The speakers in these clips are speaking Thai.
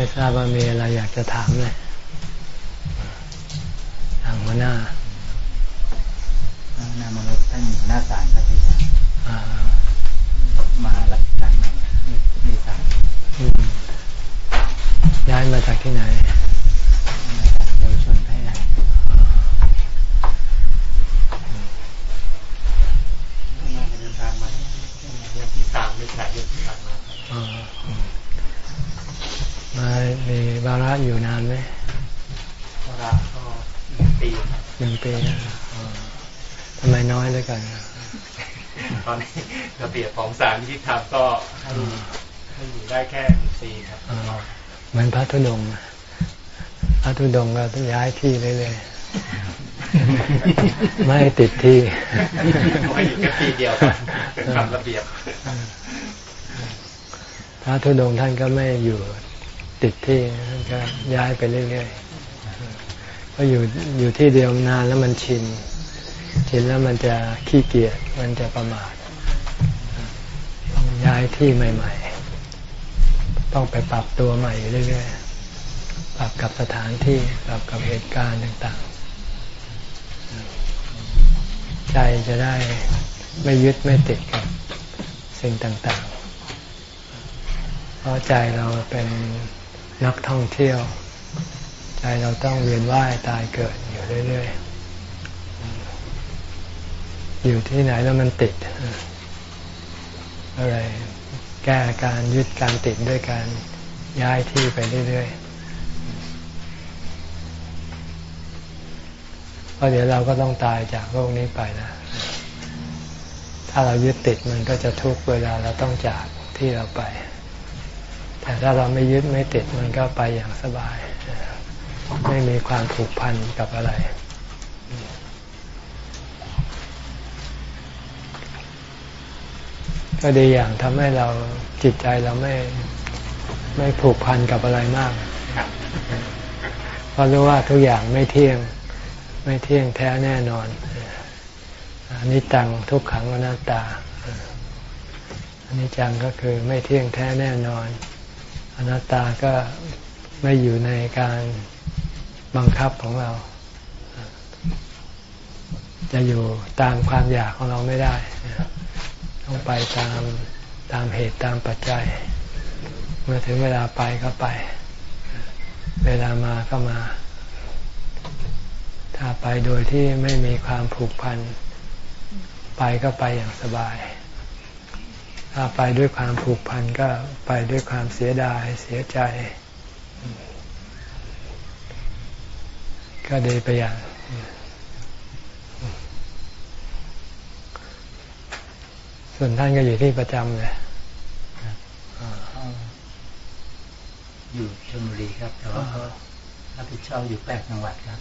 ไม่ทราบว่ามีอะไรอยากจะถามเลยทางหัวหน้าหน้ามนุษย์ท่านหน้าศาลพัทยามารับการใหม่มีสารย้ายมาจากที่ไหนเยาวชนแพร่มาเดินทางมาเรื่องที่สามไม่ใช่เรื่องที่สามมา มามีบาระอยู่นานไหมบาระก็หนึ่งปีหนึ่งปีนะทำไมน้อยเลยกันตอนนี้ระเบียบของสารที่ทำก็ให้ให้อยู่ได้แค่หนึ่งปีครับเหมือนพระธุดงค์พระธุดงค์ก็ต้องย้ายที่เรื่อยๆไม่ติดที่ไม่อยู่แค่ปีเดียวครับเป็นคำระเบียบพระธุดงค์ท่านก็ไม่อยู่ ติดที่ก็ย้ายไปเรื่อยๆก็อยู่อยู่ที่เดียวนานแล้วมันชิน ชินแล้วมันจะขี้เกียจมันจะประมาทต้องย้ายที่ใหม่ ๆ ต้องไปปรับตัวใหม่เรื่อยๆปรับกับสถานที่ปรับกับเหตุการณ์ต่างๆ ใจจะได้ไม่ยึดไม่ติดกับสิ่งต่างๆ เพราะใจเราเป็น นักท่องเที่ยว ใจเราต้องเวียนว่ายตายเกิดอยู่เรื่อยๆ อยู่ที่ไหนแล้วมันติดอะไรแก้การยึดการติดด้วยการย้ายที่ไปเรื่อยๆเพราะเดี๋ยวเราก็ต้องตายจากโลกนี้ไปนะ ถ้าเรายึดติดมันก็จะทุกข์เวลาเราต้องจากที่เราไป แต่ถ้าเราไม่ยึดไม่ติดมันก็ไปอย่างสบาย ไม่มีความผูกพันกับอะไร ก็ดีอย่างทำให้เราจิตใจเราไม่ไม่ผูกพันกับอะไรมากเพราะรู้ว่าทุกอย่างไม่เที่ยง ไม่เที่ยงแท้แน่นอนอันนี้จังทุกขังอนัตตาอนิจังก็คือไม่เที่ยงแท้แน่นอน อนัตตาก็ไม่อยู่ในการบังคับของเรา จะอยู่ตามความอยากของเราไม่ได้ ต้องไปตามตามเหตุตามปัจจัย เมื่อถึงเวลาไปก็ไป เวลามาก็มา ถ้าไปโดยที่ไม่มีความผูกพัน ไปก็ไปอย่างสบาย ถ้าไปด้วยความผูกพันก็ไปด้วยความเสียดายเสียใจ ก็ดีไปอย่าง ส่วนท่านก็อยู่ที่ประจำเลยอยู่ชลบุรีครับแต่ว่ารับผิดชอบอยู่แปดจังหวัดครับ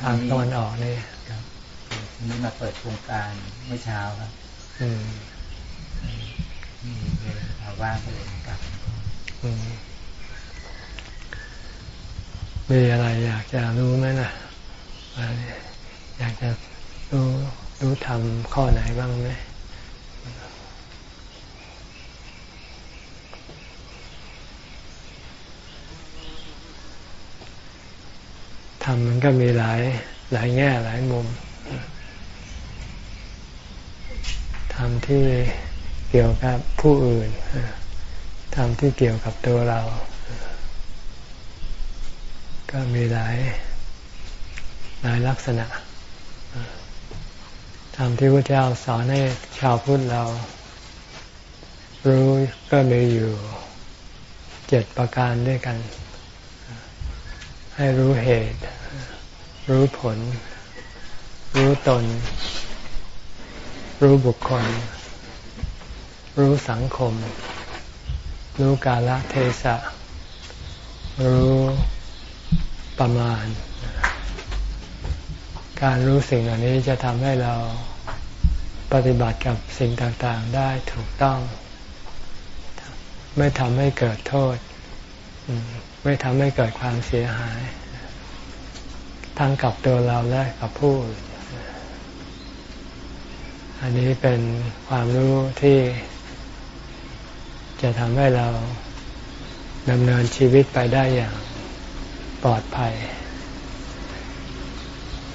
ทางตะวันออกนี่ครับนี้มาเปิดโครงการเมื่อเช้าครับ มีเวลาว่างก็เลยกลับมีอะไรอยากจะรู้ไหมนะอยากจะรู้รู้ทำข้อไหนบ้างไหมทำมันก็มีหลายหลายแง่หลายมุม ทำที่เกี่ยวกับผู้อื่นทำที่เกี่ยวกับตัวเรา ก็มีหลายหลายลักษณะทำที่พระเจ้าสอนให้ชาวพุทธเรา รู้ก็มีอยู่เจ็ดประการด้วยกัน ให้รู้เหตุ รู้ผล รู้ตน รู้บุคคล รู้สังคม รู้กาลเทศะ รู้ประมาณ การรู้สิ่งเหล่านี้จะทำให้เราปฏิบัติกับสิ่งต่างๆได้ถูกต้อง ไม่ทำให้เกิดโทษ ไม่ทำให้เกิดความเสียหาย ทั้งกับตัวเราและกับผู้อื่น อันนี้เป็นความรู้ที่จะทำให้เราดำเนินชีวิตไปได้อย่างปลอดภัย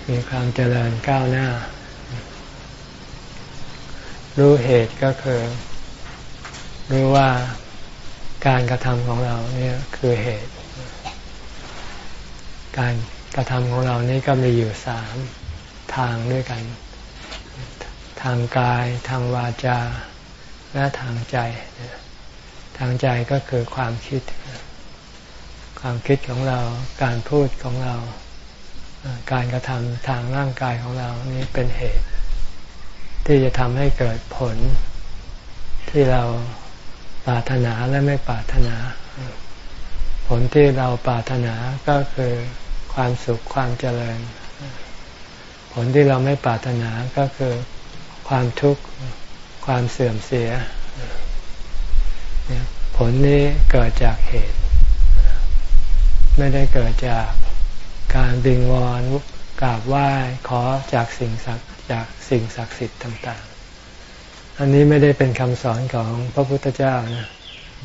มีความเจริญก้าวหน้า รู้เหตุก็คือ รู้ว่าการกระทำของเราเนี่ยคือเหตุ การกระทำของเรานี่ก็มีอยู่สามทางด้วยกัน ทางกาย ทางวาจา และทางใจ ทางใจก็คือความคิด ความคิดของเรา การพูดของเรา การกระทำทางร่างกายของเรานี่เป็นเหตุ ที่จะทำให้เกิดผลที่เราปรารถนาและไม่ปรารถนา ผลที่เราปรารถนาก็คือความสุขความเจริญ ผลที่เราไม่ปรารถนาก็คือ ความทุกข์ ความเสื่อมเสีย ผลนี้เกิดจากเหตุ ไม่ได้เกิดจากการบิงวอนกราบไหว้ขอจากสิ่งศักดิ์จากสิ่งศักดิ์สิทธิ์ต่าง ๆ อันนี้ไม่ได้เป็นคำสอนของพระพุทธเจ้านะ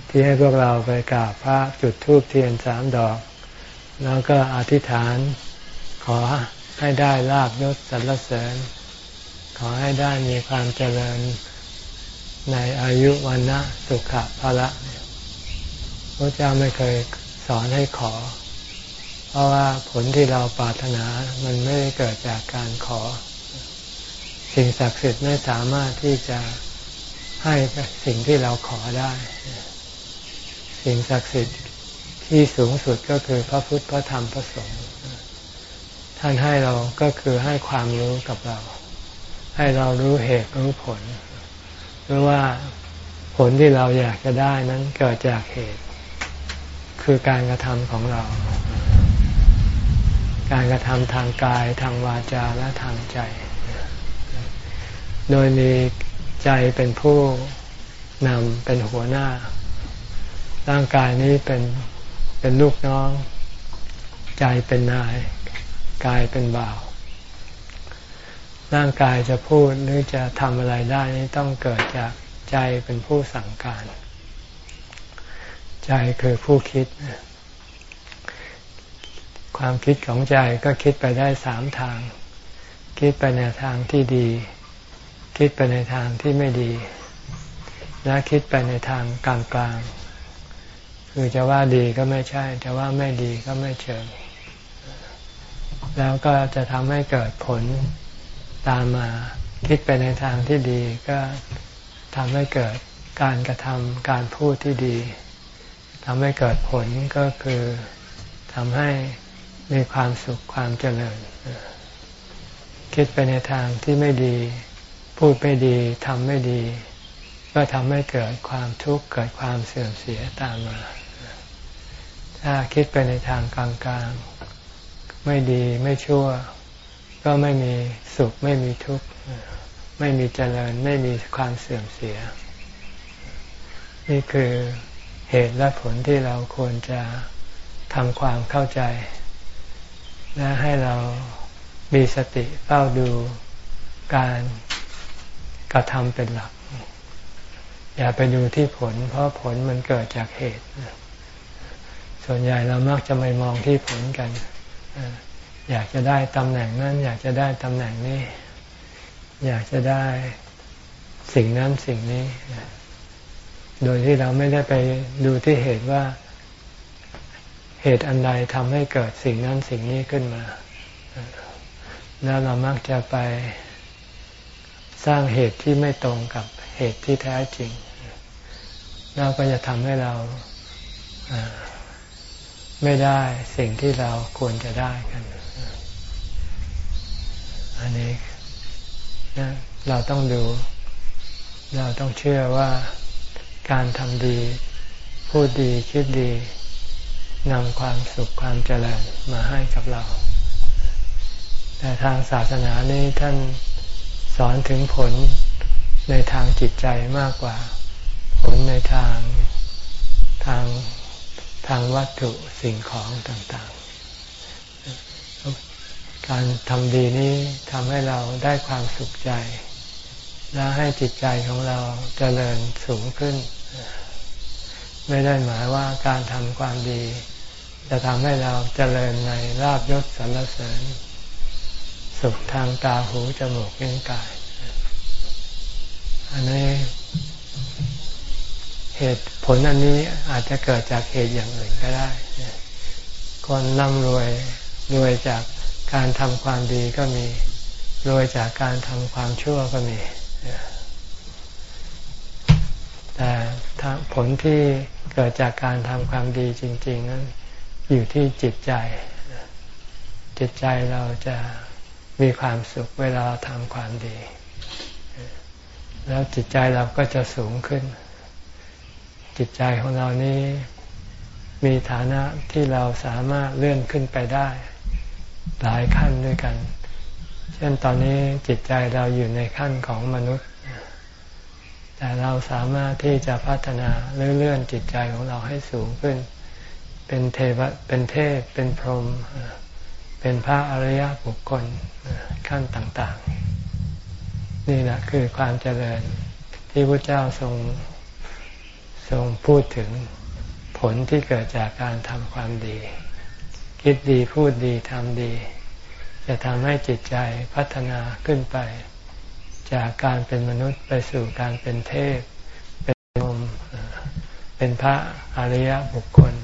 ที่ให้พวกเราไปกราบพระจุดธูปเทียนสามดอก แล้วก็อธิษฐานขอให้ได้ลาบยศสรรเสริญ อให้ได้มีความเจริญในอายุวันนะสุขะภละพระเจ้าไม่เคยสอนให้ขอ เพราะว่าผลที่เราปรารถนามันไม่ได้เกิดจากการขอ สิ่งศักดิ์สิทธิ์ไม่สามารถที่จะให้สิ่งที่เราขอได้ สิ่งศักดิ์สิทธิ์ที่สูงสุดก็คือพระพุทธพระธรรมพระสงฆ์ท่านให้เราก็คือให้ความรู้กับเรา ให้เรารู้เหตุรู้ผลรู้ว่าผลที่เราอยากจะได้นั้นเกิดจากเหตุ คือการกระทำของเรา การกระทำทางกายทางวาจาและทางใจ โดยมีใจเป็นผู้นำเป็นหัวหน้า ร่างกายนี้เป็นเป็นลูกน้อง ใจเป็นนาย กายเป็นบ่าว ร่างกายจะพูดหรือจะทำอะไรได้นี้ต้องเกิดจากใจเป็นผู้สั่งการ ใจคือผู้คิด ความคิดของใจก็คิดไปได้สามทาง คิดไปในทางที่ดี คิดไปในทางที่ไม่ดี และคิดไปในทางกลางกลางคือจะว่าดีก็ไม่ใช่ จะว่าไม่ดีก็ไม่เชิง แล้วก็จะทำให้เกิดผล ตามมา คิดไปในทางที่ดีก็ทำให้เกิดการกระทำการพูดที่ดีทำให้เกิดผลก็คือทำให้มีความสุขความเจริญ คิดไปในทางที่ไม่ดี พูดไม่ดีทำไม่ดี ก็ทำให้เกิดความทุกข์เกิดความเสื่อมเสียตามมา ถ้าคิดไปในทางกลางๆไม่ดีไม่ชั่ว ก็ไม่มีสุขไม่มีทุกข์ไม่มีเจริญไม่มีความเสื่อมเสีย นี่คือเหตุและผลที่เราควรจะทำความเข้าใจ และให้เรามีสติเฝ้าดูการกระทำเป็นหลัก อย่าไปดูที่ผล เพราะผลมันเกิดจากเหตุ ส่วนใหญ่เรามักจะไม่มองที่ผลกัน อยากจะได้ตำแหน่งนั้น อยากจะได้ตำแหน่งนี้ อยากจะได้สิ่งนั้นสิ่งนี้ โดยที่เราไม่ได้ไปดูที่เหตุว่าเหตุอันใดทำให้เกิดสิ่งนั้นสิ่งนี้ขึ้นมา แล้วเรามักจะไปสร้างเหตุที่ไม่ตรงกับเหตุที่แท้จริง เราก็จะทำให้เราไม่ได้สิ่งที่เราควรจะได้กัน อันนี้นะเราต้องดู เราต้องเชื่อว่าการทำดี พูดดีคิดดีนำความสุขความเจริญมาให้กับเรา แต่ทางศาสนานี้ท่านสอนถึงผลในทางจิตใจมากกว่า ผลในทางทางทางวัตถุสิ่งของต่าง การทำดีนี้ทำให้เราได้ความสุขใจ และให้จิตใจของเราเจริญสูงขึ้น ไม่ได้หมายว่าการทำความดี จะทำให้เราเจริญในลาบยศสรรเสริญ สุขทางตาหูจมูกลิ้นกาย อันนี้เหตุผลอันนี้อาจจะเกิดจากเหตุอย่างอื่นก็ได้ คนร่ำรวยรวยจาก การทำความดีก็มีรวยจากการทำความชั่วก็มี แต่ผลที่เกิดจากการทำความดีจริง ๆ นั้นอยู่ที่จิตใจ จิตใจเราจะมีความสุขเวลาทำความดี แล้วจิตใจเราก็จะสูงขึ้น จิตใจของเรานี้มีฐานะที่เราสามารถเลื่อนขึ้นไปได้ หลายขั้นด้วยกัน เช่นตอนนี้จิตใจเราอยู่ในขั้นของมนุษย์ แต่เราสามารถที่จะพัฒนาเลื่อนจิตใจของเราให้สูงขึ้น เป็นเทวเป็นเทพ เป็นพรหมเป็นพระอริยบุคคลขั้นต่างๆ นี่แหละคือความเจริญที่พระเจ้าทรงทรงพูดถึงผลที่เกิดจากการทำความดี คิดดีพูดดีทำดี จะทำให้จิตใจพัฒนาขึ้นไป จากการเป็นมนุษย์ไปสู่การเป็นเทพ เป็นลมเป็นพระอริยบุคคล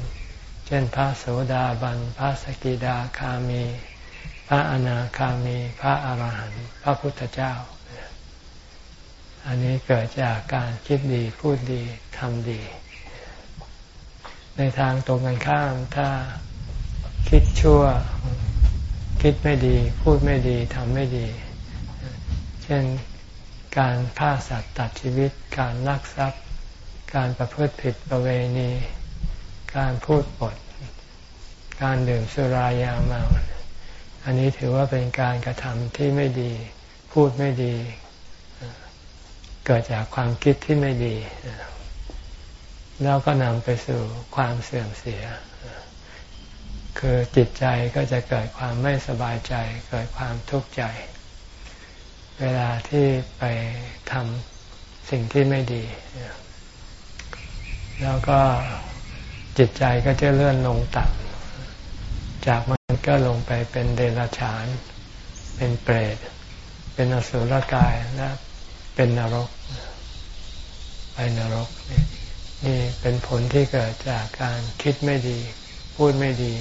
เช่นพระโสดาบัน พระสกิดาคามี พระอนาคามี พระอาหารหันต์พระพุทธเจ้า อันนี้เกิดจากการคิดดีพูดดีทำดี ในทางตรงกันข้ามถ้า คิดชั่ว คิดไม่ดี พูดไม่ดีทำไม่ดี เช่นการฆ่าสัตว์ตัดชีวิต การลักทรัพย์ การประพฤติผิดประเวณี การพูดปด การดื่มสุรายาเมา อันนี้ถือว่าเป็นการกระทำที่ไม่ดี พูดไม่ดี เกิดจากความคิดที่ไม่ดี แล้วก็นำไปสู่ความเสื่อมเสีย คือจิตใจก็จะเกิดความไม่สบายใจ เกิดความทุกข์ใจ เวลาที่ไปทำสิ่งที่ไม่ดี แล้วก็จิตใจก็จะเลื่อนลงต่ำจากมันก็ลงไปเป็นเดรัจฉาน เป็นเปรต เป็นอสุรกายและเป็นนรกไปนรกนี่เป็นผลที่เกิดจากการคิดไม่ดี พูดไม่ดี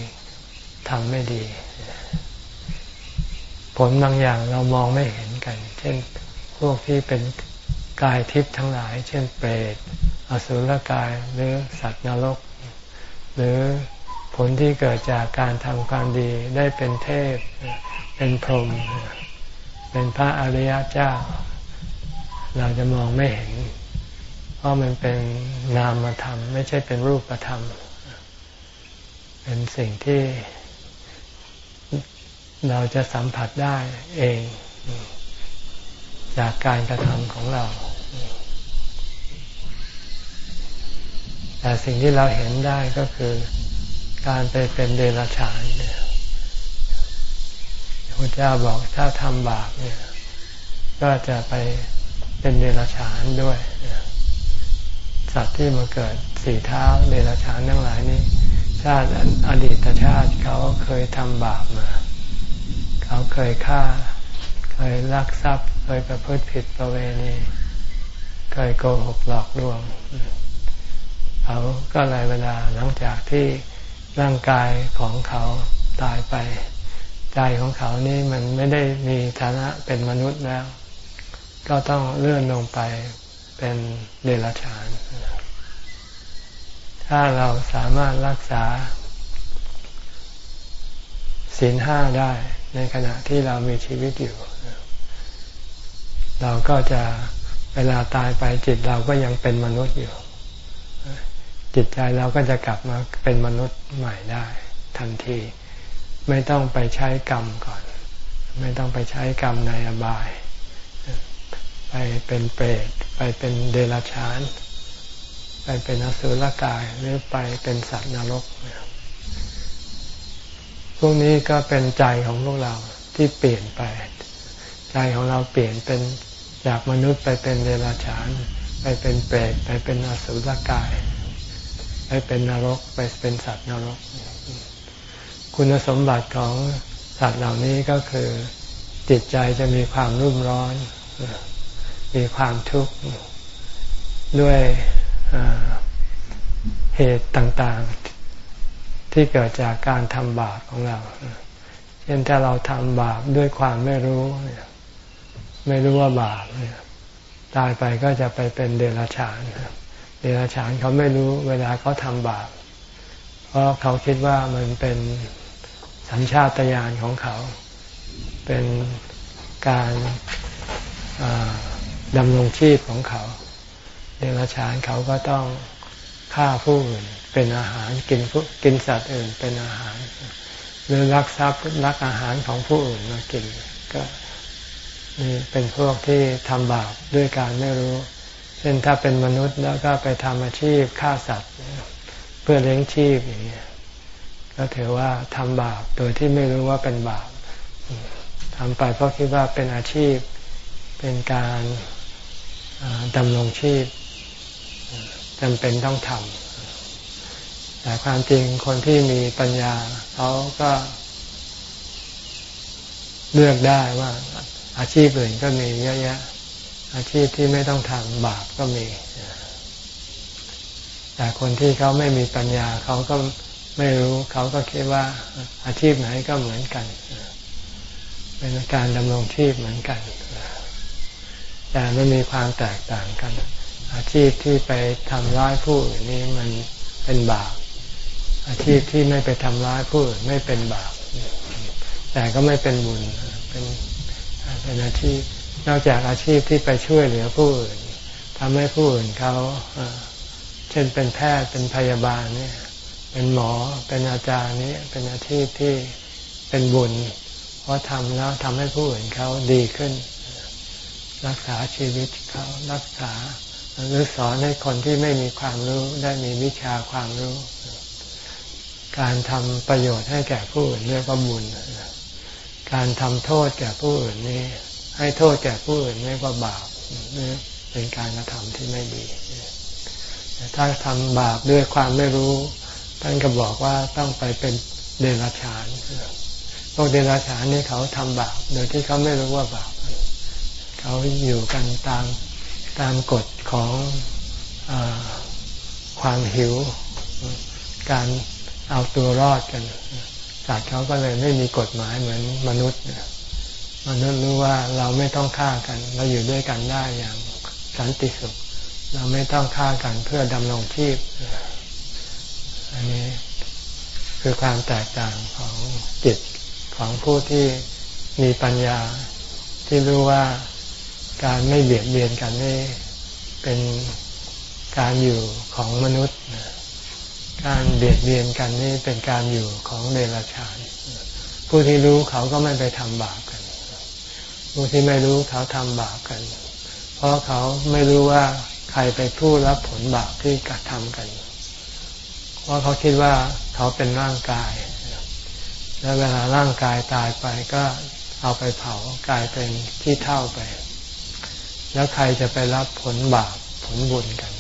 ทำไม่ดี ผลบางอย่างเรามองไม่เห็นกัน เช่นพวกที่เป็นกายทิพย์ทั้งหลาย เช่นเปรตอสุรกายหรือสัตว์นรก หรือผลที่เกิดจากการทำความดีได้เป็นเทพ เป็นพรหมเป็นพระอริยเจ้า เราจะมองไม่เห็น เพราะมันเป็นนามธรรม ไม่ใช่เป็นรูปธรรม เป็นสิ่งที่ เราจะสัมผัสได้เอง จากการกระทำของเรา แต่สิ่งที่เราเห็นได้ก็คือการไปเป็นเดรัจฉานเนี่ยพระเจ้าบอกถ้าทำบาปเนี่ย ก็จะไปเป็นเดรัจฉานด้วย สัตว์ที่มาเกิดสี่เท้าเดรัจฉานทั้งหลายนี้ชาติอดีตชาติเขาเคยทำบาปมา เคยฆ่า เคยลักทรัพย์ เคยประพฤติผิดประเวณี เคยโกหกหลอกลวงเขาก็เลยเวลาหลังจากที่ร่างกายของเขาตายไป ใจของเขานี่มันไม่ได้มีฐานะเป็นมนุษย์แล้ว ก็ต้องเลื่อนลงไปเป็นเดรัจฉาน ถ้าเราสามารถรักษาศีลห้าได้ ในขณะที่เรามีชีวิตอยู่ เราก็จะเวลาตายไปจิตเราก็ยังเป็นมนุษย์อยู่ จิตใจเราก็จะกลับมาเป็นมนุษย์ใหม่ได้ ทันที ไม่ต้องไปใช้กรรมก่อน ไม่ต้องไปใช้กรรมในอบาย ไปเป็นเปรตไปเป็นเดรัจฉาน ไปเป็นอสุรกายหรือไปเป็นสัตว์นรก พวกนี้ก็เป็นใจของพวกเราที่เปลี่ยนไป ใจของเราเปลี่ยนเป็นจากมนุษย์ไปเป็นเดรัจฉาน ไปเป็นเปรตไปเป็นอสุรกาย ไปเป็นนรกไปเป็นสัตว์นรก คุณสมบัติของสัตว์เหล่านี้ก็คือจิตใจจะมีความรุ่มร้อน มีความทุกข์ด้วยเหตุต่างๆ ที่เกิดจากการทำบาปของเรา เช่นถ้าเราทำบาปด้วยความไม่รู้ ไม่รู้ว่าบาปตายไปก็จะไปเป็นเดรัจฉาน เดรัจฉานเขาไม่รู้เวลาเขาทำบาป เพราะเขาคิดว่ามันเป็นสัญชาตญาณของเขา เป็นการดำรงชีพของเขา เดรัจฉานเขาก็ต้องฆ่าผู้อื่น เป็นอาหารกินกินสัตว์อื่นเป็นอาหาร หรือรักทรัพย์รักอาหารของผู้อื่นมากิน ก็นี่เป็นพวกที่ทำบาปด้วยการไม่รู้ เช่นถ้าเป็นมนุษย์แล้วก็ไปทำอาชีพฆ่าสัตว์ เพื่อเลี้ยงชีพอย่างนี้ก็ถือว่าทำบาปโดยที่ไม่รู้ว่าเป็นบาปทำไปเพราะคิดว่าเป็นอาชีพเป็นการดำรงชีพจำเป็นต้องทำ แต่ความจริงคนที่มีปัญญาเขาก็เลือกได้ว่า อาชีพอื่นก็มีเยอะแยะ อาชีพที่ไม่ต้องทำบาปก็มี แต่คนที่เขาไม่มีปัญญาเขาก็ไม่รู้เขาก็คิดว่าอาชีพไหนก็เหมือนกัน เป็นการดำรงชีพเหมือนกัน แต่ไม่มีความแตกต่างกัน อาชีพที่ไปทำร้ายผู้อื่นนี้มันเป็นบาป อาชีพที่ไม่ไปทำร้ายผู้อื่นไม่เป็นบาปแต่ก็ไม่เป็นบุญเป็นเป็นอาชีพนอกจากอาชีพที่ไปช่วยเหลือผู้อื่นทำให้ผู้อื่นเขาเช่นเป็นแพทย์เป็นพยาบาลเนี่ย เป็นหมอเป็นอาจารย์นี้เป็นอาชีพที่เป็นบุญ เพราะทำแล้วทำให้ผู้อื่นเขาดีขึ้น รักษาชีวิตเขารักษาหรือสอนให้คนที่ไม่มีความรู้ได้มีวิชาความรู้ การทำประโยชน์ให้แก่ผู้อื่นเรียกว่าบุญ การทำโทษแก่ผู้อื่นนี้ให้โทษแก่ผู้อื่นเรียกว่าบาปนี่เป็นการกระทำที่ไม่ดี ถ้าทำบาปด้วยความไม่รู้ ท่านก็บอกว่าต้องไปเป็นเดรัจฉานพวกเดรัจฉานนี่เขาทำบาปโดยที่เขาไม่รู้ว่าบาป เขาอยู่กันตามตามกฎของอความหิว การ เอาตัวรอดกันสัตว์เขาก็เลยไม่มีกฎหมายเหมือนมนุษย์มนุษย์รู้ว่าเราไม่ต้องฆ่ากัน เราอยู่ด้วยกันได้อย่างสันติสุข เราไม่ต้องฆ่ากันเพื่อดำรงชีพ อันนี้คือความแตกต่างของจิตของผู้ที่มีปัญญาที่รู้ว่าการไม่เบียดเบียนกันนี่เป็นการอยู่ของมนุษย์ การเบียดเบียนกันนี่เป็นการอยู่ของเดรัจฉาน ผู้ที่รู้เขาก็ไม่ไปทำบาปกัน ผู้ที่ไม่รู้เขาทำบาปกัน เพราะเขาไม่รู้ว่าใครไปผู้รับผลบาปที่กระทำกัน เพราะเขาคิดว่าเขาเป็นร่างกาย แล้วเวลาร่างกายตายไปก็เอาไปเผากลายเป็นที่เท่าไป แล้วใครจะไปรับผลบาปผลบุญกัน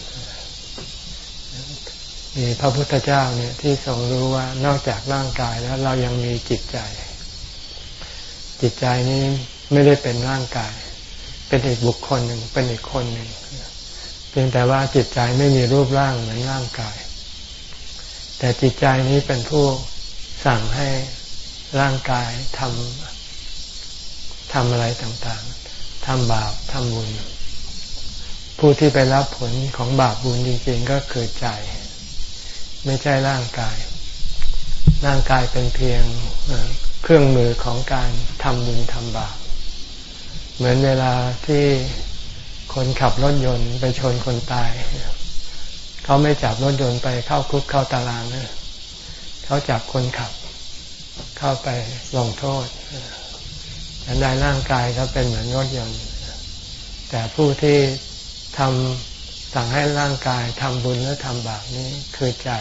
มีพระพุทธเจ้าเนี่ยที่ทรงรู้ว่านอกจากร่างกายแล้วเรายังมีจิตใจ จิตใจนี้ไม่ได้เป็นร่างกาย เป็นอีกบุคคลหนึ่งเป็นอีกคนหนึ่งเพียงแต่ว่าจิตใจไม่มีรูปร่างเหมือนร่างกาย แต่จิตใจนี้เป็นผู้สั่งให้ร่างกายทำทำอะไรต่างๆทำบาปทำบุญ ผู้ที่ไปรับผลของบาปบุญจริงๆก็คือใจ ไม่ใช่ร่างกาย ร่างกายเป็นเพียงเครื่องมือของการทำบุญทำบาป เหมือนเวลาที่คนขับรถยนต์ไปชนคนตาย เขาไม่จับรถยนต์ไปเข้าคุกเข้าตารางนะเขาจับคนขับ เข้าไปลงโทษฉันได้ร่างกายเขาเป็นเหมือนรถยนต์ แต่ผู้ที่ทำ สั่งให้ร่างกายทำบุญและทำบาปนี้คือใจ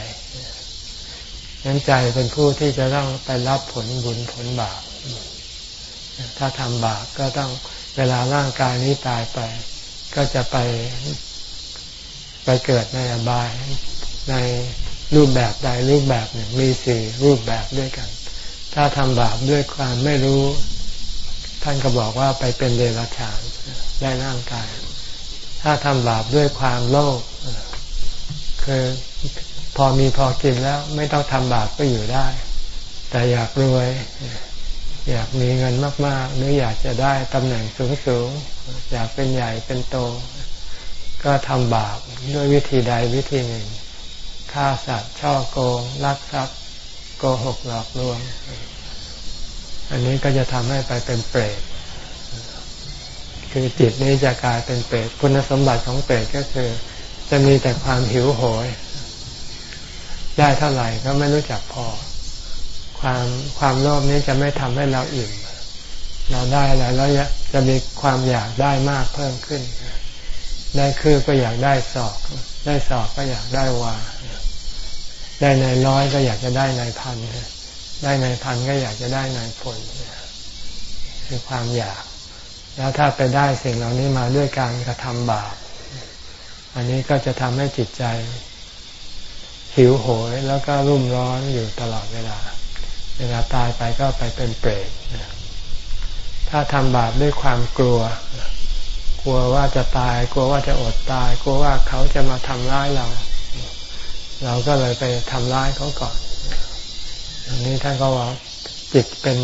นั้นใจเป็นผู้ที่จะต้องไปรับผลบุญผลบาป ถ้าทำบาปก็ต้องเวลาร่างกายนี้ตายไป ก็จะไปไปเกิดในอบายในรูปแบบใดรูปแบบหนึ่งมีสี่รูปแบบด้วยกัน ถ้าทำบาปด้วยความไม่รู้ ท่านก็บอกว่าไปเป็นเดรัจฉานได้ร่างกาย ถ้าทำบาปด้วยความโลภคือพอมีพอกินแล้วไม่ต้องทำบาปก็อยู่ได้ แต่อยากรวย อยากมีเงินมาก ๆ หรืออยากจะได้ตำแหน่งสูง ๆ อยากเป็นใหญ่เป็นโต ก็ทำบาปด้วยวิธีใดวิธีหนึ่งฆ่าสัตว์ช่อโกงลักทรัพย์โกหกหลอกลวง อันนี้ก็จะทำให้ไปเป็นเปรต คือจิตนี้จะกลายเป็นเปรตคุณสมบัติของเปรตก็คือ จะมีแต่ความหิวโหย ได้เท่าไหร่ก็ไม่รู้จักพอ ความความโลภนี้จะไม่ทำให้เราอิ่ม เราได้แล้วแล้วจะมีความอยากได้มากเพิ่มขึ้น ได้คือก็อยากได้สอก ได้สอกก็อยากได้วาได้ในร้อยก็อยากจะได้ในพันได้ในพันก็อยากจะได้ในผลคือความอยาก แล้วถ้าไปได้สิ่งเหล่านี้มาด้วยการกระทำบาป อันนี้ก็จะทำให้จิตใจ หิวโหยแล้วก็รุ่มร้อนอยู่ตลอดเวลา เวลาตายไปก็ไปเป็นเปรตถ้าทำบาปด้วยความกลัว กลัวว่าจะตาย กลัวว่าจะอดตาย กลัวว่าเขาจะมาทำร้ายเรา เราก็เลยไปทำร้ายเขาก่อนอันนี้ท่านก็ว่าจิตเป็น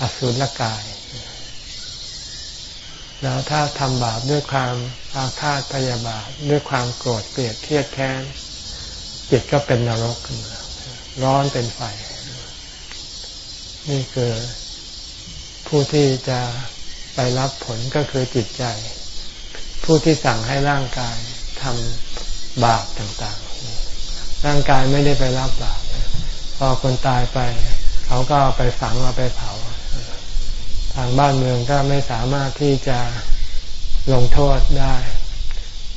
อสุรกาย แล้วถ้าทำบาปด้วยความอาฆาตพยาบาทด้วยความโกรธเกลียดเครียดแค้นจิตก็เป็นนรกขึ้นมาร้อนเป็นไฟ นี่คือผู้ที่จะไปรับผลก็คือจิตใจ ผู้ที่สั่งให้ร่างกายทำบาปต่างๆ ร่างกายไม่ได้ไปรับบาปพอคนตายไป เขาก็ไปฝังเอาไปเผา ทางบ้านเมืองก็ไม่สามารถที่จะลงโทษได้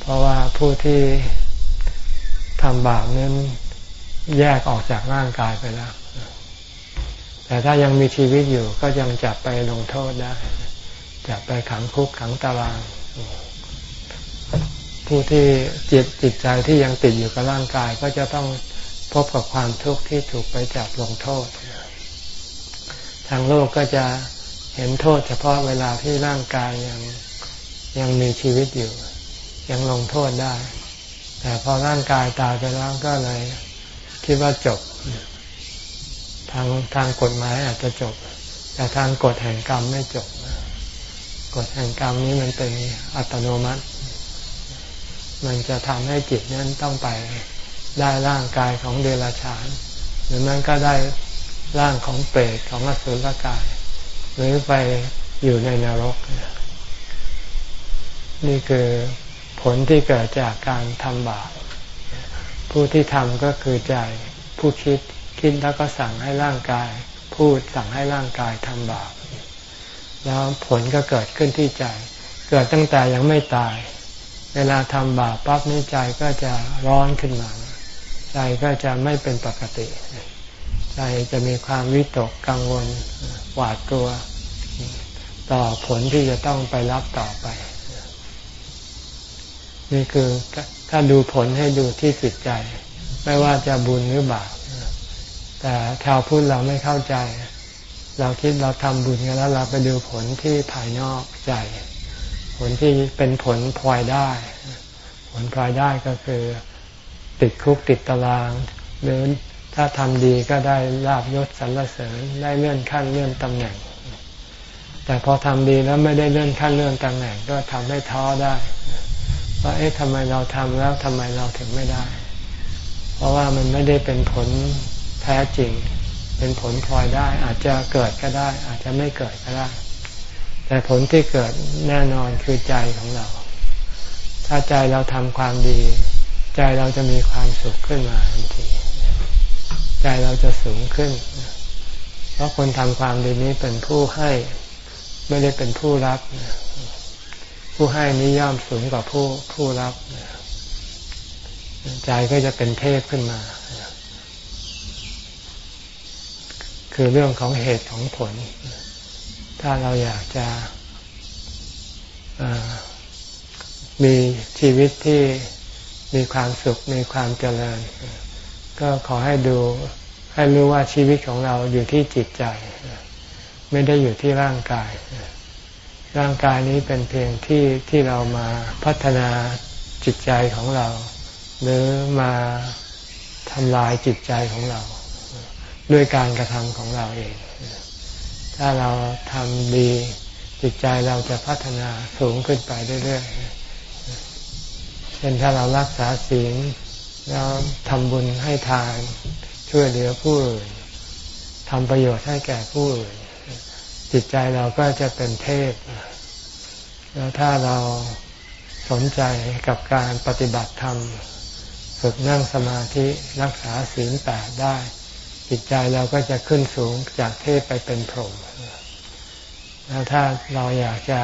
เพราะว่าผู้ที่ทำบาปนั้นแยกออกจากร่างกายไปแล้ว แต่ถ้ายังมีชีวิตอยู่ก็ยังจับไปลงโทษได้ จับไปขังคุกขังตาราง ผู้ที่จิตจิตใจที่ยังติดอยู่กับร่างกายก็จะต้องพบกับความทุกข์ที่ถูกไปจับลงโทษ ทางโลกก็จะ เห็นโทษเฉพาะเวลาที่ร่างกายยังยังมีชีวิตอยู่ ยังลงโทษได้ แต่พอร่างกายตายไปแล้วก็เลยคิดว่าจบ ทางทางกฎหมายอาจจะจบ แต่ทางกฎแห่งกรรมไม่จบกฎแห่งกรรมนี้มันเป็นอัตโนมัติ มันจะทำให้จิตนั้นต้องไปได้ร่างกายของเดรัจฉาน หรือมันก็ได้ร่างของเปรตของอสุรกาย หรือไปอยู่ในนรก นี่คือผลที่เกิดจากการทำบาปผู้ที่ทำก็คือใจผู้คิดคิดแล้วก็สั่งให้ร่างกาย พูดสั่งให้ร่างกายทำบาปแล้วผลก็เกิดขึ้นที่ใจ เกิดตั้งแต่ยังไม่ตาย เวลาทำบาปปั๊บนี้ใจก็จะร้อนขึ้นมา ใจก็จะไม่เป็นปกติ ใจจะมีความวิตกกังวล หวาดกลัว ต่อผลที่จะต้องไปรับต่อไป นี่คือถ้าดูผลให้ดูที่จิตใจ ไม่ว่าจะบุญหรือบาปแต่ชาวพุทธเราไม่เข้าใจ เราคิดเราทำบุญกันแล้วเราไปดูผลที่ภายนอกใจ ผลที่เป็นผลพลอยได้ ผลพลอยได้ก็คือ ติดคุกติดตารางหรือ ถ้าทำดีก็ได้ลาบยศสรรเสริญได้เลื่อนขั้นเลื่อนตำแหน่ง แต่พอทำดีแล้วไม่ได้เลื่อนขั้นเลื่อนตำแหน่ง ก็ทำให้ท้อได้ว่าเอ๊ะทำไมเราทำแล้วทำไมเราถึงไม่ได้ เพราะว่ามันไม่ได้เป็นผลแท้จริง เป็นผลพลอยได้ อาจจะเกิดก็ได้ อาจจะไม่เกิดก็ได้ แต่ผลที่เกิดแน่นอนคือใจของเรา ถ้าใจเราทำความดี ใจเราจะมีความสุขขึ้นมาทันที ใจเราจะสูงขึ้น เพราะคนทำความดีนี้เป็นผู้ให้ไม่ได้เป็นผู้รับ ผู้ให้นี้ย่อมสูงกว่าผู้ผู้รับใจก็จะเป็นเทพขึ้นมา คือเรื่องของเหตุของผล ถ้าเราอยากจะมีชีวิตที่มีความสุขมีความเจริญ ก็ขอให้ดูให้รู้ว่าชีวิตของเราอยู่ที่จิตใจ ไม่ได้อยู่ที่ร่างกาย ร่างกายนี้เป็นเพียงที่ที่เรามาพัฒนาจิตใจของเรา หรือมาทำลายจิตใจของเรา ด้วยการกระทำของเราเอง ถ้าเราทำดีจิตใจเราจะพัฒนาสูงขึ้นไปเรื่อยๆเช่นถ้าเรารักษาศีล แล้วทำบุญให้ทานช่วยเหลือผู้อื่นทำประโยชน์ให้แก่ผู้อื่นจิตใจเราก็จะเป็นเทพ แล้วถ้าเราสนใจกับการปฏิบัติธรรม ฝึกนั่งสมาธิรักษาศีลแปดได้ จิตใจเราก็จะขึ้นสูงจากเทพไปเป็นพรหมแล้วถ้าเราอยากจะ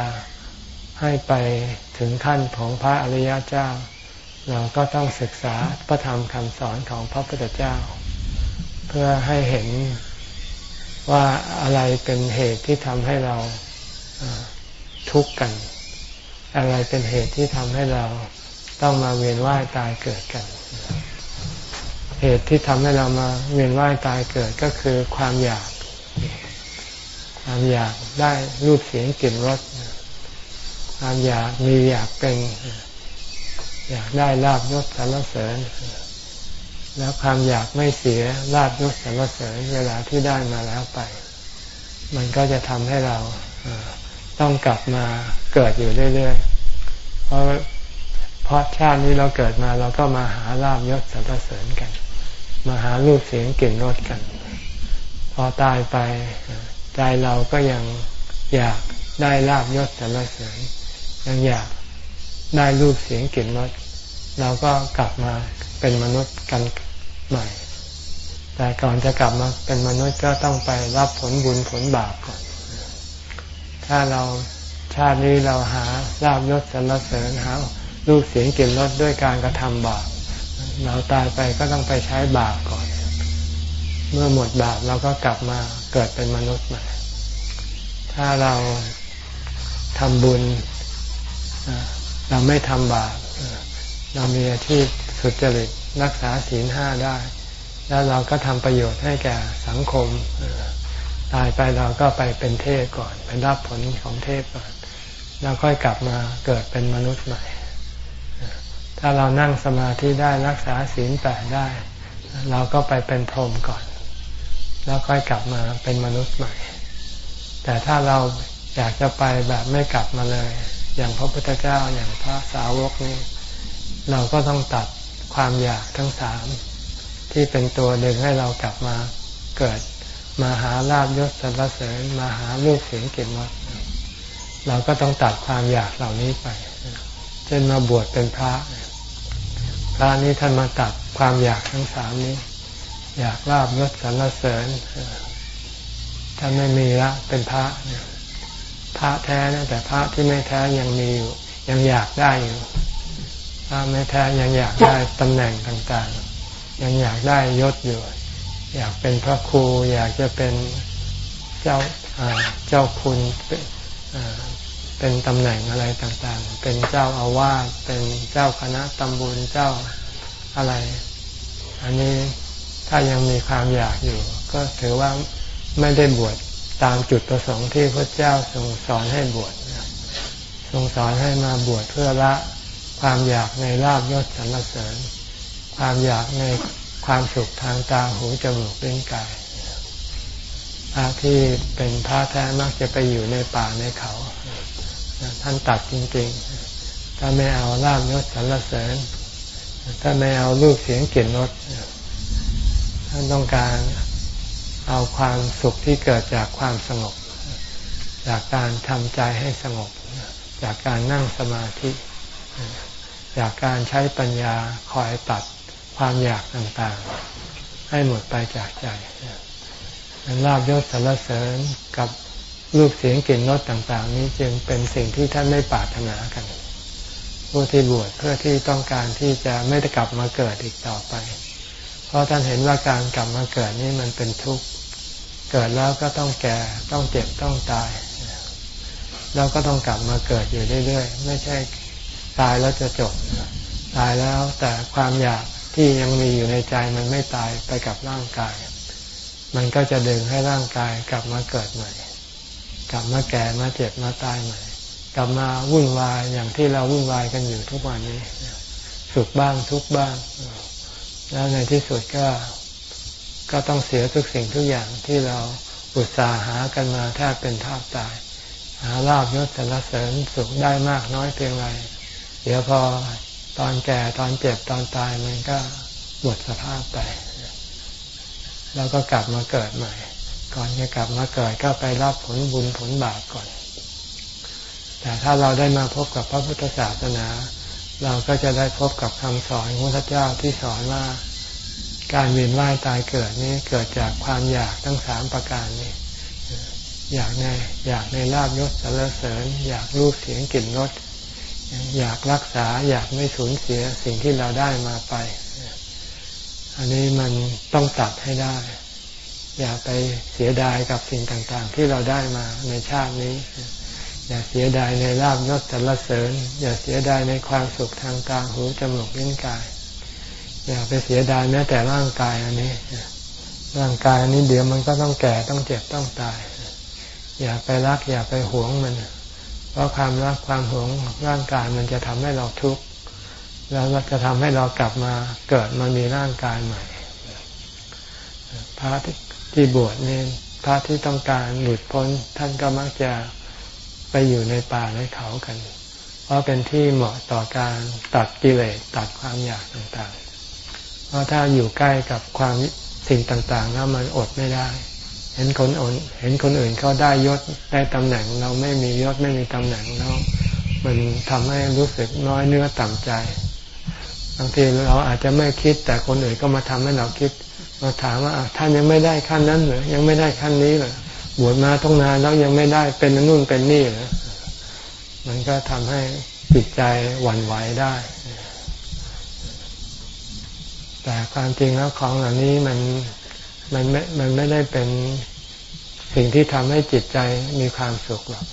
ให้ไปถึงขั้นของพระอริยเจ้า เราก็ต้องศึกษาพระธรรมคำสอนของพระพุทธเจ้า เพื่อให้เห็นว่าอะไรเป็นเหตุที่ทำให้เราทุกข์กัน อะไรเป็นเหตุที่ทำให้เราต้องมาเวียนว่ายตายเกิดกัน เหตุที่ทำให้เรามาเวียนว่ายตายเกิดก็คือความอยาก ความอยากได้รูปเสียงกลิ่นรสความอยากมีอยากเป็น อยากได้ลาบยศสรรเสริญ แล้วความอยากไม่เสียลาบยศสรรเสริญเวลาที่ได้มาแล้วไป มันก็จะทำให้เราต้องกลับมาเกิดอยู่เรื่อยๆ เพราะเพราะชาตินี้เราเกิดมาเราก็มาหาลาบยศสรรเสริญกัน มาหารูปเสียงกลิ่นรสกัน พอตายไปใจเราก็ยังอยากได้ลาบยศสรรเสริญยังอยาก ได้รูปเสียงกลิ่นรสเราก็กลับมาเป็นมนุษย์กันใหม่ แต่ก่อนจะกลับมาเป็นมนุษย์ก็ต้องไปรับผลบุญผลบาปก่อน ถ้าเราชาตินี้เราหาลาบยศสรรเสริญหารูปเสียงกลิ่นรสด้วยการกระทำบาปเราตายไปก็ต้องไปใช้บาปก่อน เมื่อหมดบาปเราก็กลับมาเกิดเป็นมนุษย์ใหม่ ถ้าเราทำบุญ เราไม่ทำบาปเรามีอาชีพสุจริตรักษาศีลห้าได้ แล้วเราก็ทำประโยชน์ให้แก่สังคม ตายไปเราก็ไปเป็นเทพก่อน ไปรับผลของเทพก่อน แล้วค่อยกลับมาเกิดเป็นมนุษย์ใหม่ ถ้าเรานั่งสมาธิได้รักษาศีลแปดได้ เราก็ไปเป็นพรหมก่อน แล้วค่อยกลับมาเป็นมนุษย์ใหม่ แต่ถ้าเราอยากจะไปแบบไม่กลับมาเลย อย่างพระพุทธเจ้าอย่างพระสาวกนี่เราก็ต้องตัดความอยากทั้งสามที่เป็นตัวดึงให้เรากลับมาเกิดมาหาลาบยศสรรเสริญมาหาลูกเสียงเก็บมดเราก็ต้องตัดความอยากเหล่านี้ไปเช่นมาบวชเป็นพระ พระนี้ท่านมาตัดความอยากทั้งสามนี้ อยากลาบยศสรรเสริญท่านไม่มีละเป็นพระ พระแท้นะแต่พระที่ไม่แท้ยังมีอยู่ ยังอยากได้อยู่พระไม่แท้ยังอยากได้ตำแหน่งต่างๆ ยังอยากได้ยศอยู่ อยากเป็นพระครู อยากจะเป็นเจ้าเจ้าคุณเป็นเป็นตำแหน่งอะไรต่างๆ เป็นเจ้าอาวาสเป็นเจ้าคณะตำบลเจ้าอะไร อันนี้ถ้ายังมีความอยากอยู่ ก็ถือว่าไม่ได้บวช ตามจุดประสงค์ที่พระเจ้าทรงสอนให้บวชทรงสอนให้มาบวชเพื่อละความอยากในลาบยศสรรเสริญ ความอยากในความสุขทางตาหูจมูกลิ้นกายพระที่เป็นพระแท้มักจะไปอยู่ในป่าในเขาท่านตัดจริงๆ ถ้าไม่เอาลาบยศสรรเสริญ ถ้าไม่เอารูปเสียงกลิ่นรสท่านต้องการ เอาความสุขที่เกิดจากความสงบ จากการทำใจให้สงบ จากการนั่งสมาธิ จากการใช้ปัญญาคอยตัดความอยากต่างๆ ให้หมดไปจากใจลาบยศสรรเสริญกับรูปเสียงกลิ่นรสต่าง ๆ นี้จึงเป็นสิ่งที่ท่านไม่ปรารถนากันผู้ที่บวชเพื่อที่ต้องการที่จะไม่ได้กลับมาเกิดอีกต่อไป เพราะท่านเห็นว่าการกลับมาเกิดนี่มันเป็นทุกข์ เกิดแล้วก็ต้องแก่ ต้องเจ็บ ต้องตาย แล้วก็ต้องกลับมาเกิดอยู่เรื่อยๆ ไม่ใช่ตายแล้วจะจบ ตายแล้วแต่ความอยากที่ยังมีอยู่ในใจมันไม่ตายไปกับร่างกาย มันก็จะดึงให้ร่างกายกลับมาเกิดใหม่ กลับมาแก่มาเจ็บมาตายใหม่ กลับมาวุ่นวายอย่างที่เราวุ่นวายกันอยู่ทุกวันนี้ สุขบ้างทุกบ้าง แล้วในที่สุดก็ ก็ต้องเสียทุกสิ่งทุกอย่างที่เราอุตส่าหากันมาแทบเป็นท่าตาย หาลาบยศสรรเสริญสุขได้มากน้อยเพียงไรเดี๋ยวพอตอนแก่ตอนเจ็บตอนตายมันก็หมดสภาพไป แล้วก็กลับมาเกิดใหม่ ก่อนจะกลับมาเกิดก็ไปรับผลบุญผลบาปก่อน แต่ถ้าเราได้มาพบกับพระพุทธศาสนา เราก็จะได้พบกับคำสอนของพระเจ้าที่สอนว่า การเวียนว่ายตายเกิดนี้เกิดจากความอยากทั้งสามประการนี้ อยากในอยากในลาบยศสรรเสริญ อยากรูปเสียงกลิ่นรสอยากรักษาอยากไม่สูญเสียสิ่งที่เราได้มาไป อันนี้มันต้องตัดให้ได้ อย่าไปเสียดายกับสิ่งต่างๆ ที่เราได้มาในชาตินี้ อย่าเสียดายในลาบยศสรรเสริญ อย่าเสียดายในความสุขทางตาหูจมูกลิ้นกาย อย่าไปเสียดายแม้แต่ร่างกายอันนี้ ร่างกายอันนี้เดี๋ยวมันก็ต้องแก่ต้องเจ็บต้องตาย อย่าไปรัก อย่าไปหวงมัน เพราะความรักความหวงร่างกายมันจะทำให้เราทุกข์แล้วจะทำให้เรากลับมาเกิดมามีร่างกายใหม่พระที่บวชนี่พระที่ต้องการหลุดพ้นท่านก็มักจะไปอยู่ในป่าในเขากัน เพราะเป็นที่เหมาะต่อการตัดกิเลสตัดความอยากต่างๆ เพราะถ้าอยู่ใกล้กับความสิ่งต่างๆ แล้วมันอดไม่ได้ เห็นคนอื่นเห็นคนอื่นเขาได้ยศได้ตำแหน่ง เราไม่มียศไม่มีตำแหน่งเรามันทำให้รู้สึกน้อยเนื้อต่ำใจบางทีเราอาจจะไม่คิด แต่คนอื่นก็มาทำให้เราคิดมาถามว่าท่านยังไม่ได้ขั้นนั้นหรือยังไม่ได้ขั้นนี้หรือบวชมาต้องนานแล้วยังไม่ได้เป็นนู่นเป็นนี่หรือมันก็ทำให้จิตใจหวั่นไหวได้ แต่ความจริงแล้วของเหล่านี้มันมันไม่มันไม่ได้เป็นสิ่งที่ทำให้จิตใจมีความสุขหรอก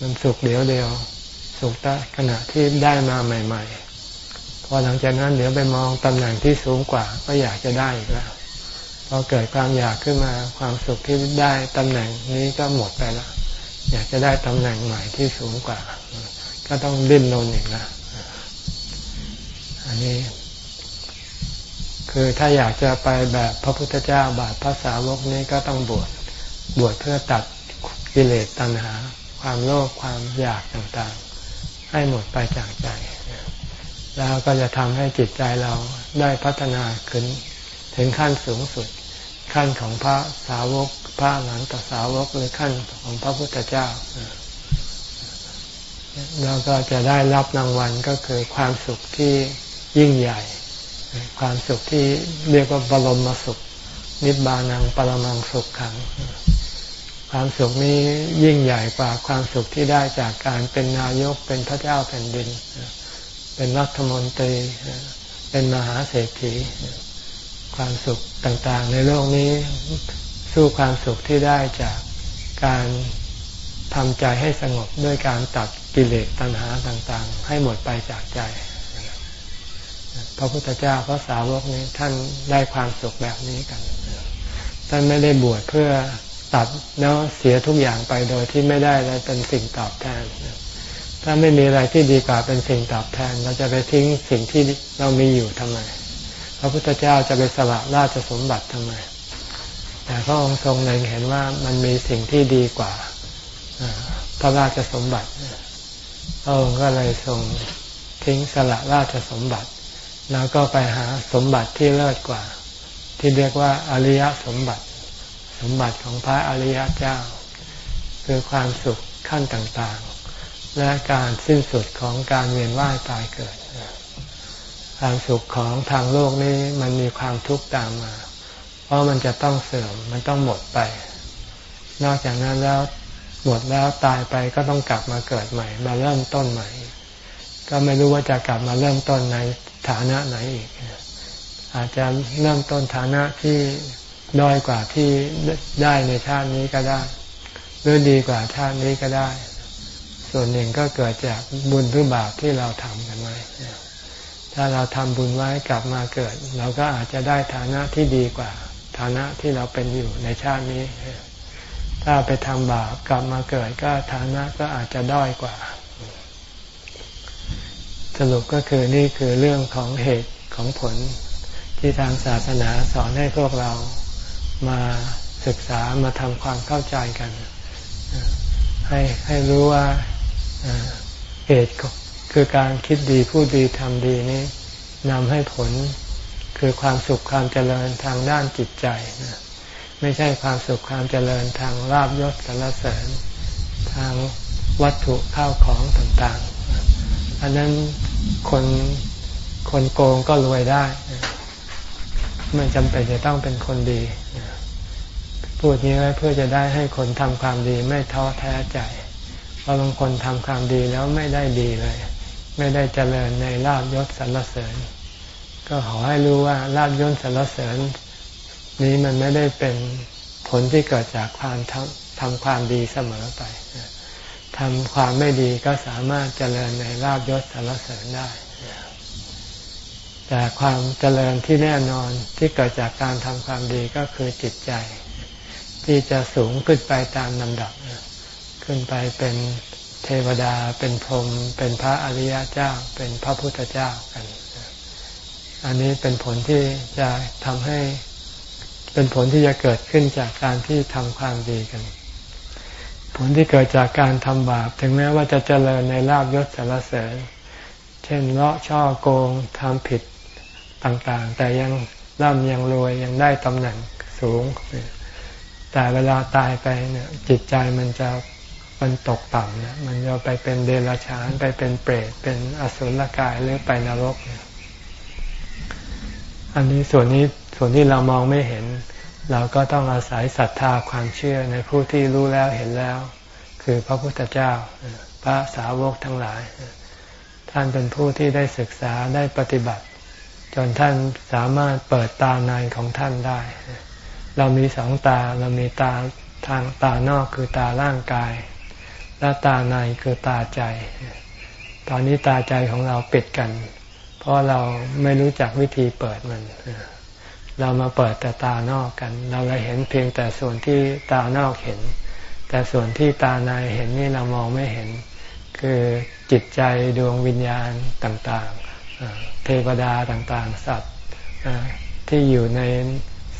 มันสุขเดียวเดียว สุขแต่ขณะที่ได้มาใหม่ ๆ พอหลังจากนั้นเดี๋ยวไปมองตำแหน่งที่สูงกว่าก็อยากจะได้อีกแล้ว พอเกิดความอยากขึ้นมาความสุขที่ได้ตำแหน่งนี้ก็หมดไปแล้ว อยากจะได้ตำแหน่งใหม่ที่สูงกว่า ก็ต้องดิ้นรนอีกแล้วอันนี้ คือถ้าอยากจะไปแบบพระพุทธเจ้าบาทพระสาวกนี้ก็ต้องบวชบวชเพื่อตัดกิเลสตัณหา ความโลภความอยากต่างๆ ให้หมดไปจากใจ แล้วก็จะทำให้จิตใจเราได้พัฒนาขึ้น ถึงขั้นสูงสุด ขั้นของพระสาวก พระหลังตสาวกหรือขั้นของพระพุทธเจ้าแล้วก็จะได้รับรางวัลก็คือความสุขที่ยิ่งใหญ่ ความสุขที่เรียกว่าบรมสุข นิบานังปรมังสุขขัง ความสุขนี้ยิ่งใหญ่กว่าความสุขที่ได้จากการเป็นนายกเป็นพระเจ้าแผ่นดิน เป็นรัฐมนตรี เป็นมหาเศรษฐี ความสุขต่างๆ ในโลกนี้สู้ความสุขที่ได้จากการทำใจให้สงบด้วยการตัดกิเลสตัณหาต่างๆ ให้หมดไปจากใจ ระพุทธเจ้าพระสาวกนี้ท่านได้ความสุขแบบนี้กัน ท่านไม่ได้บวชเพื่อตัดแล้วเสียทุกอย่างไปโดยที่ไม่ได้อะไรเป็นสิ่งตอบแทน ถ้าไม่มีอะไรที่ดีกว่าเป็นสิ่งตอบแทน เราจะไปทิ้งสิ่งที่เรามีอยู่ทำไม พระพุทธเจ้าจะไปสละราชสมบัติทำไม แต่พระองค์ทรงเล็งเห็นว่ามันมีสิ่งที่ดีกว่าพระราชสมบัติพระองค์ก็เลยทรงทิ้งสละราชสมบัติ แล้วก็ไปหาสมบัติที่เลิศกว่า ที่เรียกว่าอริยสมบัติ สมบัติของพระอริยเจ้า คือความสุขขั้นต่างๆ และการสิ้นสุดของการเวียนว่ายตายเกิด ความสุขของทางโลกนี้มันมีความทุกข์ตามมา เพราะมันจะต้องเสื่อมมันต้องหมดไป นอกจากนั้นแล้วหมดแล้วตายไปก็ต้องกลับมาเกิดใหม่ มาเริ่มต้นใหม่ ก็ไม่รู้ว่าจะกลับมาเริ่มต้นใน ฐานะไหนอีก อาจจะเริ่มต้นฐานะที่ด้อยกว่าที่ได้ในชาตินี้ก็ได้ หรือดีกว่าชาตินี้ก็ได้ ส่วนหนึ่งก็เกิดจากบุญหรือบาปที่เราทำกันไว้ถ้าเราทำบุญไว้กลับมาเกิด เราก็อาจจะได้ฐานะที่ดีกว่า ฐานะที่เราเป็นอยู่ในชาตินี้ ถ้าไปทำบาปกลับมาเกิดก็ฐานะก็อาจจะด้อยกว่า สรุปก็คือนี่คือเรื่องของเหตุของผล ที่ทางศาสนาสอนให้พวกเรามาศึกษามาทำความเข้าใจกัน ให้ให้รู้ว่าเหตุคือการคิดดีพูดดีทำดีนี้นำให้ผลคือความสุขความเจริญทางด้านจิตใจนะไม่ใช่ความสุขความเจริญทางลาบยศสรรเสริญ ทางวัตถุข้าวของต่างๆ อันนั้นคนคนโกงก็รวยได้ ไม่จำเป็นจะต้องเป็นคนดี พูดนี้ไว้เพื่อจะได้ให้คนทำความดีไม่ท้อแท้ใจเพราะบางคนทำความดีแล้วไม่ได้ดีเลย ไม่ได้เจริญในลาบยศสรรเสริญ ก็ขอให้รู้ว่าลาบยศสรรเสริญ นี้มันไม่ได้เป็นผลที่เกิดจากความทำทำความดีเสมอไป ทำความไม่ดีก็สามารถเจริญในลาบยศสรรเสริญได้ แต่ความเจริญที่แน่นอนที่เกิดจากการทำความดีก็คือจิตใจ ที่จะสูงขึ้นไปตามลำดับ ขึ้นไปเป็นเทวดาเป็นพรหมเป็นพระอริยเจ้า เป็นพระพุทธเจ้ากัน อันนี้เป็นผลที่จะทำให้เป็นผลที่จะเกิดขึ้นจากการที่ทำความดีกัน ผลที่เกิดจากการทำบาป ถึงแม้ว่าจะเจริญในลาบยศสารเสริญ เช่นเลาะช่อโกงทำผิดต่างๆ แต่ยังร่ำยังรวยยังได้ตำแหน่งสูง แต่เวลาตายไปเนี่ยจิตใจมันจะมันตกต่ำเนี่ยมันจะไปเป็นเดรัจฉานไปเป็นเปรตเป็นอสุรกายหรือไปนรกเนี่ยอันนี้ส่วนนี้ส่วนที่เรามองไม่เห็น เราก็ต้องอาศัยศรัทธาความเชื่อในผู้ที่รู้แล้วเห็นแล้ว คือพระพุทธเจ้า พระสาวกทั้งหลาย ท่านเป็นผู้ที่ได้ศึกษาได้ปฏิบัติ จนท่านสามารถเปิดตาในของท่านได้ เรามีสองตาเรามีตาทางตานอกคือตาร่างกาย และตาในคือตาใจ ตอนนี้ตาใจของเราปิดกัน เพราะเราไม่รู้จักวิธีเปิดมันเรามาเปิดแต่ตานอกกัน เราเลยเห็นเพียงแต่ส่วนที่ตานอกเห็น แต่ส่วนที่ตาในเห็นนี่เรามองไม่เห็น คือจิตใจดวงวิญญาณต่างๆ เทวดาต่างๆ สัตว์ที่อยู่ใน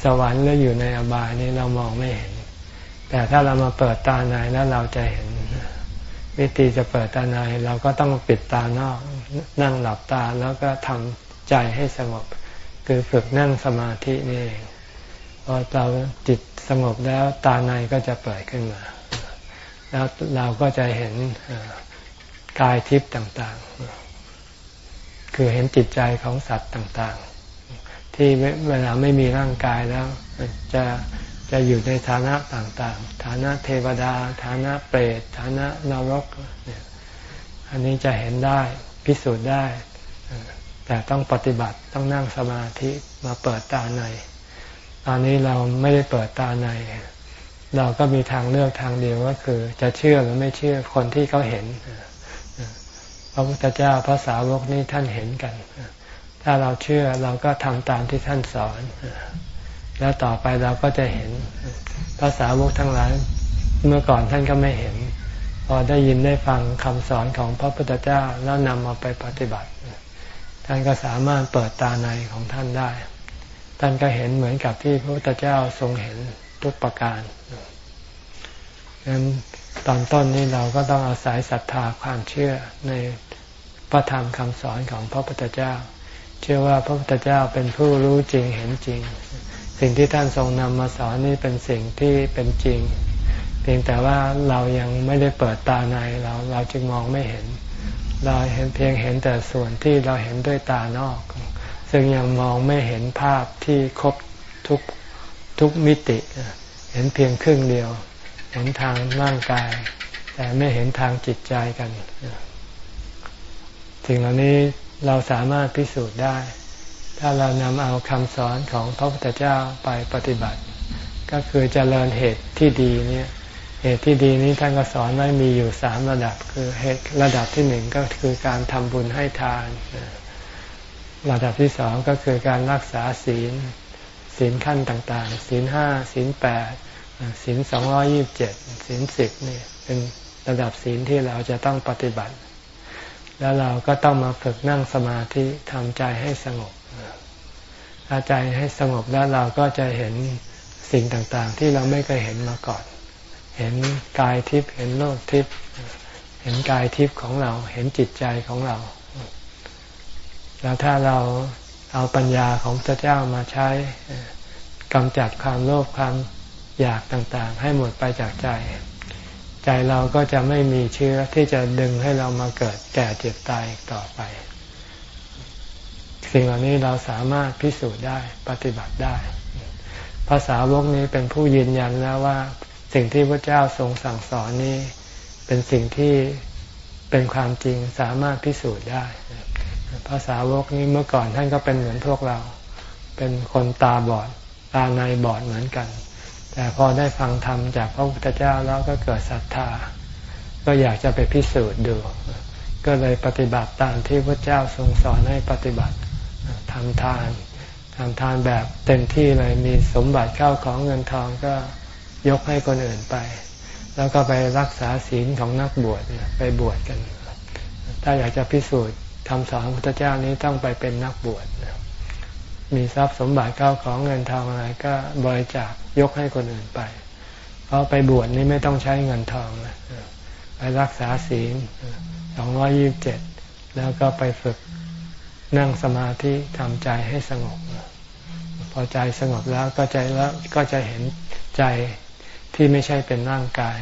สวรรค์หรืออยู่ในอบายนี่เรามองไม่เห็น แต่ถ้าเรามาเปิดตาในแล้วเราจะเห็นวิธีจะเปิดตาในเราก็ต้องปิดตานอก นั่งหลับตาแล้วก็ทำใจให้สงบ คือฝึกนั่งสมาธินี่เองพอเราจิตสงบแล้วตาในก็จะเปิดขึ้นมา แล้วเราก็จะเห็นกายทิพย์ต่างๆ คือเห็นจิตใจของสัตว์ต่างๆ ที่เวลาไม่มีร่างกายแล้วจะจะอยู่ในฐานะต่างๆ ฐานะเทวดา ฐานะเปรต ฐานะนรกเนี่ยอันนี้จะเห็นได้พิสูจน์ได้ แต่ต้องปฏิบัติต้องนั่งสมาธิมาเปิดตาในตอนนี้เราไม่ได้เปิดตาใน เราก็มีทางเลือกทางเดียวก็คือ จะเชื่อหรือไม่เชื่อคนที่เขาเห็นพระพุทธเจ้าพระสาวกนี่ท่านเห็นกัน ถ้าเราเชื่อเราก็ทำตามที่ท่านสอน แล้วต่อไปเราก็จะเห็นภาษาวกทั้งหลายเมื่อก่อนท่านก็ไม่เห็น พอได้ยินได้ฟังคำสอนของพระพุทธเจ้าแล้วนำมาไปปฏิบัติ ท่านก็สามารถเปิดตาในของท่านได้ ท่านก็เห็นเหมือนกับที่พระพุทธเจ้าทรงเห็นทุกประการดังนั้นตอนต้นนี้เราก็ต้องอาศัยศรัทธาความเชื่อในพระธรรมคำสอนของพระพุทธเจ้า เชื่อว่าพระพุทธเจ้าเป็นผู้รู้จริงเห็นจริง สิ่งที่ท่านทรงนำมาสอนนี่เป็นสิ่งที่เป็นจริง เพียงแต่ว่าเรายังไม่ได้เปิดตาในเราเราจึงมองไม่เห็น เราเห็นเพียงเห็นแต่ส่วนที่เราเห็นด้วยตานอก ซึ่งยังมองไม่เห็นภาพที่ครบทุกทุกมิติ เห็นเพียงครึ่งเดียว เห็นทางร่างกาย แต่ไม่เห็นทางจิตใจกันสิ่งเหล่านี้เราสามารถพิสูจน์ได้ ถ้าเรานำเอาคำสอนของพระพุทธเจ้าไปปฏิบัติ ก็คือเจริญเหตุที่ดีเนี่ย เหตุที่ดีนี้ท่านก็สอนไว้มีอยู่สามระดับคือเหตุระดับที่หนึ่งก็คือการทำบุญให้ทาน ระดับที่สองก็คือการรักษาศีลศีลขั้นต่างๆ ศีลห้าศีลแปดศีลสองร้อยี่บเจ็ดศีลสิบนี่เป็นระดับศีลที่เราจะต้องปฏิบัติ แล้วเราก็ต้องมาฝึกนั่งสมาธิทำใจให้สงบถ้าใจให้สงบแล้วเราก็จะเห็นสิ่งต่างๆ ที่เราไม่เคยเห็นมาก่อน เห็นกายทิพย์เห็นโลกทิพย์เห็นกายทิพย์ของเรา เห็นจิตใจของเรา แล้วถ้าเราเอาปัญญาของพระเจ้ามาใช้กำจัดความโลภความอยากต่างๆ ให้หมดไปจากใจ ใจเราก็จะไม่มีเชื้อที่จะดึงให้เรามาเกิดแก่เจ็บตายต่อไป สิ่งเหล่านี้เราสามารถพิสูจน์ได้ปฏิบัติได้ภาษาวกนี้เป็นผู้ยืนยันแล้วว่า สิ่งที่พระเจ้าทรงสั่งสอนนี้ เป็นสิ่งที่เป็นความจริงสามารถพิสูจน์ได้ภาษาวกนี้เมื่อก่อนท่านก็เป็นเหมือนพวกเรา เป็นคนตาบอด ตาในบอดเหมือนกัน แต่พอได้ฟังธรรมจากพระพุทธเจ้าแล้วก็เกิดศรัทธา ก็อยากจะไปพิสูจน์ดู ก็เลยปฏิบัติตามที่พระเจ้าทรงสอนให้ปฏิบัติทำทานทำทานแบบเต็มที่เลยมีสมบัติเข้าของเงินทองก็ ยกให้คนอื่นไป แล้วก็ไปรักษาศีลของนักบวชไปบวชกัน ถ้าอยากจะพิสูจน์คำสอนพระพุทธเจ้านี้ต้องไปเป็นนักบวชมีทรัพย์สมบัติเข้าของเงินทองอะไรก็บริจาคยกให้คนอื่นไป เพราะไปบวชนี้ไม่ต้องใช้เงินทองนะไปรักษาศีลสองร้อยี่บเจ็ดแล้วก็ไปฝึกนั่งสมาธิทำใจให้สงบ พอใจสงบแล้วก็ใจแล้วก็จะเห็นใจ ที่ไม่ใช่เป็นร่างกาย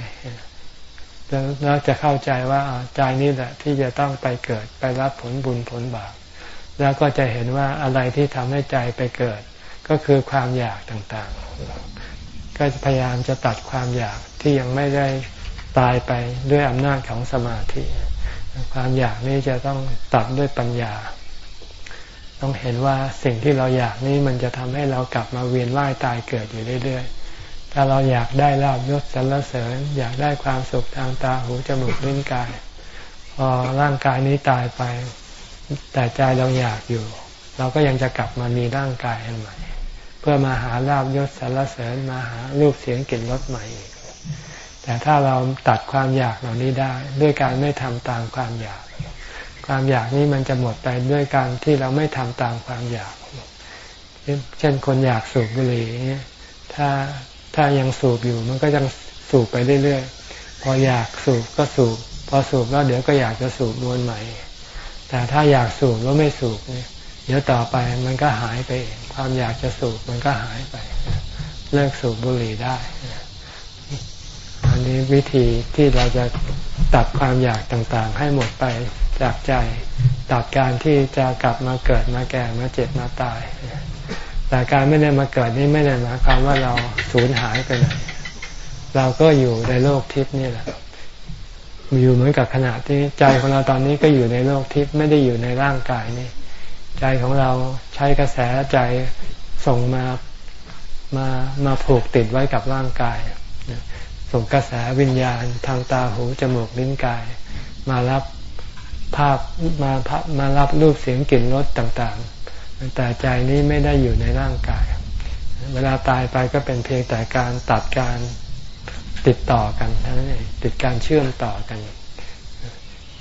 แล้วจะเข้าใจว่าใจนี่แหละที่จะต้องไปเกิดไปรับผลบุญผลบาปแล้วก็จะเห็นว่าอะไรที่ทำให้ใจไปเกิด ก็คือความอยากต่างๆ ก็พยายามจะตัดความอยากที่ยังไม่ได้ตายไปด้วยอำนาจของสมาธิ ความอยากนี้จะต้องตัดด้วยปัญญา ต้องเห็นว่าสิ่งที่เราอยากนี้มันจะทำให้เรากลับมาเวียนว่ายตายเกิดอยู่เรื่อยๆ ถ้าเราอยากได้ลาบยศสรรเสริญ อยากได้ความสุขทางตาหูจมูกลิ้นกาย พอร่างกายนี้ตายไป แต่ใจเราอยากอยู่ เราก็ยังจะกลับมามีร่างกายอันใหม่เพื่อมาหาลาบยศสรรเสริญมาหารูปเสียงกลิ่นรสใหม่อีกแต่ถ้าเราตัดความอยากเหล่านี้ได้ ด้วยการไม่ทำตามความอยาก ความอยากนี้มันจะหมดไปด้วยการที่เราไม่ทำตามความอยาก เช่นคนอยากสูบบุหรี่ถ้า ถ้ายังสูบอยู่มันก็ยังสูบไปเรื่อยๆ พออยากสูบก็สูบ พอสูบแล้วเดี๋ยวก็อยากจะสูบมวนใหม่ แต่ถ้าอยากสูบแล้วไม่สูบเนี่ยเดี๋ยวต่อไปมันก็หายไปเองความอยากจะสูบมันก็หายไป เลิกสูบบุหรี่ได้ อันนี้วิธีที่เราจะตัดความอยากต่างๆ ให้หมดไปจากใจ ตัดการที่จะกลับมาเกิดมาแก่มาเจ็บมาตาย แต่การไม่ได้มาเกิดนี่ไม่ได้หมายความว่าเราสูญหายไปไหนเราก็อยู่ในโลกทิพย์นี่แหละอยู่เหมือนกับขณะที่ใจของเราตอนนี้ก็อยู่ในโลกทิพย์ไม่ได้อยู่ในร่างกายนี่ใจของเราใช้กระแสใจส่งมามามาผูกติดไว้กับร่างกาย ส่งกระแสวิญญาณทางตาหูจมูกลิ้นกาย มารับภาพมามารับรูปเสียงกลิ่นรสต่างๆ แต่ใจนี้ไม่ได้อยู่ในร่างกาย เวลาตายไปก็เป็นเพียงแต่การตัดการติดต่อกันเท่านั้นเองติดการเชื่อมต่อกัน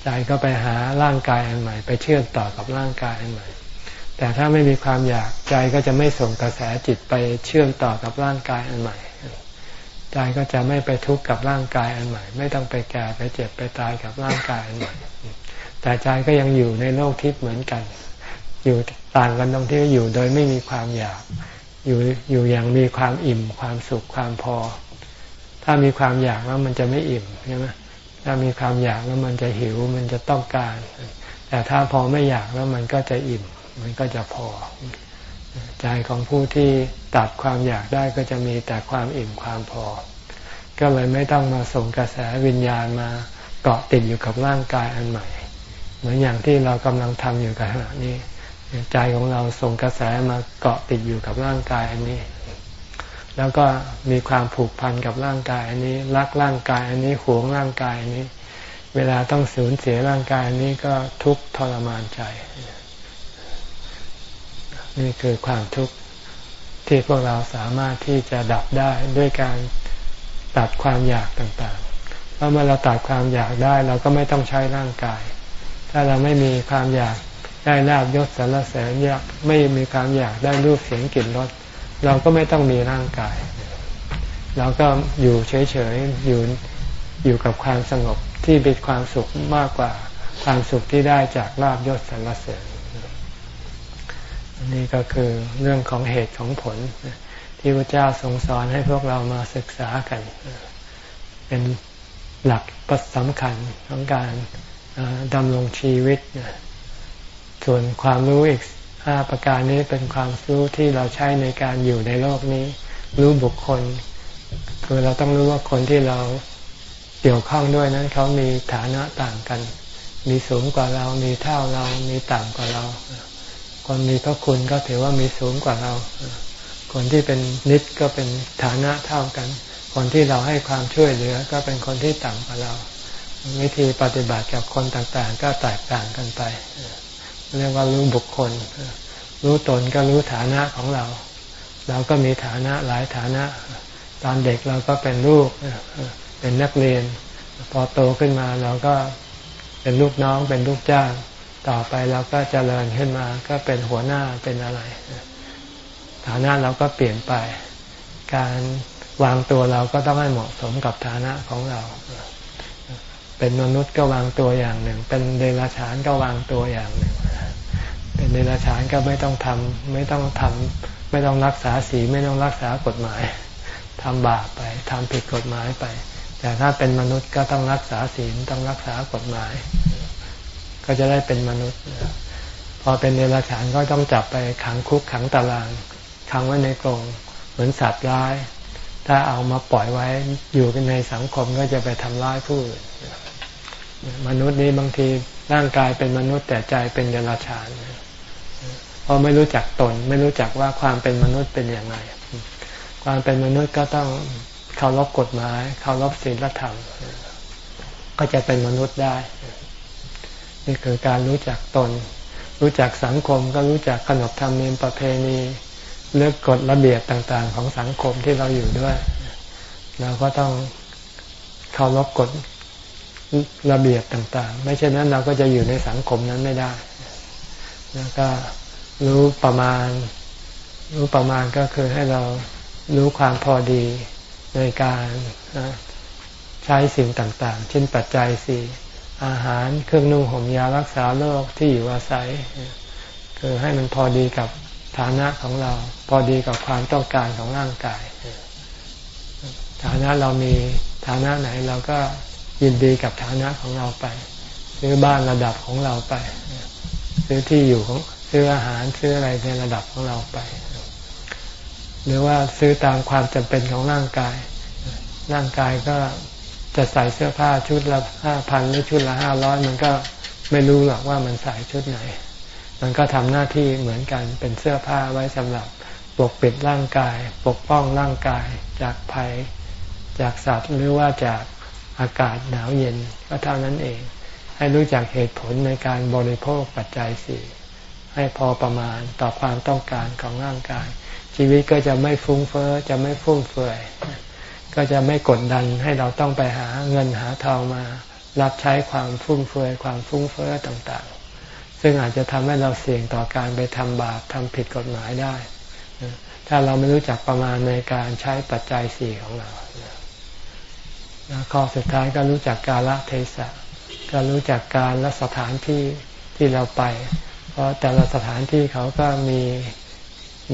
ใจก็ไปหาร่างกายอันใหม่ ไปเชื่อมต่อกับร่างกายอันใหม่ แต่ถ้าไม่มีความอยากใจก็จะไม่ส่งกระแสจิตไปเชื่อมต่อกับร่างกายอันใหม่ ใจก็จะไม่ไปทุกข์กับร่างกายอันใหม่ ไม่ต้องไปแก่ไปเจ็บไปตายกับร่างกายอันใหม่ แต่ใจก็ยังอยู่ในโลกทิพย์เหมือนกัน อยู่ ต่างกันตรงที่อยู่โดยไม่มีความอยาก อยู่อยู่อย่างมีความอิ่ม ความสุขความพอ ถ้ามีความอยากแล้วมันจะไม่อิ่มใช่ไหมถ้ามีความอยากแล้วมันจะหิวมันจะต้องการ แต่ถ้าพอไม่อยากแล้วมันก็จะอิ่ม มันก็จะพอ ใจของผู้ที่ตัดความอยากได้ก็จะมีแต่ความอิ่มความพอ ก็เลยไม่ต้องมาส่งกระแสวิญญาณมาเกาะติดอยู่กับร่างกายอันใหม่ เหมือนอย่างที่เรากำลังทำอยู่ขณะนี้ ใจของเราส่งกระแสมาเกาะติดอยู่กับร่างกายอันนี้ แล้วก็มีความผูกพันกับร่างกายอันนี้ รักร่างกายอันนี้หวงร่างกายอันนี้ เวลาต้องสูญเสียร่างกายอันนี้ก็ทุกข์ทรมานใจ นี่คือความทุกข์ที่พวกเราสามารถที่จะดับได้ด้วยการตัดความอยากต่างๆเพราะเมื่อเราตัดความอยากได้ เราก็ไม่ต้องใช้ร่างกาย ถ้าเราไม่มีความอยาก ได้ลาบยศสารเสริญอยากไม่มีความอยากได้รูปเสียงกลิ่นรสเราก็ไม่ต้องมีร่างกาย เราก็อยู่เฉยๆอยู่อยู่กับความสงบที่เป็นความสุขมากกว่าความสุขที่ได้จากลาบยศสรรเสริญนนี้ก็คือเรื่องของเหตุของผล ที่พระเจ้าทรงสอนให้พวกเรามาศึกษากัน เป็นหลักประสำคัญของการดำรงชีวิต ส่วนความรู้อีกห้าประการนี้เป็นความรู้ที่เราใช้ในการอยู่ในโลกนี้ รู้บุคคล คือเราต้องรู้ว่าคนที่เราเกี่ยวข้องด้วยนั้นเขามีฐานะต่างกัน มีสูงกว่าเรา มีเท่าเรา มีต่ำกว่าเรา คนมีพระคุณก็ถือว่ามีสูงกว่าเรา คนที่เป็นนิดก็เป็นฐานะเท่ากัน คนที่เราให้ความช่วยเหลือ ก็เป็นคนที่ต่ำกว่าเรา วิธีปฏิบัติกับคนต่างๆ ก็แตกต่างกันไป เรียกว่ารู้บุคคล รู้ตนก็รู้ฐานะของเรา เราก็มีฐานะหลายฐานะ ตอนเด็กเราก็เป็นลูกเป็นนักเรียน พอโตขึ้นมาเราก็เป็นลูกน้องเป็นลูกจ้าง ต่อไปเราก็เจริญขึ้นมา ก็เป็นหัวหน้าเป็นอะไร ฐานะเราก็เปลี่ยนไป การวางตัวเราก็ต้องให้เหมาะสมกับฐานะของเรา เป็นมนุษย์ก็วางตัวอย่างหนึ่ง เป็นเดรัจฉานก็วางตัวอย่างหนึ่ง เป็นเดรัจฉานก็ไม่ต้องทำไม่ต้องทำไม่ต้องรักษาศีลไม่ต้องรักษากฎหมายทำบาปไปทำผิดกฎหมายไป แต่ถ้าเป็นมนุษย์ก็ต้องรักษาศีลต้องรักษากฎหมาย ก็จะได้เป็นมนุษย์พอเป็นเดรัจฉานก็ต้องจับไปขังคุกขังตารางขังไว้ในกรงเหมือนสัตว์ร้าย ถ้าเอามาปล่อยไว้อยู่กันในสังคมก็จะไปทำร้ายผู้อื่น มนุษย์นี้บางทีร่างกายเป็นมนุษย์แต่ใจเป็นเดรัจฉานเพราะไม่รู้จักตน ไม่รู้จักว่าความเป็นมนุษย์เป็นอย่างไร ความเป็นมนุษย์ก็ต้องเคารพกฎหมายเคารพศีลธรรม ก็จะเป็นมนุษย์ได้ นี่คือการรู้จักตน รู้จักสังคมก็รู้จักขนบธรรมเนียมประเพณีเลือกกฎระเบียบต่าง ๆ ของสังคมที่เราอยู่ด้วย เราก็ต้องเคารพกฎ ระเบียบต่างๆ ไม่เช่นนั้นเราก็จะอยู่ในสังคมนั้นไม่ได้ แล้วก็รู้ประมาณ รู้ประมาณก็คือให้เรารู้ความพอดีในการใช้สิ่งต่างๆ เช่นปัจจัยสี่อาหารเครื่องนุ่งห่มยารักษาโรคที่อยู่อาศัย คือให้มันพอดีกับฐานะของเรา พอดีกับความต้องการของร่างกาย ฐานะเรามีฐานะไหนเราก็ ยินดีกับฐานะของเราไป ซื้อบ้านระดับของเราไป ซื้อที่อยู่ของซื้ออาหารซื้ออะไรในระดับของเราไป หรือว่าซื้อตามความจำเป็นของร่างกาย ร่างกายก็จะใส่เสื้อผ้าชุดละห้าพันหรือชุดละห้าร้อยมันก็ไม่รู้หรอกว่ามันใส่ชุดไหน มันก็ทำหน้าที่เหมือนกันเป็นเสื้อผ้าไว้สำหรับปกปิดร่างกาย ปกป้องร่างกายจากภัย จากสัตว์หรือว่าจาก อากาศหนาวเย็นก็เท่านั้นเอง ให้รู้จักเหตุผลในการบริโภคปัจจัยสี่ให้พอประมาณต่อความต้องการของร่างกาย ชีวิตก็จะไม่ฟุ้งเฟอ้อจะไม่ฟุ่มเฟือยก็จะไม่กดดันให้เราต้องไปหาเงินหาทองมารับใช้ความฟุ่มเฟือยความฟุ้งเฟ้อต่างๆ ซึ่งอาจจะทำให้เราเสี่ยงต่อการไปทำบาปทำผิดกฎหมายได้ ถ้าเราไม่รู้จักประมาณในการใช้ปัจจัยสี่ของเรา ข้อสุดท้ายก็รู้จักกาลเทศะก็รู้จักการและสถานที่ที่เราไป เพราะแต่ละสถานที่เขาก็มี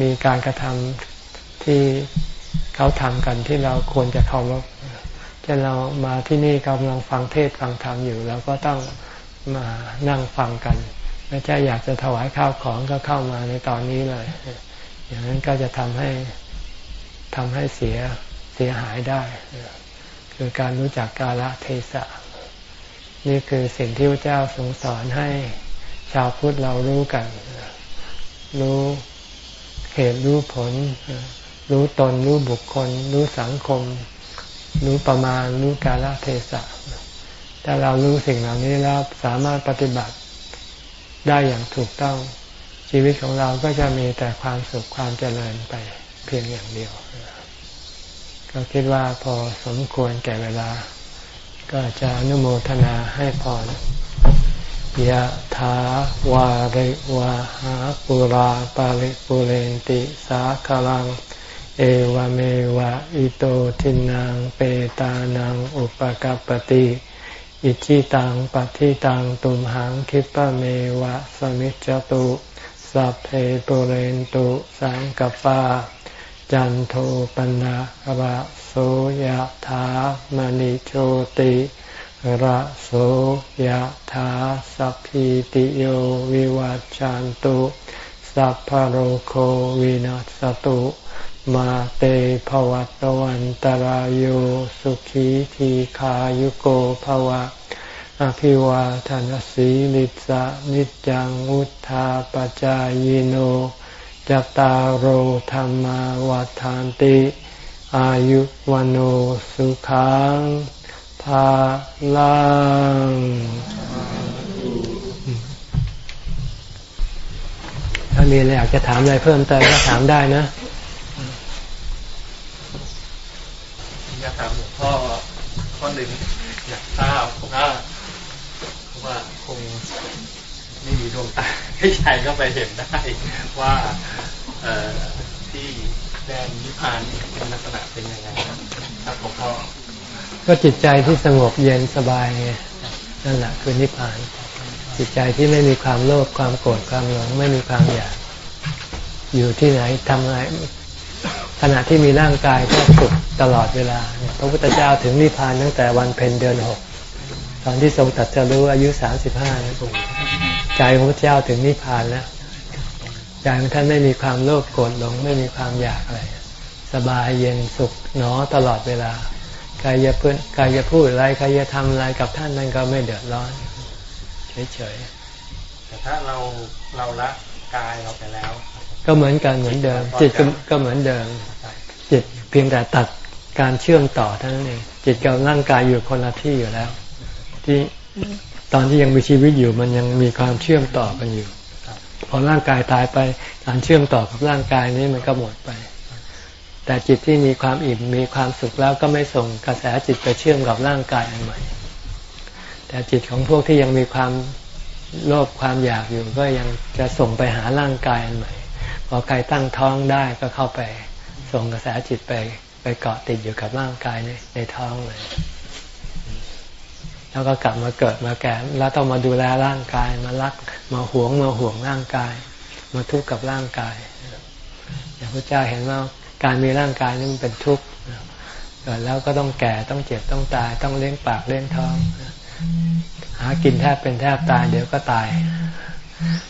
มีการกระทำที่เขาทำกันที่เราควรจะเคารพเช่นเรามาที่นี่กำลังฟังเทศฟังธรรมอยู่เราก็ต้องมานั่งฟังกันไม่ใช่อยากจะถวายข้าวของก็เข้ามาในตอนนี้เลย อย่างนั้นก็จะทำให้ทำให้เสียเสียหายได้ คือการรู้จักกาลเทศะ นี่คือสิ่งที่พระเจ้าทรงสอนให้ชาวพุทธเรารู้กัน รู้เหตุรู้ผล รู้ตนรู้บุคคล รู้สังคม รู้ประมาณ รู้กาลเทศะ ถ้าเรารู้สิ่งเหล่านี้แล้วสามารถปฏิบัติได้อย่างถูกต้องชีวิตของเราก็จะมีแต่ความสุขความเจริญไปเพียงอย่างเดียว ก็คิดว่าพอสมควรแก่เวลา ก็จะอนุโมทนาให้พรยะถาวาริวะหาปุราปาริปุเรนติสาคลัง เอวเมวะอิโตทินังเปตานังอุปกัปติอิจิตังปฏิตังตุมหังคิปะเมวะสมิจจตุ สัพเพปุเรนตุสังกปา จันโทปนะระโสยถามณิโชติระโสยถาสัพพิติโยวิวัจจันตุสัพพโรโควินัสตุมาเตภวัตวันตารโยสุขีทีขายุโกภวะ อภิวาทานสีลิสะนิจังวุธาปจายโน จตารโหธรรมวัฏานติ อายุวันโอสุขังภาลังถ้ามีอะไรอยากจะถามอะไรเพิ่มเติมก็ถามได้นะอยากถามหลวงพ่อข้อหนึ่งอยากทราบว่าว่าคง ไม่มีดวงตาให้ใครก็ไปเห็นได้ว่าเออที่แดนนิพพานเป็นลักษณะเป็นยังไงครับหลวงพ่อก็จิตใจที่สงบเย็นสบายไงนั่นแหละคือนิพพาน จิตใจที่ไม่มีความโลภความโกรธความหลงไม่มีความอยาก อยู่ที่ไหนทำอะไรขณะที่มีร่างกายก็ฝึกตลอดเวลาพระพุทธเจ้าถึงนิพพานตั้งแต่วันเพ็ญเดือนหกตอนที่ทรงตัดจะรู้อายุสามสิบห้า ใจของพระเจ้าถึงนิพพานแล้วใจของท่านไม่มีความโลภโกรธหลงไม่มีความอยากอะไร สบายเย็นสุขหนอตลอดเวลาใครจะพูดใครจะพูดอะไรใครจะทำอะไรกับท่านนั่นก็ไม่เดือดร้อนเฉยๆแต่ถ้าเราเราละกายเราไปแล้ว ก็เหมือนกันเหมือนเดิม จิตก็เหมือนเดิม จิตเพียงแต่ตัดการเชื่อมต่อเท่านั้นเองจิตกับร่างกายอยู่คนละที่อยู่แล้ว ที่ ตอนที่ยังมีชีวิตอยู่มันยังมีความเชื่อมต่อกันอยู่พอร่างกายตายไปการเชื่อมต่อกับร่างกายนี้มันก็หมดไป แต่จิตที่มีความอิ่มมีความสุขแล้วก็ไม่ส่งกระแสจิตไปเชื่อมกับร่างกายอันใหม่ แต่จิตของพวกที่ยังมีความโลภความอยากอยู่ก็ยังจะส่งไปหาร่างกายอันใหม่พอใครตั้งท้องได้ก็เข้าไปส่งกระแสจิตไปไปเกาะติดอยู่กับร่างกายในในท้องเลย แล้วก็กลับมาเกิดมาแก่ แล้วต้องมาดูแลร่างกาย มารักมาหวงมาห่วงร่างกาย มาทุกข์กับร่างกายอย่างพระเจ้าเห็นว่าการมีร่างกายนี่มันเป็นทุกข์เกิดแล้วก็ต้องแก่ต้องเจ็บต้องตาย ต้องเลี้ยงปากเลี้ยงท้อง หากินแทบเป็นแทบตาย เดี๋ยวก็ตาย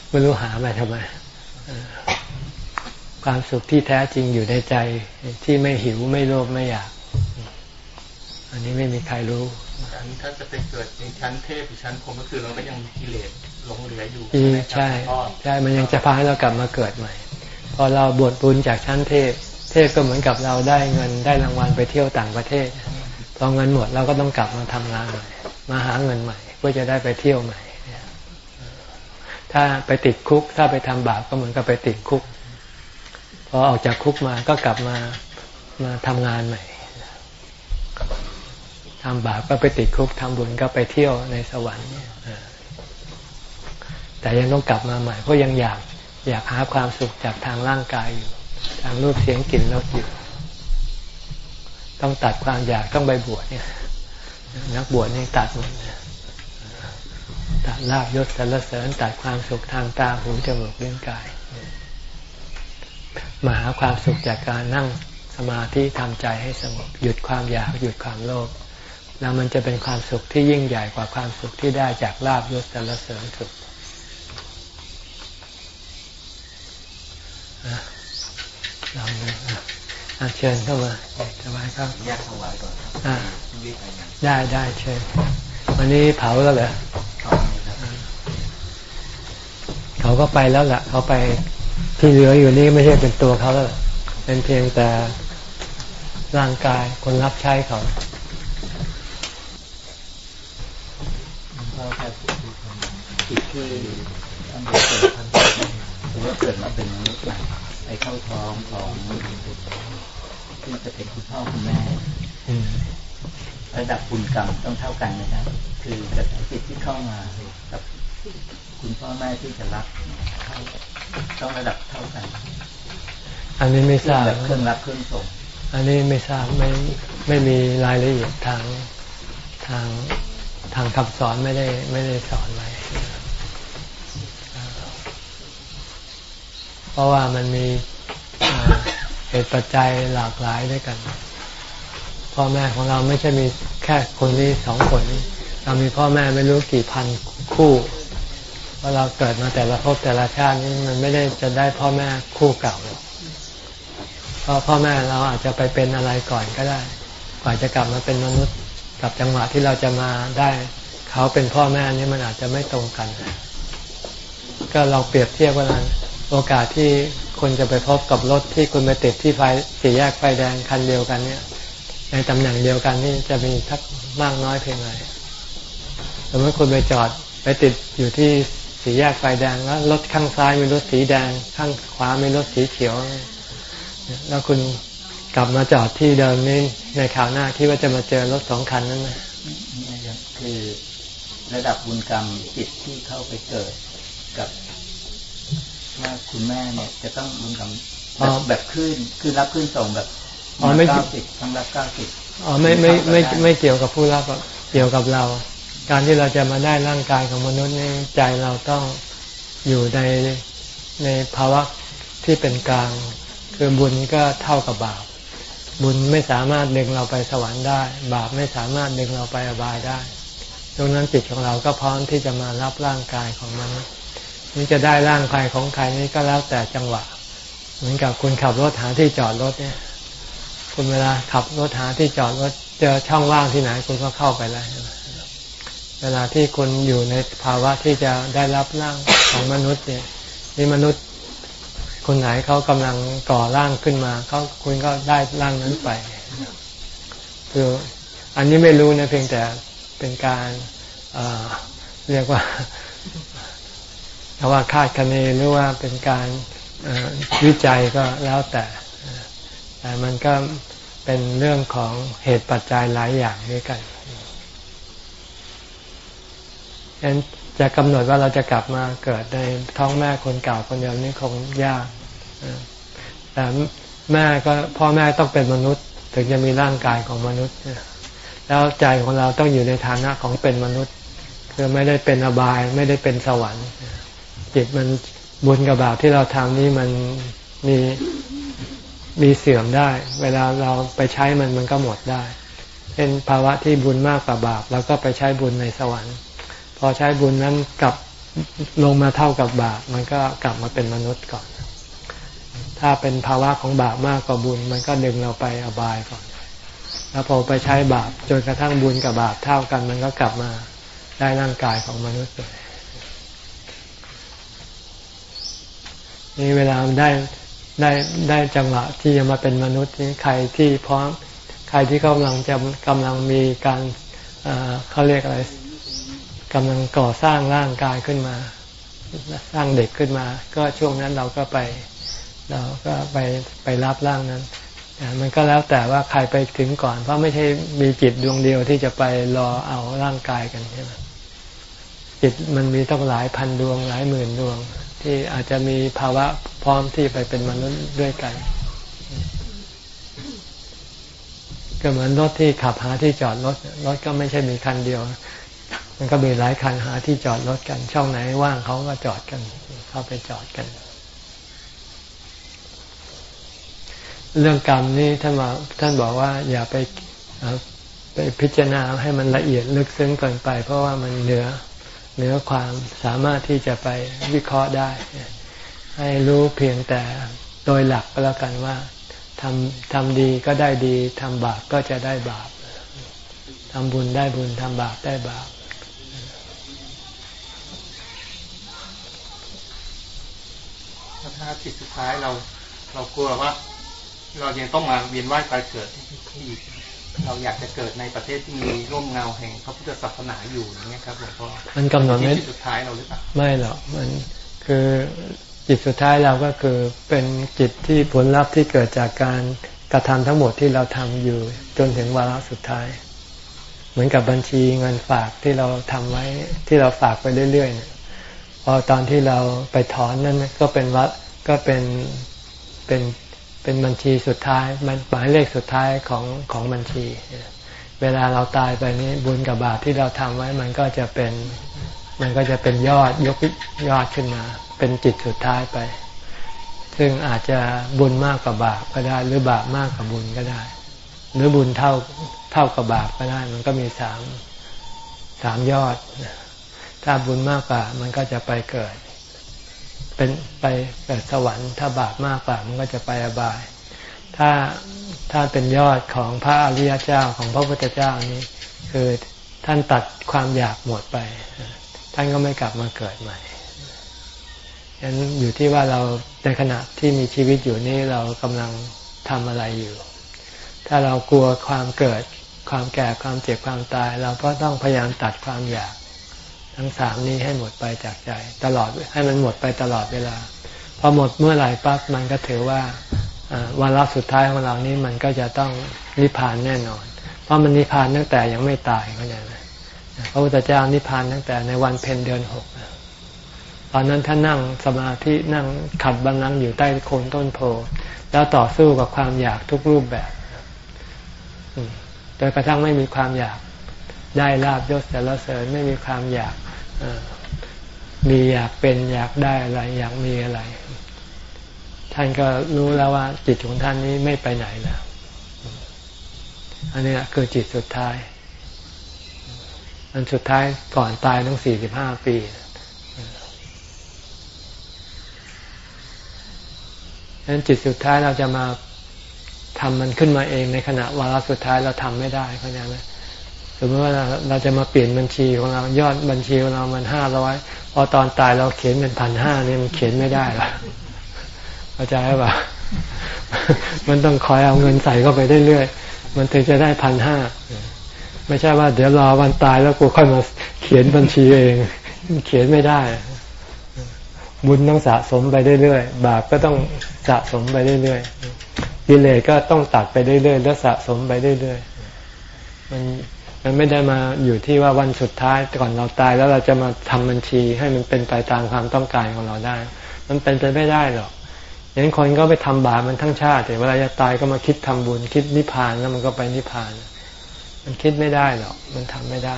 ไม่รู้หาไปทำไมความสุขที่แท้จริงอยู่ในใจที่ไม่หิวไม่โลภไม่อยาก อันนี้ไม่มีใครรู้ อันถ้าจะไปเกิดในชั้นเทพหรือชั้นพรหมก็คือเราก็ยังมีกิเลสหลงเหลืออยู่ใช่ใช่มันยังจะพาให้เรากลับมาเกิดใหม่ พอเราบวชบุญจากชั้นเทพ เทพก็เหมือนกับเราได้เงินได้รางวัลไปเที่ยวต่างประเทศพอเงินหมดเราก็ต้องกลับมาทำงานใหม่มาหาเงินใหม่เพื่อจะได้ไปเที่ยวใหม่ถ้าไปติดคุก ถ้าไปทำบาปก็เหมือนกับไปติดคุกพอออกจากคุกมาก็กลับมามาทำงานใหม่ ทำบาปก็ไปติดคุกทำบุญก็ไปเที่ยวในสวรรค์แต่ยังต้องกลับมาใหม่เพราะยังอยากอยากหาความสุขจากทางร่างกายอยู่ ทางรูปเสียงกลิ่นรสอยู่ ต้องตัดความอยากต้องไปบวชเนี่ย นักบวชนี่ตัดหมดตัดลาบยศสรรเสริญตัดความสุขทางตาหูจมูกเลี้ยงกายมาหาความสุขจากการนั่งสมาธิทำใจให้สงบหยุดความอยากหยุดความโลภ แล้วมันจะเป็นความสุขที่ยิ่งใหญ่กว่าความสุขที่ได้จากลาบยศสรรเสริญสุขลองดูเชิญเข้ามาสบายครับแยกถวายก่อนได้ได้เชิญ วันนี้เผาแล้วเหรอเขาก็ไปแล้วล่ะ เขาไปที่เหลืออยู่นี่ไม่ใช่เป็นตัวเขาแล้วเป็นเพียงแต่ร่างกายคนรับใช้เขา จิตที่ท่านเกิดท่านว่าเกิดมาเป็นมนุษย์นะไปเข้าท้องของที่จะเป็นคุณพ่อคุณแม่ระดับบุญกรรมต้องเท่ากันนะครับ คือกระแสจิตที่เข้ามากับคุณพ่อแม่ที่จะรับต้องระดับเท่ากัน อันนี้ไม่ทราบเครื่องรับเครื่องส่ง อันนี้ไม่ทราบไม่ไม่มีรายละเอียดทางทาง ทางคำสอนไม่ได้ไม่ได้สอนไว้เพราะว่ามันมีเหตุปัจจัยหลากหลายด้วยกันพ่อแม่ของเราไม่ใช่มีแค่คนนี้สองคนนี้เรามีพ่อแม่ไม่รู้กี่พันคู่เพราะเราเกิดมาแต่ละภพแต่ละชาตินี้มันไม่ได้จะได้พ่อแม่คู่เก่าหรอกเพราะพ่อแม่เราอาจจะไปเป็นอะไรก่อนก็ได้กว่าจะกลับมาเป็นมนุษย์ กับจังหวะที่เราจะมาได้เขาเป็นพ่อแม่นี่มันอาจจะไม่ตรงกัน ก็เราเปรียบเทียบว่าโอกาสที่คนจะไปพบกับรถที่คุณไปติดที่ไฟสี่แยกไฟแดงคันเดียวกันเนี่ย ในตำแหน่งเดียวกันนี่จะมีทักมากน้อยเพียงไรสมมติคุณไปจอดไปติดอยู่ที่สี่แยกไฟแดงแล้วรถข้างซ้ายมีรถสีแดง ข้างขวามีรถสีเขียว แล้วคุณ กลับมาจอดที่เดิมนี่ในข่าวหน้าคิดว่าจะมาเจอรถสองคันนั้นไหมคือระดับบุญกรรมจิตที่เข้าไปเกิดกับว่าคุณแม่เนี่ย จะต้องบุญกรรมแบบแบบขึ้นคือรับขึ้นส่งแบบอ๋อไม่เก้าสิบทั้งรับเก้าสิบอ๋อไม่ไม่ไม่ไม่เกี่ยวกับผู้รับเกี่ยวกับเรา การที่เราจะมาได้ร่างกายของมนุษย์นี่ใจเราต้องอยู่ในในภาวะที่เป็นกลาง คือบุญก็เท่ากับบาป บุญไม่สามารถดึงเราไปสวรรค์ได้ บาปไม่สามารถดึงเราไปอบายได้ดังนั้นจิตของเราก็พร้อมที่จะมารับร่างกายของมันนี่จะได้ร่างกายของใครนี่ก็แล้วแต่จังหวะ เหมือนกับคุณขับรถหาที่จอดรถเนี่ย คุณเวลาขับรถหาที่จอดรถเจอช่องว่างที่ไหนคุณก็เข้าไปแล้วเวลาที่คุณอยู่ในภาวะที่จะได้รับร่างของมนุษย์เนี่ยนี่มนุษย์ คนไหนเขากำลังก่อร่างขึ้นมาเขาคุณก็ได้ร่างนั้นไปคืออันนี้ไม่รู้นะเพียงแต่เป็นการเรียกว่าถ้าว่าคาดคะเนหรือว่าเป็นการวิจัยก็แล้วแต่แต่มันก็เป็นเรื่องของเหตุปัจจัยหลายอย่างด้วยกันฉะนั้น จะกำหนดว่าเราจะกลับมาเกิดในท้องแม่คนเก่าคนเดียวนี่คงยากแต่แม่ก็พ่อแม่ต้องเป็นมนุษย์ ถึงจะมีร่างกายของมนุษย์แล้วใจของเราต้องอยู่ในฐานะของเป็นมนุษย์ คือไม่ได้เป็นอบายไม่ได้เป็นสวรรค์ จิตมันบุญกับบาปที่เราทำนี่มันมีมีเสื่อมได้ เวลาเราไปใช้มันมันก็หมดได้ เป็นภาวะที่บุญมากกว่าบาปเราก็ไปใช้บุญในสวรรค์ พอใช้บุญนั้นกลับลงมาเท่ากับบาปมันก็กลับมาเป็นมนุษย์ก่อน ถ้าเป็นภาวะของบาปมากกว่าบุญ มันก็ดึงเราไปอบายก่อน แล้วพอไปใช้บาปจนกระทั่งบุญกับบาปเท่ากัน มันก็กลับมาได้ร่างกายของมนุษย์เลยนี่เวลาได้ได้ได้จังหวะที่จะมาเป็นมนุษย์นี่ใครที่พร้อมใครที่กำลังจะกำลังมีการเขาเรียกอะไร กำลังก่อสร้างร่างกายขึ้นมา สร้างเด็กขึ้นมา ก็ช่วงนั้นเราก็ไป เราก็ไปไปรับร่างนั้นมันก็แล้วแต่ว่าใครไปถึงก่อน เพราะไม่ใช่มีจิตดวงเดียวที่จะไปรอเอาร่างกายกันใช่ไหมจิตมันมีต้องหลายพันดวงหลายหมื่นดวง ที่อาจจะมีภาวะพร้อมที่ไปเป็นมนุษย์ด้วยกัน ก็เหมือนรถที่ขับหาที่จอดรถรถก็ไม่ใช่มีคันเดียว มันก็มีหลายคันหาที่จอดรถกัน ช่องไหนว่างเขาก็จอดกัน เข้าไปจอดกัน เรื่องกรรมนี่ท่านบอกท่านบอกว่า อย่าไปไปพิจารณาให้มันละเอียดลึกซึ้งเกินไป เพราะว่ามันเหนือเหนือความสามารถที่จะไปวิเคราะห์ได้ ให้รู้เพียงแต่โดยหลักก็แล้วกันว่าทำทำดีก็ได้ดีทำบาปก็จะได้บาปทำบุญได้บุญทำบาปได้บาปาจิตสุดท้ายเรา เรากลัวว่า เรายังต้องมาเวียนว่ายตายเกิดอีกเราอยากจะเกิดในประเทศที่มีร่มเงาแห่งพระพุทธศาสนาอยู่อย่างเงี้ยครับหลวงพ่อมันกำหนดไม่สุดท้ายเราหรือเปล่าไม่หรอกมันคือจิตสุดท้ายเราก็คือเป็นจิตที่ผลลัพธ์ที่เกิดจากการกระทำทั้งหมดที่เราทำอยู่ จนถึงวาระสุดท้าย เหมือนกับบัญชีเงินฝากที่เราทำไว้ที่เราฝากไปเรื่อยๆเนี่ยพอตอนที่เราไปถอนนั่นก็เป็นวัด ก็เป็นเป็นเป็นบัญชีสุดท้ายมันหมายเลขสุดท้ายของของบัญชี เวลาเราตายไปนี้บุญกับบาปที่เราทำไว้มันก็จะเป็นมันก็จะเป็นยอดยกยอดขึ้นมา เป็นจิตสุดท้ายไป ซึ่งอาจจะบุญมากกว่าบาปก็ได้ หรือบาปมากกว่าบุญก็ได้ หรือบุญเท่าเท่ากับบาปก็ได้ มันก็มีสามสามยอด ถ้าบุญมากกว่ามันก็จะไปเกิด เป็นไปเกิดสวรรค์ถ้าบาปมากกว่ามันก็จะไปอบาย ถ้าถ้าเป็นยอดของพระอริยเจ้าของพระพุทธเจ้านี้ คือท่านตัดความอยากหมดไป ท่านก็ไม่กลับมาเกิดใหม่ฉะนั้นอยู่ที่ว่าเราในขณะที่มีชีวิตอยู่นี่เรากำลังทำอะไรอยู่ ถ้าเรากลัวความเกิดความแก่ความเจ็บความตาย เราก็ต้องพยายามตัดความอยาก ทั้งสามนี้ให้หมดไปจากใจ ตลอดให้มันหมดไปตลอดเวลาพอหมดเมื่อไหร่ปั๊บมันก็ถือว่าวันรับสุดท้ายของเรานี้มันก็จะต้องนิพพานแน่นอน เพราะมันนิพพานตั้งแต่ยังไม่ตายเข้าใจไหมพระพุทธเจ้านิพพานตั้งแต่ในวันเพ็ญเดือนหกตอนนั้นท่านนั่งสมาธินั่งขัดบัลลังก์อยู่ใต้โคนต้นโพแล้วต่อสู้กับความอยากทุกรูปแบบโดยกระทั่งไม่มีความอยากได้ลาบยศแต่ละเสริญไม่มีความอยาก มีอยากเป็นอยากได้อะไร อยากมีอะไร ท่านก็รู้แล้วว่า จิตของท่านนี้ไม่ไปไหนแล้ว อันนี้คือจิตสุดท้าย อันสุดท้ายก่อนตายต้องสี่สิบห้าปีดังนั้นจิตสุดท้ายเราจะมาทำมันขึ้นมาเองในขณะวาระสุดท้ายเราทำไม่ได้เข้าใจไหมส มมติว่าเราจะมาเปลี่ยนบัญชีของเรายอดบัญชีของเรามันห้าร้อยพอตอนตายเราเขียนเป็นพันห้าเนี่ยมันเขียนไม่ได้หรอเข้าใจไหมป่ะมันต้องคอยเอาเงินใส่เข้าไปเรื่อยๆมันถึงจะได้พันห้าไม่ใช่ว่า เดี๋ยวรอวันตายแล้วกูค่อยมาเขียนบัญชีเอง เขียนไม่ได้ บุญต้องสะสมไปเรื่อยๆบาปก็ต้องสะสมไปเรื่อยๆกิเลสก็ต้องตัดไปเรื่อยๆแล้วสะสมไปเรื่อยๆมัน มันไม่ได้มาอยู่ที่ว่าวันสุดท้ายก่อนเราตายแล้วเราจะมาทำบัญชีให้มันเป็นไปตามความต้องการของเราได้ มันเป็นไปไม่ได้หรอกอย่างนั้นคนก็ไปทำบาปมันทั้งชาติแต่เวลาจะตายก็มาคิดทำบุญ คิดนิพพานแล้วมันก็ไปนิพพาน มันคิดไม่ได้หรอกมันทำไม่ได้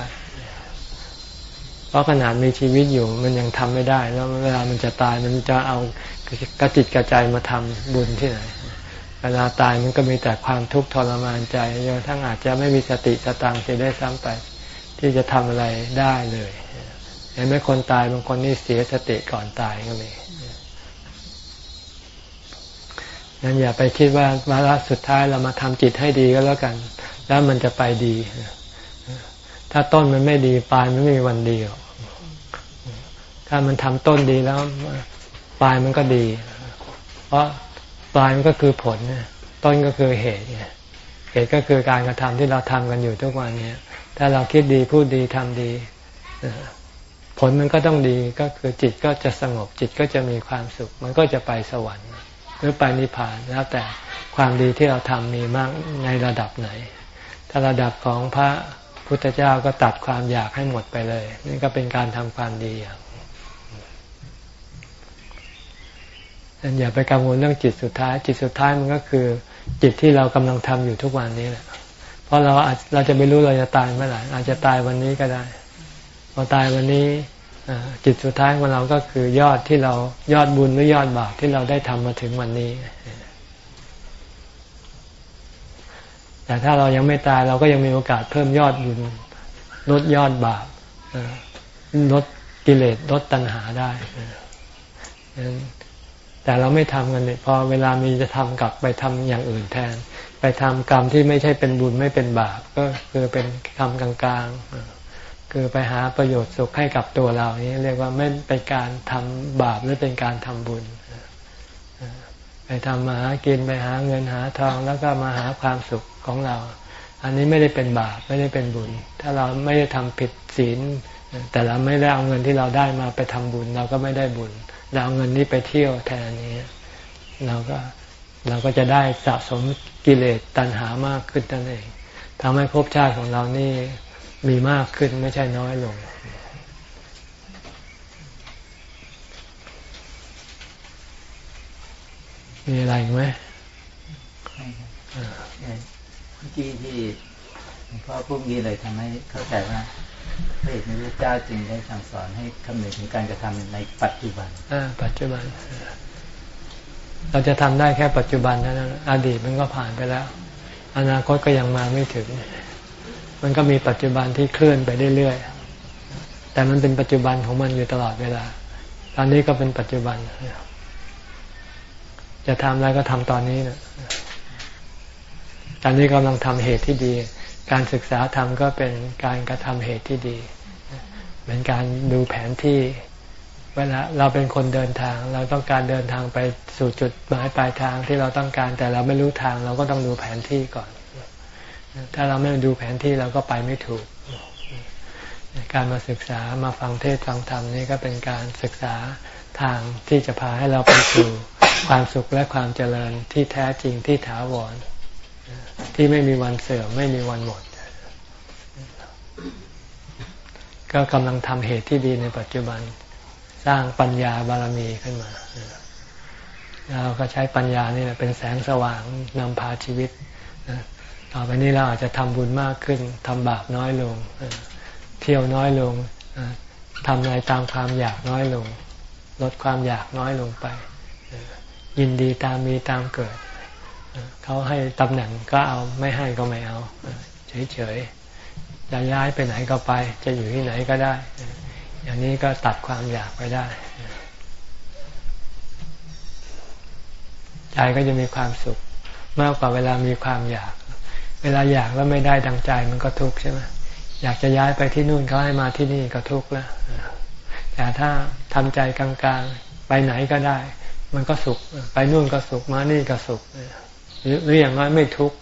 เพราะขนาดมีชีวิตอยู่มันยังทำไม่ได้ แล้วเวลามันจะตายมันจะเอากระจิตกระใจมาทำบุญที่ไหน เวลาตายมันก็มีแต่ความทุกข์ทรมานใจจนทั้งอาจจะไม่มีสติสตังจะได้ซ้ำไป ที่จะทำอะไรได้เลยเห็นไหมคนตายบางคนนี่เสียสติก่อนตายก็มีงั้นอย่าไปคิดว่าวาระสุดท้ายเรามาทำจิตให้ดีก็แล้วกัน แล้วมันจะไปดี ถ้าต้นมันไม่ดีปลายมันไม่มีวันดีหรอกถ้ามันทำต้นดีแล้วปลายมันก็ดี เพราะ ลายมันก็คือผลต้นก็คือเหตุเหตุก็คือการกระทำที่เราทำกันอยู่ทุกวันเนี้ถ้าเราคิดดีพูดดีทำดี ผลมันก็ต้องดีก็คือจิตก็จะสงบจิตก็จะมีความสุข มันก็จะไปสวรรค์ หรือไปนิพพานแล้วแต่ความดีที่เราทำมีมากในระดับไหน ถ้าระดับของพระพุทธเจ้าก็ตัดความอยากให้หมดไปเลย นี่ก็เป็นการทำความดีอย่างนั้น อย่าไปกังวลเรื่องจิตสุดท้าย จิตสุดท้ายมันก็คือ จิตที่เรากำลังทำอยู่ทุกวันนี้แหละเพราะเราอาจเราจะไม่รู้เราจะตายเมื่อไหร่อาจจะตายวันนี้ก็ได้ พอตายวันนี้จิตสุดท้ายของเราก็คือยอดที่เรายอดบุญหรือยอดบาปที่เราได้ทำมาถึงวันนี้ แต่ถ้าเรายังไม่ตายเราก็ยังมีโอกาสเพิ่มยอดบุญลดยอดบาปลดกิเลสลดตัณหาได้ แต่เราไม่ทำกันเนี่ยพอเวลามีจะทำกลับไปทำอย่างอื่นแทน ไปทำกรรมที่ไม่ใช่เป็นบุญไม่เป็นบาปก็คือเป็นทำกลางๆคือไปหาประโยชน์สุขให้กับตัวเรานี้เรียกว่าไม่เป็นการทำบาปหรือเป็นการทำบุญไปทำมาหากินไปหาเงินหาทองแล้วก็มาหาความสุขของเรา อันนี้ไม่ได้เป็นบาปไม่ได้เป็นบุญ ถ้าเราไม่ได้ทำผิดศีล แต่เราไม่ได้เอาเงินที่เราได้มาไปทำบุญ เราก็ไม่ได้บุญ เราเอาเงินนี้ไปเที่ยวแทนนี้เราก็เราก็จะได้สะสมกิเลสตัณหามากขึ้นนั่นเองทำให้ภพชาติของเรานี่มีมากขึ้นไม่ใช่น้อยลง มีอะไรไหมเมื่อกี้ที่พ่อพูดนี้เลยทำให้เข้าใจว่า พระเอกในพระเจ้าจึงได้สั่งสอนให้คำนึงถึงการกระทำในปัจจุบันอ่าปัจจุบัน เราจะทำได้แค่ปัจจุบันนั้นอดีตมันก็ผ่านไปแล้ว อนาคตก็ยังมาไม่ถึง มันก็มีปัจจุบันที่เคลื่อนไปเรื่อยๆแต่มันเป็นปัจจุบันของมันอยู่ตลอดเวลา ตอนนี้ก็เป็นปัจจุบันจะทำอะไรก็ทำตอนนี้นะตอนนี้กำลังทำเหตุที่ดี การศึกษาธรรมก็เป็นการกระทำเหตุที่ดี เหมือนการดูแผนที่ เวลาเราเป็นคนเดินทาง เราต้องการเดินทางไปสู่จุดหมายปลายทางที่เราต้องการแต่เราไม่รู้ทาง เราก็ต้องดูแผนที่ก่อน ถ้าเราไม่ดูแผนที่เราก็ไปไม่ถูก การมาศึกษามาฟังเทศฟังธรรมนี่ก็เป็นการศึกษาทางที่จะพาให้เราไปสู่ความสุขและความเจริญที่แท้จริงที่ถาวร ที่ไม่มีวันเสื่อม ไม่มีวันหมด ก็กำลังทำเหตุที่ดีในปัจจุบัน สร้างปัญญาบารมีขึ้นมาเราก็ใช้ปัญญานี่แหละเป็นแสงสว่างนำพาชีวิตต่อไปนี้เราอาจจะทำบุญมากขึ้นทำบาปน้อยลงเที่ยวน้อยลงทำอะไรตามความอยากน้อยลง ลดความอยากน้อยลงไป ยินดีตามมีตามเกิด เขาให้ตำแหน่งก็เอาไม่ให้ก็ไม่เอา เฉยๆจะย้ายไปไหนก็ไป จะอยู่ที่ไหนก็ได้ อย่างนี้ก็ตัดความอยากไปได้ใจก็จะมีความสุขมากกว่าเวลามีความอยาก เวลาอยากแล้วไม่ได้ดังใจมันก็ทุกข์ใช่ไหมอยากจะย้ายไปที่นู่นเขาให้มาที่นี่ก็ทุกข์แล้วแต่ถ้าทำใจกลางๆ ไปไหนก็ได้ มันก็สุข ไปนู่นก็สุขมานี่ก็สุข หรืออย่างน้อยไม่ทุกข์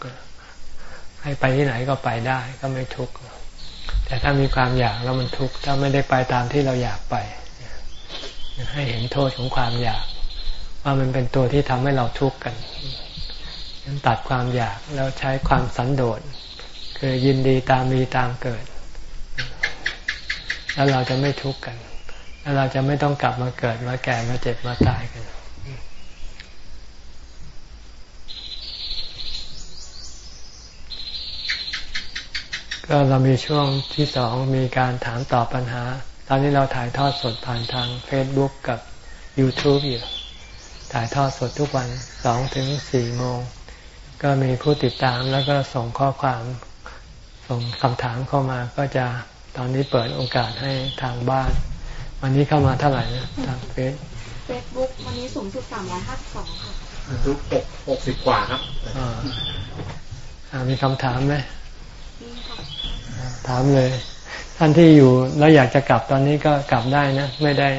ให้ไปที่ไหนก็ไปได้ ก็ไม่ทุกข์แต่ถ้ามีความอยากแล้วมันทุกข์ถ้าไม่ได้ไปตามที่เราอยากไป ให้เห็นโทษของความอยาก ว่ามันเป็นตัวที่ทำให้เราทุกข์กันนั้นตัดความอยากแล้วใช้ความสันโดษคือยินดีตามมีตามเกิด แล้วเราจะไม่ทุกข์กัน แล้วเราจะไม่ต้องกลับมาเกิดมาแก่มาเจ็บมาตายกัน ก็เรามีช่วงที่สองมีการถามตอบปัญหา ตอนนี้เราถ่ายทอดสดผ่านทาง Facebook กับ YouTube อยู่ ถ่ายทอดสดทุกวันสองถึงสี่โมง ก็มีผู้ติดตามแล้วก็ส่งข้อความส่งคำถามเข้ามาก็จะตอนนี้เปิดโอกาสให้ทางบ้าน วันนี้เข้ามาเท่าไหร่นะทางเฟซเฟซบุ๊กวันนี้สูงสุดสามร้อยห้าสิบสองค่ะทุกหกหกสิบกว่าครับอ่ามีคำถามไหม ถามเลย ท่านที่อยู่แล้วอยากจะกลับตอนนี้ก็กลับได้นะ ไม่ได้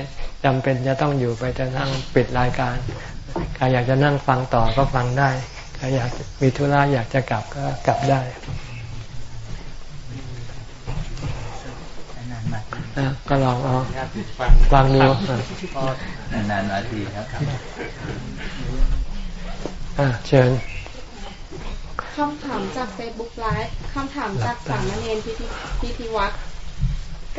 จำเป็นจะต้องอยู่ไปจะนั่งปิดรายการใครอยากจะนั่งฟังต่อก็ฟังได้ใครอยากมีธุระอยากจะกลับก็กลับได้ก็ลองเอาฟังดูนานๆนาทีครับอ่าเชิญ คำถามจากเฟซบุ๊กไลฟ์คำถามจากสามเณรพิธีพิธีวัด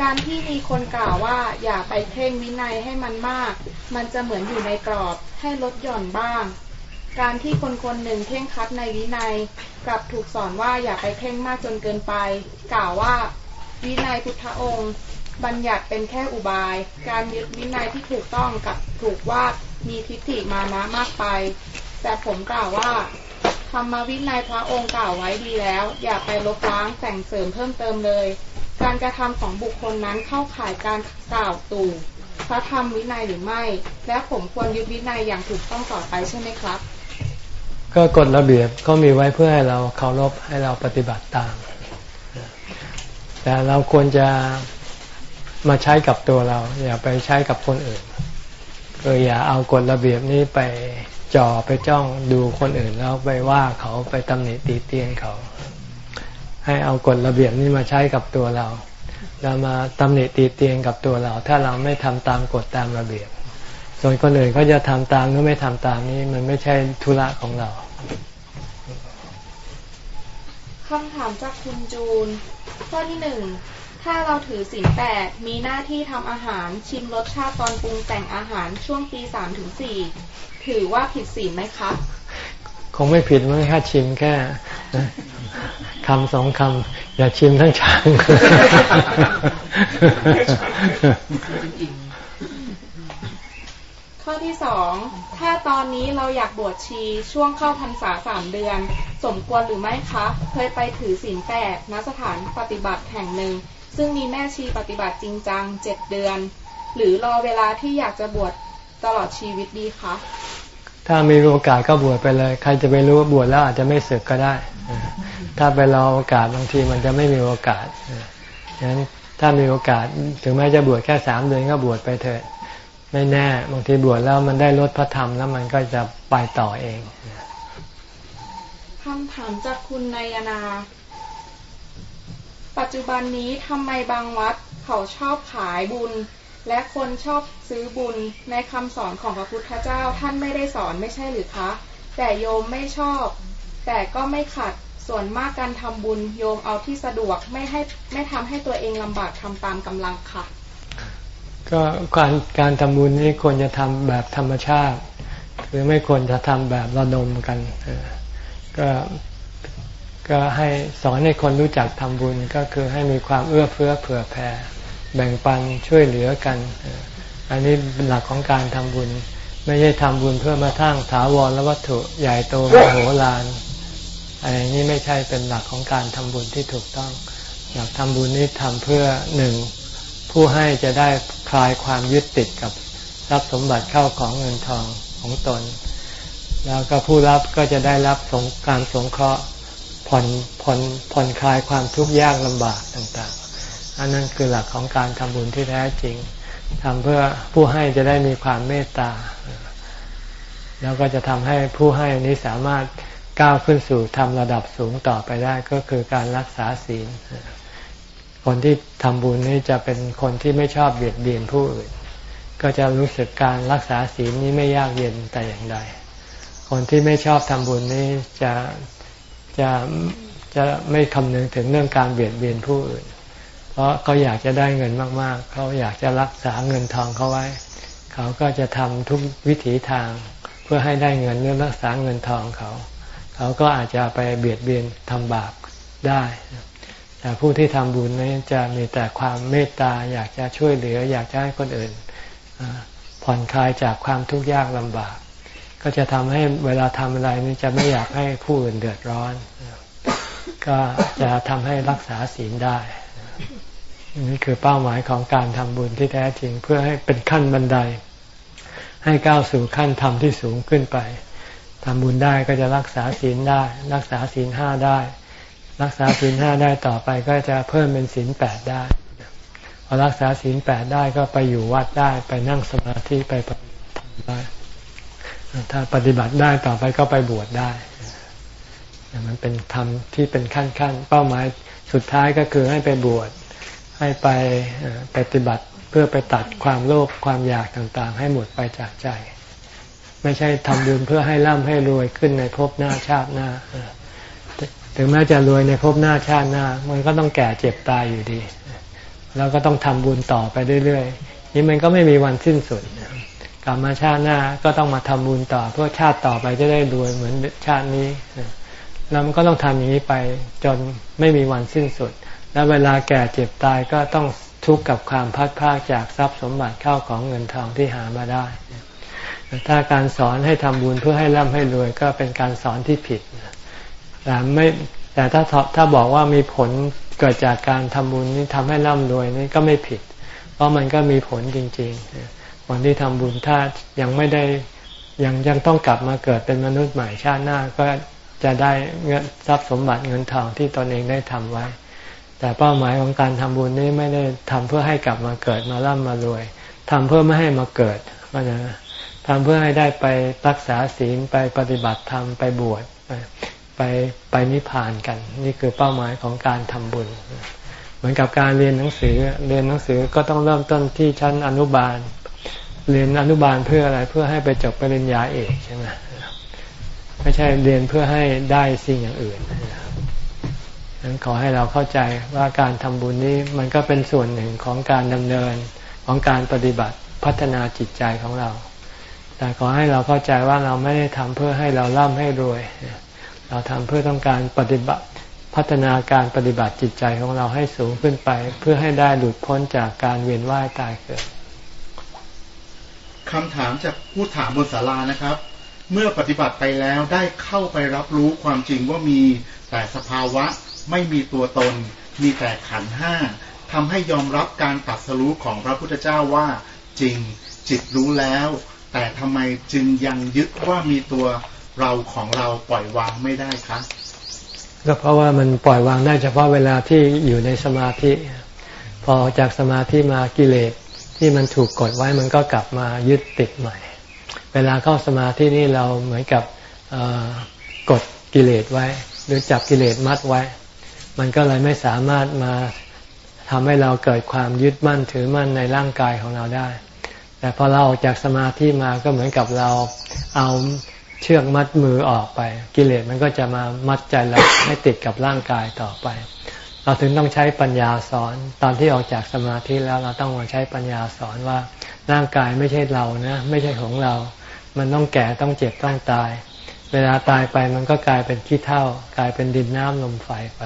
การที่มีคนกล่าวว่าอย่าไปเคร่งวินัยให้มันมาก มันจะเหมือนอยู่ในกรอบให้ลดหย่อนบ้าง การที่คนคนหนึ่งเคร่งครัดในวินัยกลับถูกสอนว่าอย่าไปเคร่งมากจนเกินไป กล่าวว่าวินัยพุทธองค์ บัญญัติเป็นแค่อุบาย การยึดวินัยที่ถูกต้องกับถูกว่ามีทิฏฐิมานะมากไป แต่ผมกล่าวว่า ธรรมวินัยพระองค์กล่าวไว้ดีแล้ว อย่าไปลบล้างแต่งเสริมเพิ่มเติมเลย การกระทำของบุคคลนั้นเข้าข่ายการกล่าวตู่พระธรรมวินัยหรือไม่ และผมควรยึดวินัยอย่างถูกต้องต่อไปใช่ไหมครับ ก็กฎระเบียบก็มีไว้เพื่อให้เราเคารพให้เราปฏิบัติตาม แต่เราควรจะมาใช้กับตัวเรา อย่าไปใช้กับคนอื่นคืออย่าเอากฎระเบียบนี้ไป จ่อไปจ้องดูคนอื่นแล้วไปว่าเขาไปตำหนิตีเตียนเขา ให้เอากฎระเบียบนี้มาใช้กับตัวเรา เรามาตำหนิตีเตียงกับตัวเรา ถ้าเราไม่ทำตามกฎตามระเบียบ ส่วนคนอื่นเขาจะทำตามหรือไม่ทำตามนี้มันไม่ใช่ธุระของเราคำถามจากคุณจูน ข้อที่หนึ่งถ้าเราถือศีลแปดมีหน้าที่ทำอาหารชิมรสชาติตอนปรุงแต่งอาหารช่วงปีสามถึงสี่ ถือว่าผิดศีลไหมคะคงไม่ผิดมั้งแค่ชิมแค่คำสองคำอย่าชิมทั้งชามข้อที่สองถ้าตอนนี้เราอยากบวชชีช่วงเข้าพรรษาสามเดือน สมควรหรือไม่คะ เคยไปถือศีลแปดณสถานปฏิบัติแห่งหนึ่ง ซึ่งมีแม่ชีปฏิบัติจริงจังเจ็ดเดือน หรือรอเวลาที่อยากจะบวช ตลอดชีวิตดีคะถ้ามีโอกาสก็บวชไปเลย ใครจะไปรู้บวชแล้วอาจจะไม่สึกก็ได้ ถ้าไปรอโอกาสบางทีมันจะไม่มีโอกาสฉะนั้นถ้ามีโอกาสถึงแม้จะบวชแค่สามเดือนก็บวชไปเถอะไม่แน่บางทีบวชแล้วมันได้ลดพระธรรมแล้วมันก็จะไปต่อเองคำถามจากคุณนายนา ปัจจุบันนี้ทำไมบางวัดเขาชอบขายบุญ และคนชอบซื้อบุญในคำสอนของพระพุทธเจ้าท่านไม่ได้สอนไม่ใช่หรือคะ แต่โยมไม่ชอบ แต่ก็ไม่ขัดส่วนมากการทำบุญโยมเอาที่สะดวกไม่ให้ไม่ทำให้ตัวเองลำบากทำตามกำลังค่ะ ก็การการทำบุญนี้ควรจะทำแบบธรรมชาติ คือไม่ควรจะทำแบบระดมกันก็ก็ให้สอนให้คนรู้จักทำบุญก็คือให้มีความเอื้อเฟื้อเผื่อแผ่ แบ่งปันช่วยเหลือกัน อันนี้เป็นหลักของการทำบุญ ไม่ใช่ทำบุญเพื่อมาทั้งถาวรและวัตถุใหญ่โตมโหฬารอะไรนี้ไม่ใช่เป็นหลักของการทำบุญที่ถูกต้องอยากทำบุญนี้ทำเพื่อหนึ่งผู้ให้จะได้คลายความยึดติดกับทรัพย์สมบัติเข้าของเงินทองของตน แล้วก็ผู้รับก็จะได้รับสงการสงเคราะห์ผ่อนผ่อนผ่อนคลายความทุกข์ยากลำบากต่างๆ อันนั้นคือหลักของการทำบุญที่แท้จริงทำเพื่อผู้ให้จะได้มีความเมตตา แล้วก็จะทำให้ผู้ให้นี้สามารถก้าวขึ้นสู่ทำระดับสูงต่อไปได้ก็คือการรักษาศีล คนที่ทำบุญนี่จะเป็นคนที่ไม่ชอบเบียดเบียนผู้อื่น ก็จะรู้สึกการรักษาศีลนี้ไม่ยากเย็นแต่อย่างใด คนที่ไม่ชอบทำบุญนี่จะจะจะไม่คำนึงถึงเรื่องการเบียดเบียนผู้อื่น เพราะเขาอยากจะได้เงินมากๆ เขาอยากจะรักษาเงินทองเขาไว้ เขาก็จะทำทุกวิถีทางเพื่อให้ได้เงินเรื่องรักษาเงินทองเขา เขาก็อาจจะไปเบียดเบียนทำบาปได้ แต่ผู้ที่ทำบุญนี้จะมีแต่ความเมตตาอยากจะช่วยเหลือ อยากจะให้คนอื่นผ่อนคลายจากความทุกข์ยากลำบาก ก็จะทำให้เวลาทำอะไรนี้จะไม่อยากให้ผู้อื่นเดือดร้อน ก็จะทำให้รักษาศีลได้ นี่คือเป้าหมายของการทำบุญที่แท้จริงเพื่อให้เป็นขั้นบันได ให้ก้าวสู่ขั้นธรรมที่สูงขึ้นไปทำบุญได้ก็จะรักษาศีลได้ รักษาศีลห้าได้ รักษาศีลห้าได้ต่อไปก็จะเพิ่มเป็นศีลแปดได้พอรักษาศีลแปดได้ก็ไปอยู่วัดได้ไปนั่งสมาธิไปปฏิบัติได้ถ้าปฏิบัติได้ต่อไปก็ไปบวชได้มันเป็นธรรมที่เป็นขั้นขั้นเป้าหมายสุดท้ายก็คือให้ไปบวช ให้ไปปฏิบัติเพื่อไปตัดความโลภความอยากต่างๆ ให้หมดไปจากใจ ไม่ใช่ทำบุญเพื่อให้ร่ำให้รวยขึ้นในภพหน้าชาติหน้าถึงแม้จะรวยในภพหน้าชาติหน้า มันก็ต้องแก่เจ็บตายอยู่ดี แล้วก็ต้องทำบุญต่อไปเรื่อยๆนี่มันก็ไม่มีวันสิ้นสุดกลับมาชาติหน้าก็ต้องมาทำบุญต่อ เพื่อชาติต่อไปจะได้รวยเหมือนชาตินี้แล้วมันก็ต้องทำอย่างนี้ไปจนไม่มีวันสิ้นสุด แล้วเวลาแก่เจ็บตายก็ต้องทุกข์กับความพัดพากจากทรัพย์สมบัติเข้าของเงินทองที่หามาได้ ถ้าการสอนให้ทำบุญเพื่อให้ร่ำให้รวยก็เป็นการสอนที่ผิดแต่ไม่แต่ถ้าถ้าบอกว่ามีผลเกิดจากการทำบุญนี้ทำให้ร่ำรวยนี่ก็ไม่ผิด เพราะมันก็มีผลจริงๆคนที่ทำบุญถ้ายังไม่ได้ยังยังต้องกลับมาเกิดเป็นมนุษย์ใหม่ชาติหน้าก็จะได้เงินทรัพย์สมบัติเงินทองที่ตนเองได้ทำไว้ แต่เป้าหมายของการทำบุญนี้ไม่ได้ทำเพื่อให้กลับมาเกิดมาร่ำมารวยทำเพื่อไม่ให้มาเกิดว่านะทำเพื่อให้ได้ไปรักษาศีลไปปฏิบัติธรรมไปบวชไปไปนิพพานกัน นี่คือเป้าหมายของการทำบุญ เหมือนกับการเรียนหนังสือเรียนหนังสือก็ต้องเริ่มต้นที่ชั้นอนุบาล เรียนอนุบาลเพื่ออะไรเพื่อให้ไปจบปริญญาเอกใช่ไหมไม่ใช่เรียนเพื่อให้ได้สิ่งอย่างอื่น นั้นขอให้เราเข้าใจว่าการทำบุญนี้มันก็เป็นส่วนหนึ่งของการดำเนินของการปฏิบัติพัฒนาจิตใจของเรา แต่ขอให้เราเข้าใจว่าเราไม่ได้ทำเพื่อให้เราร่ำให้รวย เราทำเพื่อต้องการปฏิบัติพัฒนาการปฏิบัติจิตใจของเราให้สูงขึ้นไป เพื่อให้ได้หลุดพ้นจากการเวียนว่ายตายเกิดคำถามจากผู้ถามบนศาลานะครับ เมื่อปฏิบัติไปแล้วได้เข้าไปรับรู้ความจริงว่ามีแต่สภาวะ ไม่มีตัวตน มีแต่ขันห้าทำให้ยอมรับการตัดสรู้ของพระพุทธเจ้าว่าจริงจิตรู้แล้ว แต่ทำไมจึงยังยึดว่ามีตัวเราของเราปล่อยวางไม่ได้คะก็เพราะว่ามันปล่อยวางได้เฉพาะเวลาที่อยู่ในสมาธิ พอจากสมาธิมากิเลสที่มันถูกกดไว้มันก็กลับมายึดติดใหม่ เวลาเข้าสมาธินี่เราเหมือนกับกดกิเลสไว้ หรือจับกิเลสมัดไว้ มันก็เลยไม่สามารถมาทำให้เราเกิดความยึดมั่นถือมั่นในร่างกายของเราได้ แต่พอเราออกจากสมาธิมาก็เหมือนกับเราเอาเชือกมัดมือออกไป กิเลสมันก็จะมามัดใจเราให้ติดกับร่างกายต่อไป เราถึงต้องใช้ปัญญาสอน ตอนที่ออกจากสมาธิแล้วเราต้องมาใช้ปัญญาสอนว่าร่างกายไม่ใช่เรานะไม่ใช่ของเรา มันต้องแก่ต้องเจ็บต้องตาย เวลาตายไปมันก็กลายเป็นขี้เถ้ากลายเป็นดินน้ำลมไฟไป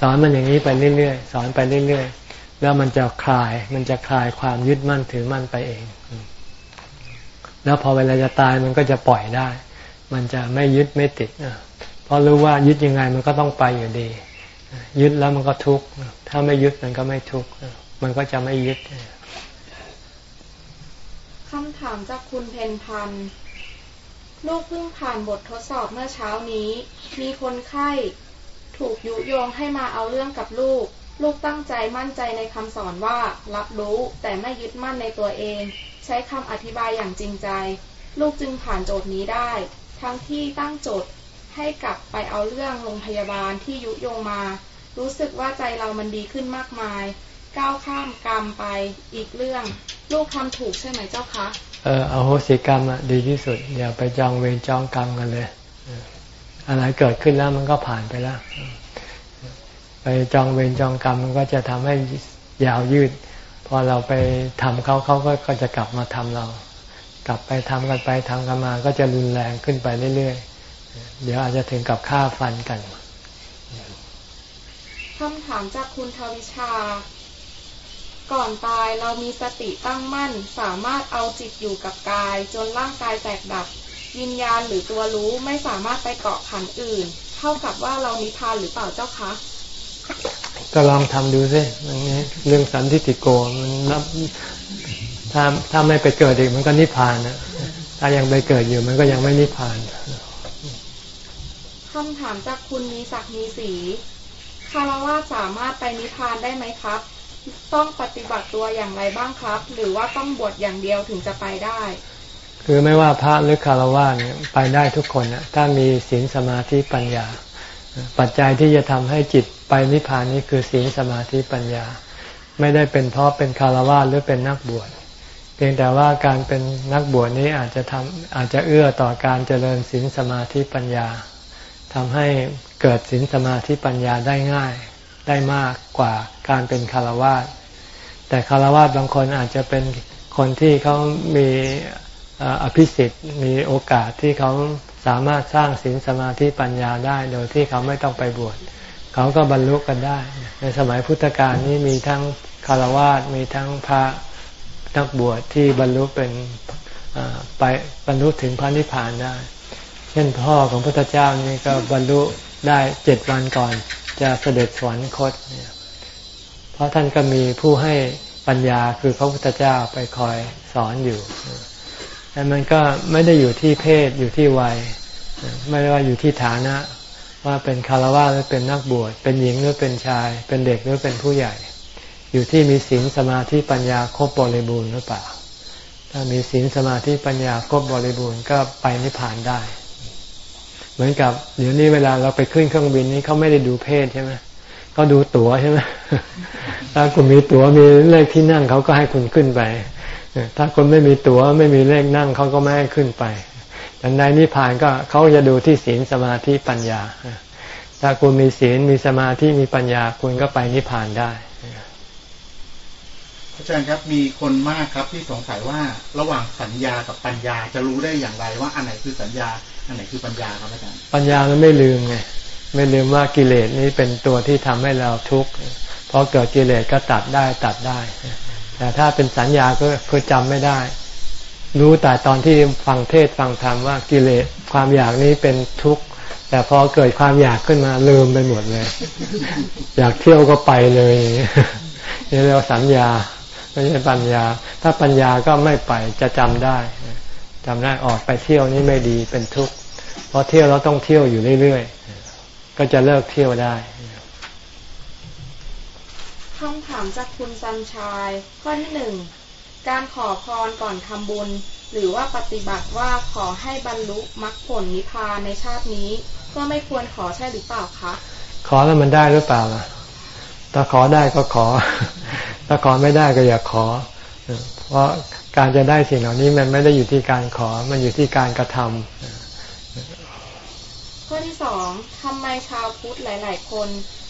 สอนมันอย่างนี้ไปเรื่อยๆสอนไปเรื่อยๆแล้วมันจะคลาย มันจะคลายความยึดมั่นถือมั่นไปเอง แล้วพอเวลาจะตายมันก็จะปล่อยได้ มันจะไม่ยึดไม่ติดเพราะรู้ว่ายึดยังไงมันก็ต้องไปอยู่ดี ยึดแล้วมันก็ทุกข์ถ้าไม่ยึดมันก็ไม่ทุกข์มันก็จะไม่ยึดคำถามจากคุณเพนพันลูกเพิ่งผ่านบททดสอบเมื่อเช้านี้ มีคนไข้ ถูกยุโยงให้มาเอาเรื่องกับลูก ลูกตั้งใจมั่นใจในคำสอนว่ารับรู้แต่ไม่ยึดมั่นในตัวเอง ใช้คำอธิบายอย่างจริงใจ ลูกจึงผ่านโจทย์นี้ได้ ทั้งที่ตั้งโจทย์ให้กลับไปเอาเรื่องโรงพยาบาลที่ยุยงมา รู้สึกว่าใจเรามันดีขึ้นมากมาย ก้าวข้ามกรรมไปอีกเรื่อง ลูกทำถูกใช่ไหมเจ้าคะเออเอาโหสิกรรมอะดีที่สุดอย่าไปจองเวรจองกรรมกันเลย อะไรเกิดขึ้นแล้วมันก็ผ่านไปแล้ว ไปจองเวรจองกรรมมันก็จะทำให้ยาวยืด พอเราไปทำเขาเขาก็จะกลับมาทำเรา กลับไปทำกันไปทำกันมา ก็จะรุนแรงขึ้นไปเรื่อยๆ เดี๋ยวอาจจะถึงกับฆ่าฟันกันคำถามจากคุณทวิชา ก่อนตายเรามีสติตั้งมั่น สามารถเอาจิตอยู่กับกาย จนร่างกายแตกดับ วิญญาณหรือตัวรู้ไม่สามารถไปเกาะขันอื่น เท่ากับว่าเรานิพพานหรือเปล่าเจ้าคะก็ลองทำดูสิมันเรื่องสันติโกมันนับถ้าถ้าไม่ไปเกิดอีกมันก็นิพพานนะถ้ายังไปเกิดอยู่มันก็ยังไม่นิพพานคำถามจากคุณมีศักดิ์มีสีคารวะสามารถไปนิพพานได้ไหมครับ ต้องปฏิบัติตัวอย่างไรบ้างครับ หรือว่าต้องบวชอย่างเดียวถึงจะไปได้ คือไม่ว่าพระหรือคารวะเนี่ยไปได้ทุกคนนะถ้ามีศีลสมาธิปัญญา ปัจจัยที่จะทำให้จิตไปนิพพานนี้คือศีลสมาธิปัญญา ไม่ได้เป็นเพราะเป็นคารวะหรือเป็นนักบวชเพียงแต่ว่าการเป็นนักบวชนี้อาจจะทำอาจจะเอื้อต่อการเจริญศีลสมาธิปัญญาทำให้เกิดศีลสมาธิปัญญาได้ง่ายได้มากกว่าการเป็นคารวะแต่คารวะบางคนอาจจะเป็นคนที่เขามี อภิสิทธิ์มีโอกาสที่เขาสามารถสร้างศีลสมาธิปัญญาได้โดยที่เขาไม่ต้องไปบวชเขาก็บรรลุกันได้ ในสมัยพุทธกาลนี้มีทั้งคารวะมีทั้งพระนักบวชที่บรรลุเป็นไปบรรลุถึงพระนิพพานได้ เช่นพ่อของพระพุทธเจ้านี่ก็บรรลุได้เจ็ดวันก่อนจะเสด็จสวรรคตเนี่ยเพราะท่านก็มีผู้ให้ปัญญาคือพระพุทธเจ้าไปคอยสอนอยู่ แต่มันก็ไม่ได้อยู่ที่เพศอยู่ที่วัย ไม่ได้ว่าอยู่ที่ฐานะ ว่าเป็นคารวะหรือเป็นนักบวช เป็นหญิงหรือเป็นชาย เป็นเด็กหรือเป็นผู้ใหญ่ อยู่ที่มีศีลสมาธิปัญญาครบบริบูรณ์หรือเปล่า ถ้ามีศีลสมาธิปัญญาครบบริบูรณ์ก็ไปนิพพานได้ เหมือนกับเดี๋ยวนี้เวลาเราไปขึ้นเครื่องบินนี้เขาไม่ได้ดูเพศใช่ไหมก็ดูตั๋วใช่ไหมถ้าคุณมีตั๋วมีเลขที่นั่งเขาก็ให้คุณขึ้นไป ถ้าคนไม่มีตั๋วไม่มีเลขนั่งเขาก็ไม่ให้ขึ้นไปดังนั้นนิพพานก็เขาจะดูที่ศีลสมาธิปัญญา ถ้าคุณมีศีลมีสมาธิมีปัญญาคุณก็ไปนิพพานได้อาจารย์ครับมีคนมากครับที่สงสัยว่าระหว่างสัญญากับปัญญาจะรู้ได้อย่างไรว่าอันไหนคือสัญญา อันไหนคือปัญญาครับอาจารย์ปัญญามันไม่ลืมไงไม่ลืมว่ากิเลสนี้เป็นตัวที่ทำให้เราทุกข์พอเกิดกิเลสก็ตัดได้ตัดได้ แต่ถ้าเป็นสัญญาก็คือจำไม่ได้ รู้แต่ตอนที่ฟังเทศฟังธรรมว่ากิเลสความอยากนี้เป็นทุกข์แต่พอเกิดความอยากขึ้นมาลืมไปหมดเลย อยากเที่ยวก็ไปเลยนี่เรียกว่าสัญญาไม่ใช่ปัญญา ถ้าปัญญาก็ไม่ไปจะจำได้จำได้ออกไปเที่ยวนี้ไม่ดีเป็นทุกข์เพราะเที่ยวเราต้องเที่ยวอยู่เรื่อยๆก็จะเลิกเที่ยวได้ คำถามจากคุณซันชาย ข้อที่หนึ่งการขอพรก่อนทำบุญ หรือว่าปฏิบัติว่าขอให้บรรลุมรรคผลนิพพานในชาตินี้ ก็ไม่ควรขอใช่หรือเปล่าคะขอแล้วมันได้หรือเปล่าล่ะถ้าขอได้ก็ขอ ถ้าขอไม่ได้ก็อย่าขอ เพราะการจะได้สิ่งเหล่านี้มันไม่ได้อยู่ที่การขอ มันอยู่ที่การกระทำข้อที่สองทำไมชาวพุทธหลาย ๆ คน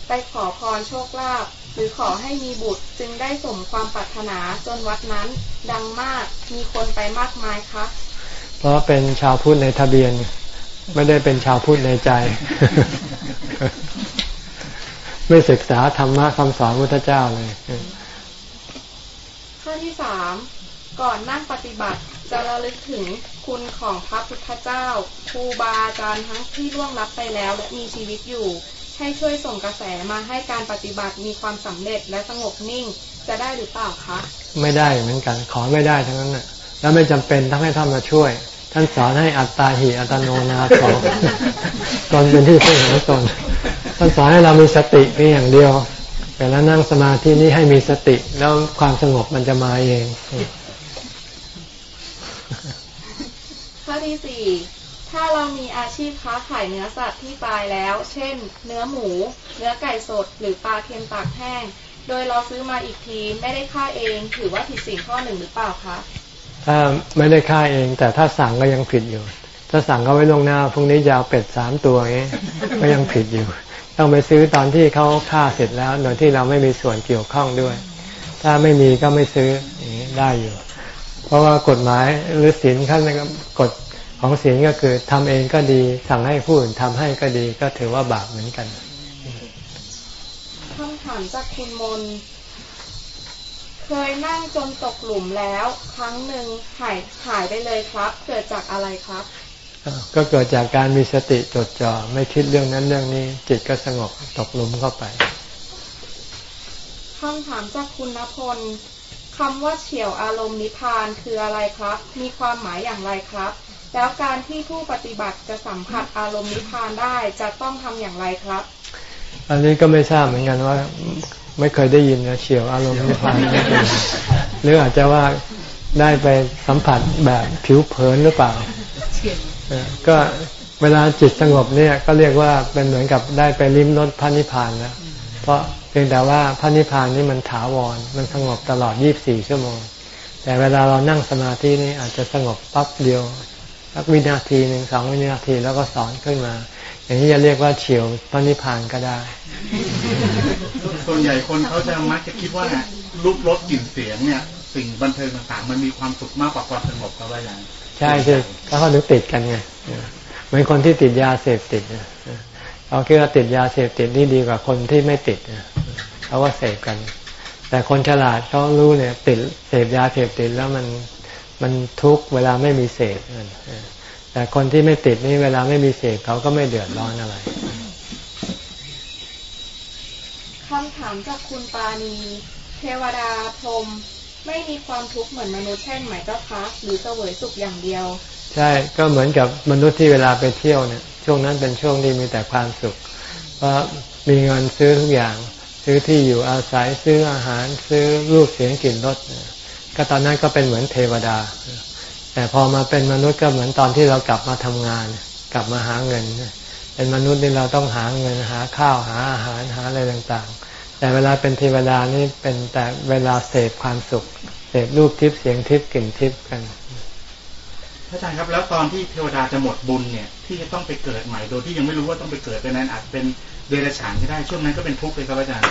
ไปขอพรโชคลาภหรือขอให้มีบุตรจึงได้สมความปรารถนาจนวัดนั้นดังมากมีคนไปมากมายคะเพราะเป็นชาวพุทธในทะเบียน ไม่ได้เป็นชาวพุทธในใจ ไม่ศึกษาธรรมะคำสอนพุทธเจ้าเลยข้อที่สามก่อนนั่งปฏิบัติจะระลึกถึงคุณของพระพุทธเจ้าครูบาอาจารย์ทั้งที่ล่วงลับไปแล้วและมีชีวิตอยู่ ให้ช่วยส่งกระแสมาให้การปฏิบัติมีความสำเร็จและสงบนิ่งจะได้หรือเปล่าคะไม่ได้เหมือนกันขอไม่ได้ทั้งนั้นน่ะแล้วไม่จำเป็นต้องให้ท่านมาช่วย ท่านสอนให้อัตตาหิอัตโนนาโถตนเป็นที่พึ่งของตนท่านสอนให้เรามีสติเพียงอย่างเดียวแต่แล้วนั่งสมาธินี้ให้มีสติ แล้วความสงบมันจะมาเอง ข้อที่สี่ ถ้าเรามีอาชีพค้าขายเนื้อสัตว์ที่ตายแล้ว เช่น เนื้อหมู เนื้อไก่สด หรือปลาเค็มตากแห้ง โดยเราซื้อมาอีกทีไม่ได้ฆ่าเอง ถือว่าผิดสิ่งข้อหนึ่งหรือเปล่าคะ ถ้าไม่ได้ฆ่าเอง แต่ถ้าสั่งก็ยังผิดอยู่ ถ้าสั่งเขาไว้ลงหน้าพรุ่งนี้จะเอาเป็ดสามตัวนี้ก็ยังผิดอยู่ ต้องไปซื้อตอนที่เขาฆ่าเสร็จแล้วโดยที่เราไม่มีส่วนเกี่ยวข้องด้วย ถ้าไม่มีก็ไม่ซื้อได้อยู่ เพราะว่ากฎหมายหรือศีลขั้นกฎ ของศีลก็คือทำเองก็ดี สั่งให้ผู้อื่นทำให้ก็ดีก็ถือว่าบาปเหมือนกันคำถามจากคุณมน เคยนั่งจนตกหลุมแล้ว ครั้งหนึ่งหายหายไปเลยครับ เกิดจากอะไรครับ ก็เกิดจากการมีสติจดจ่อไม่คิดเรื่องนั้นเรื่องนี้ จิตก็สงบตกหลุมเข้าไปคำถามจากคุณณพลคำว่าเฉียวอารมณ์นิพพานคืออะไรครับ มีความหมายอย่างไรครับ แล้วการที่ผู้ปฏิบัติจะสัมผัสอารมณ์นิพพานได้จะต้องทำอย่างไรครับ อันนี้ก็ไม่ทราบเหมือนกันว่า ไม่เคยได้ยินนะเฉียวอารมณ์นิพพานหรืออาจจะว่าได้ไปสัมผัสแบบผิวเผินหรือเปล่าก็เวลาจิตสงบเนี่ยก็เรียกว่าเป็นเหมือนกับได้ไปลิ้มรสพระนิพพานแล้วเพราะเพียงแต่ว่าพระนิพพานนี่มันถาวร มันสงบตลอด 24 ชั่วโมง แต่เวลาเรานั่งสมาธินี่อาจจะสงบปั๊บเดียว สักวินาทีหนึ่งสองวินาทีแล้วก็สอนขึ้นมา อย่างนี้จะเรียกว่าเฉียวพระนิพพานก็ได้ ส่วนใหญ่คนเขาจะมักจะคิดว่ารูปรสกลิ่นเสียงเนี่ย สิ่งบันเทิงต่างๆ มันมีความสุขมากกว่าความสงบเขาว่าอย่างใช่คือเขาถึงติดกันไงเหมือนคนที่ติดยาเสพติดเขาคิดว่าติดยาเสพติดนี่ดีกว่าคนที่ไม่ติดเขาว่าเสพกัน แต่คนฉลาดเขารู้เนี่ยติดเสพยาเสพติดแล้วมัน มันทุกเวลาไม่มีเสพแต่คนที่ไม่ติดนี่เวลาไม่มีเสพเขาก็ไม่เดือดร้อนอะไรคำถามจากคุณปาณีเทวดาพรมไม่มีความทุกข์เหมือนมนุษย์ใช่ไหมเจ้าคะหรือเสวยสุขอย่างเดียว ใช่ก็เหมือนกับมนุษย์ที่เวลาไปเที่ยวเนี่ย ช่วงนั้นเป็นช่วงที่มีแต่ความสุขเพราะมีเงินซื้อทุกอย่าง ซื้อที่อยู่อาศัยซื้ออาหารซื้อรูปเสียงกลิ่นรส ก็ตอนนั้นก็เป็นเหมือนเทวดา แต่พอมาเป็นมนุษย์ก็เหมือนตอนที่เรากลับมาทำงาน กลับมาหาเงิน เป็นมนุษย์นี่เราต้องหาเงินหาข้าวหาอาหารหาอะไรต่างๆ แต่เวลาเป็นเทวดานี่เป็นแต่เวลาเสพความสุข เสพรูปทิพย์เสียงทิพย์กลิ่นทิพย์กันพระอาจารย์ครับแล้วตอนที่เทวดาจะหมดบุญเนี่ย ที่จะต้องไปเกิดใหม่โดยที่ยังไม่รู้ว่าต้องไปเกิดเป็นนั้นอาจเป็นเดรัจฉานก็ได้ช่วงนั้นก็เป็นทุกข์เลยครับอาจารย์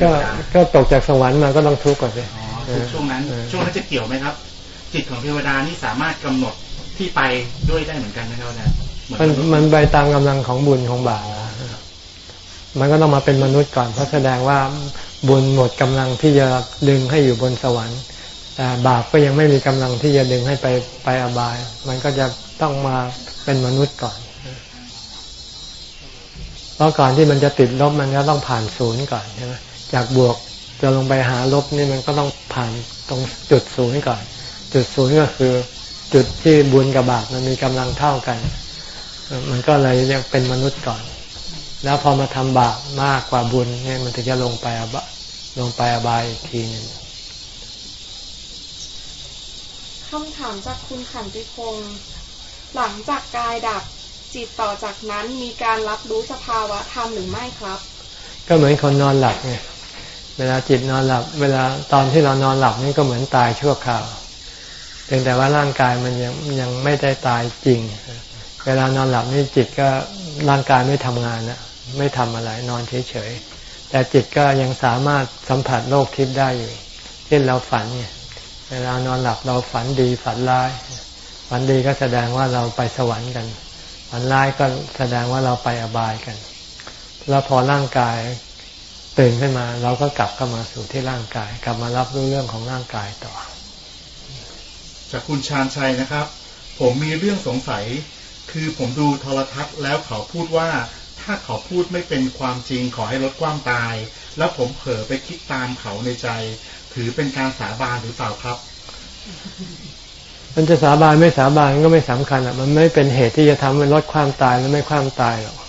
ก็ก็ตกจากสวรรค์มาก็ต้องทุกข์ก่อนสิอ๋อทุกข์ช่วงนั้นเออช่วงนั้นจะเกี่ยวไหมครับ จิตของเทวดานี่สามารถกำหนดที่ไปด้วยได้เหมือนกันนะครับอาจารย์เหมือนมันมนุษย์มันไปตามกำลังของบุญของบาปมันก็ต้องมาเป็นมนุษย์ก่อนเพราะแสดงว่าบุญหมดกำลังที่จะดึงให้อยู่บนสวรรค์แต่บาปก็ยังไม่มีกำลังที่จะดึงให้ไปไปอบาย มันก็จะต้องมาเป็นมนุษย์ก่อนเพราะก่อนที่มันจะติดลบมันก็ต้องผ่านศูนย์ก่อนใช่ไหม จากบวกจะลงไปหาลบนี่มันก็ต้องผ่านตรงจุดศูนย์ก่อน จุดศูนย์ก็คือจุดที่บุญกับบาปมันมีกำลังเท่ากัน มันก็เลยยังเป็นมนุษย์ก่อน แล้วพอมาทำบาปมากกว่าบุญเนี่ยมันถึงจะลงไปอบะลงไปอบายอีกทีหนึ่งคำถามจากคุณขันติพงศ์หลังจากกายดับจิตต่อจากนั้นมีการรับรู้สภาวะธรรมหรือไม่ครับ ก็เหมือนคนนอนหลับไง เวลาจิตนอนหลับ เวลาตอนที่เรานอนหลับนี่ก็เหมือนตายชั่วคราวเพียงแต่ว่าร่างกายมันยังยังไม่ได้ตายจริง เวลานอนหลับนี่จิตก็ร่างกายไม่ทำงานนะไม่ทำอะไรนอนเฉยๆ แต่จิตก็ยังสามารถสัมผัสโลกทิพย์ได้อยู่เช่นเราฝันเนี่ยเวลานอนหลับเราฝันดีฝันร้าย ฝันดีก็แสดงว่าเราไปสวรรค์กัน ฝันร้ายก็แสดงว่าเราไปอบายกัน แล้วพอร่างกาย ตื่นขึ้นมา เราก็กลับเข้ามาสู่ที่ร่างกาย กลับมารับรู้เรื่องของร่างกายต่อ จากคุณชาญชัยนะครับ ผมมีเรื่องสงสัย คือผมดูโทรทัศน์แล้วเขาพูดว่าถ้าเขาพูดไม่เป็นความจริงขอให้ลดความตาย แล้วผมเผลอไปคิดตามเขาในใจ ถือเป็นการสาบานหรือเปล่าครับ มันจะสาบานไม่สาบานก็ไม่สำคัญอะมันไม่เป็นเหตุที่จะทำให้ลดความตายหรือไม่ความตายหรอก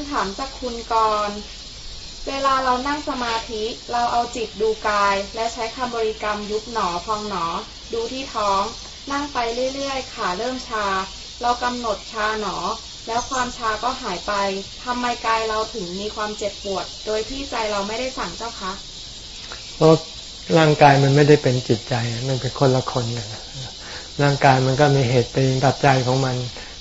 ำถามจากคุณกรเวลาเรานั่งสมาธิเราเอาจิตดูกาย และใช้คำบริกรรมยุบหนอพองหนอ ดูที่ท้อง นั่งไปเรื่อยๆ ขาเริ่มชา เรากำหนดชาหนอ แล้วความชาก็หายไปทำไมกายเราถึงมีความเจ็บปวด โดยที่ใจเราไม่ได้สั่งเจ้าคะเพราะร่างกายมันไม่ได้เป็นจิตใจมันเป็นคนละคนกันร่างกายมันก็มีเหตุเป็นปัจจัยของมัน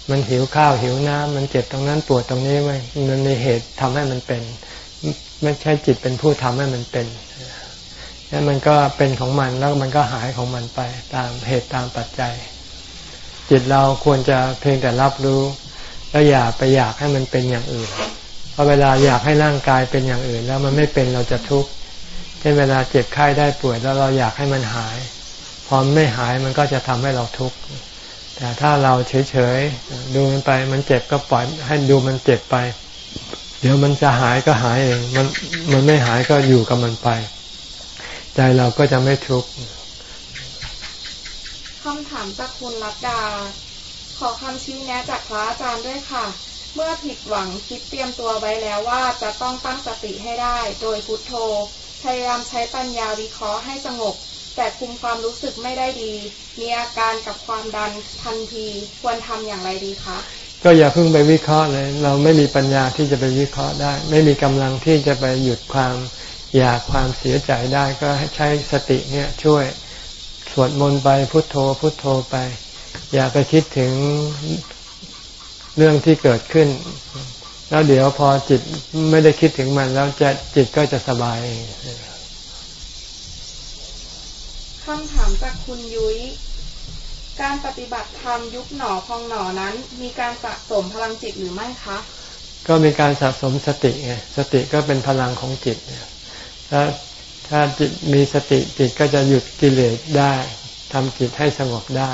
มันหิวข้าวหิวน้ำมันเจ็บตรงนั้นปวดตรงนี้ไหมมันมีเหตุทำให้มันเป็น ไม่ใช่จิตเป็นผู้ทำให้มันเป็นแล้วมันก็เป็นของมันแล้วมันก็หายของมันไปตามเหตุตามปัจจัย จิตเราควรจะเพียงแต่รับรู้ แล้วอย่าไปอยากให้มันเป็นอย่างอื่น เพราะเวลาอยากให้ร่างกายเป็นอย่างอื่น แล้วมันไม่เป็นเราจะทุกข์เช่นเวลาเจ็บไข้ได้ป่วยแล้วเราอยากให้มันหาย พอไม่หายมันก็จะทำให้เราทุกข์ แต่ถ้าเราเฉยๆดูมันไปมันเจ็บก็ปล่อยให้ดูมันเจ็บไป เดี๋ยวมันจะหายก็หายเองมันมันไม่หายก็อยู่กับมันไป ใจเราก็จะไม่ทุกข์คำถามจากคุณรัตดา ขอคำชี้แนะจากพระอาจารย์ด้วยค่ะ เมื่อผิดหวังคิดเตรียมตัวไว้แล้วว่าจะต้องตั้งสติให้ได้ โดยพุทโธ พยายามใช้ปัญญาวิเคราะห์ให้สงบ แต่คุมความรู้สึกไม่ได้ดี มีอาการกับความดันทันทีควรทำอย่างไรดีคะก็อย่าเพิ่งไปวิเคราะห์เลย เราไม่มีปัญญาที่จะไปวิเคราะห์ได้ ไม่มีกำลังที่จะไปหยุดความอยากความเสียใจได้ก็ให้ใช้สติเนี่ยช่วยสวดมนต์ไปพุทโธพุทโธไป อย่าไปคิดถึงเรื่องที่เกิดขึ้น แล้วเดี๋ยวพอจิตไม่ได้คิดถึงมันแล้วจะจิตก็จะสบายเอง คำถามจากคุณยุย้ย การปฏิบัติธรรมยุบหนอพองหนอนั้น มีการสะสมพลังจิตหรือไม่คะ ก็มีการสะสมสติไงสติก็เป็นพลังของจิตเนี่ยถ้าถ้าจิตมีสติจิตก็จะหยุดกิเลสได้ทำจิตให้สงบได้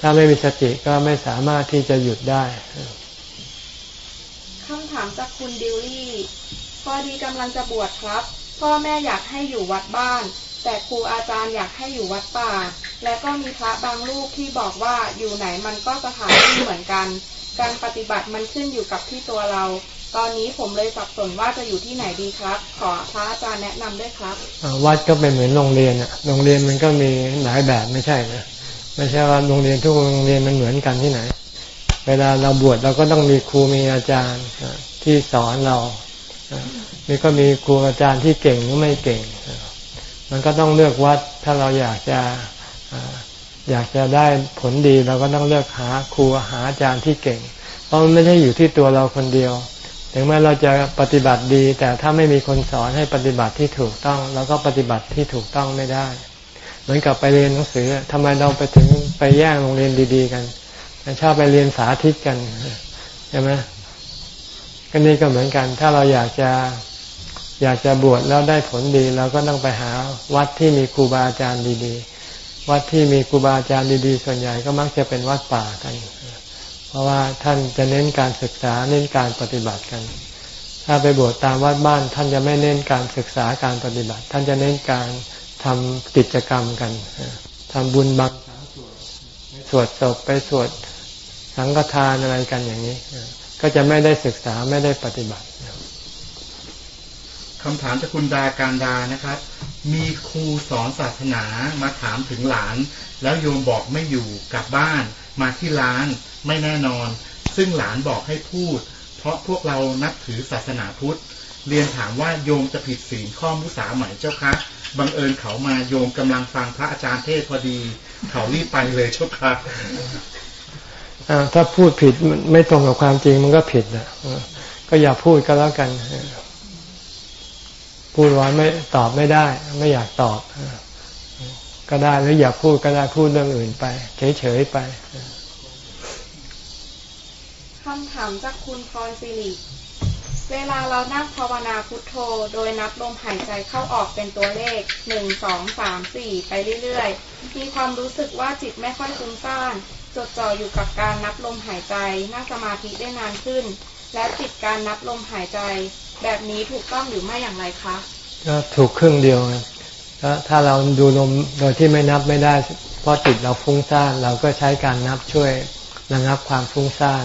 ถ้าไม่มีสติก็ไม่สามารถที่จะหยุดได้คำถามจากคุณดิวลี่พอดีกำลังจะบวชครับ พ่อแม่อยากให้อยู่วัดบ้าน แต่ครูอาจารย์อยากให้อยู่วัดป่า และก็มีพระบางรูปที่บอกว่าอยู่ไหนมันก็สถานที่เหมือนกัน การปฏิบัติมันขึ้นอยู่กับที่ตัวเรา ตอนนี้ผมเลยสับสนว่าจะอยู่ที่ไหนดีครับ ขอพระอาจารย์แนะนำด้วยครับวัดก็เป็นเหมือนโรงเรียนอะโรงเรียนมันก็มีหลายแบบไม่ใช่นะไม่ใช่ว่าโรงเรียนทุกโรงเรียนมันเหมือนกันที่ไหน เวลาเราบวชเราก็ต้องมีครูมีอาจารย์ที่สอนเรานี่ก็มีครูอาจารย์ที่เก่งหรือไม่เก่ง มันก็ต้องเลือกวัด ถ้าเราอยากจะอยากจะได้ผลดีเราก็ต้องเลือกหาครูหาอาจารย์ที่เก่ง เพราะมันไม่ใช่อยู่ที่ตัวเราคนเดียว ถึงแม้เราจะปฏิบัติดี แต่ถ้าไม่มีคนสอนให้ปฏิบัติที่ถูกต้องเราก็ปฏิบัติที่ถูกต้องไม่ได้ เหมือนกับไปเรียนหนังสือทำไมเราไปถึงไปแย่งโรงเรียนดี ๆ กันชอบไปเรียนสาธิตกันใช่ไหมก็นี่ก็เหมือนกัน ถ้าเราอยากจะ อยากจะบวชแล้วได้ผลดีเราก็ต้องไปหาวัดที่มีครูบาอาจารย์ดีๆ วัดที่มีครูบาอาจารย์ดีๆ ส่วนใหญ่ก็มักจะเป็นวัดป่ากัน เพราะว่าท่านจะเน้นการศึกษาเน้นการปฏิบัติกัน ถ้าไปบวชตามวัดบ้าน ท่านจะไม่เน้นการศึกษาการปฏิบัติ ท่านจะเน้นการทำกิจกรรมกันทำบุญบังสวดศพไปสวดสังฆทานอะไรกันอย่างนี้ ก็จะไม่ได้ศึกษาไม่ได้ปฏิบัติ คำถามจากคุณดาการดานะครับ มีครูสอนศาสนามาถามถึงหลาน แล้วโยมบอกไม่อยู่กลับบ้าน มาที่ร้านไม่แน่นอน ซึ่งหลานบอกให้พูด เพราะพวกเรานับถือศาสนาพุทธ เรียนถามว่าโยมจะผิดศีลข้อมุสาใหมเจ้าคะบังเอิญเขามาโยมกำลังฟังพระอาจารย์เทศพอดี เขารีบไปเลยเจ้าค่ะถ้าพูดผิดไม่ตรงกับความจริงมันก็ผิดนะก็อย่าพูดก็แล้วกัน พูดว่าไม่ตอบไม่ได้ ไม่อยากตอบ ก็ได้หรืออยากพูดก็ได้พูดเรื่องอื่นไป เฉยๆไปคำถามจากคุณพรสิริเวลาเรานั่งภาวนาพุทโธ โดยนับลมหายใจเข้าออกเป็นตัวเลขหนึ่งสองสามสี่ไปเรื่อยๆ มีความรู้สึกว่าจิตไม่ค่อยฟุ้งซ่าน จดจ่ออยู่กับการนับลมหายใจนั่งสมาธิได้นานขึ้น และติดการนับลมหายใจ แบบนี้ถูกต้องหรือไม่อย่างไรคะก็ถูกครึ่งเดียวถ้าเราดูลมโดยที่ไม่นับไม่ได้ เพราะจิตเราฟุ้งซ่านเราก็ใช้การนับช่วยระงับความฟุ้งซ่าน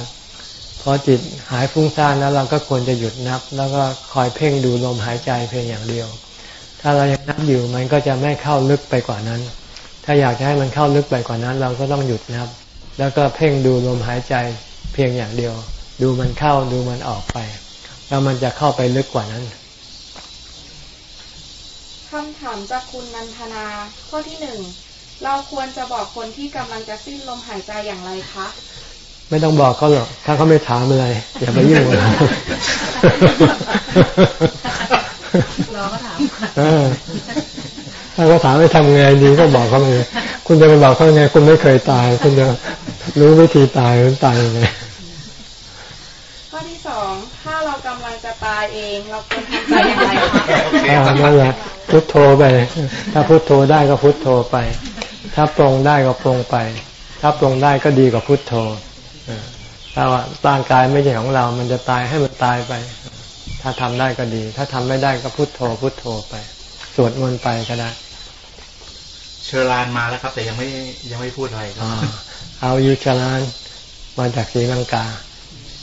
พอจิตหายฟุ้งซ่านแล้วเราก็ควรจะหยุดนับ แล้วก็คอยเพ่งดูลมหายใจเพียงอย่างเดียว ถ้าเรายังนับอยู่มันก็จะไม่เข้าลึกไปกว่านั้น ถ้าอยากจะให้มันเข้าลึกไปกว่านั้น เราก็ต้องหยุดนับ แล้วก็เพ่งดูลมหายใจเพียงอย่างเดียว ดูมันเข้าดูมันออกไป แล้วมันจะเข้าไปลึกกว่านั้นคำถามจากคุณนันทนา ข้อที่หนึ่งเราควรจะบอกคนที่กำลังจะสิ้นลมหายใจอย่างไรคะ ไม่ต้องบอกเขาหรอก ถ้าเขาไม่ถามอะไร อย่าไปยุ่งเลยเราก็ถามถ้าเขาถามให้ทำไงดีก็บอกเขาเลยคุณจะไปบอกเขาไง คุณไม่เคยตาย คุณจะรู้วิธีตายหรือตายยังไงข้อที่สอง ถ้าเรากำลังจะตายเองเราควรทำใจอย่างไรคะนั่นแหละพุทโธไป ถ้าพุทโธได้ก็พุทโธไป ถ้าปรงได้ก็ปรงไป ถ้าปรงได้ก็ดีกว่าพุทโธถ้าว่าร่างกายไม่ใช่ของเรา มันจะตายให้มันตายไป ถ้าทำได้ก็ดี ถ้าทำไม่ได้ก็พุทโธ พุทโธไป สวดมนต์ไปก็ได้ เชอรานมาแล้วครับ แต่ยังไม่ยังไม่พูดอะไรครับเอายูเชอรานมาจากศรีลังกา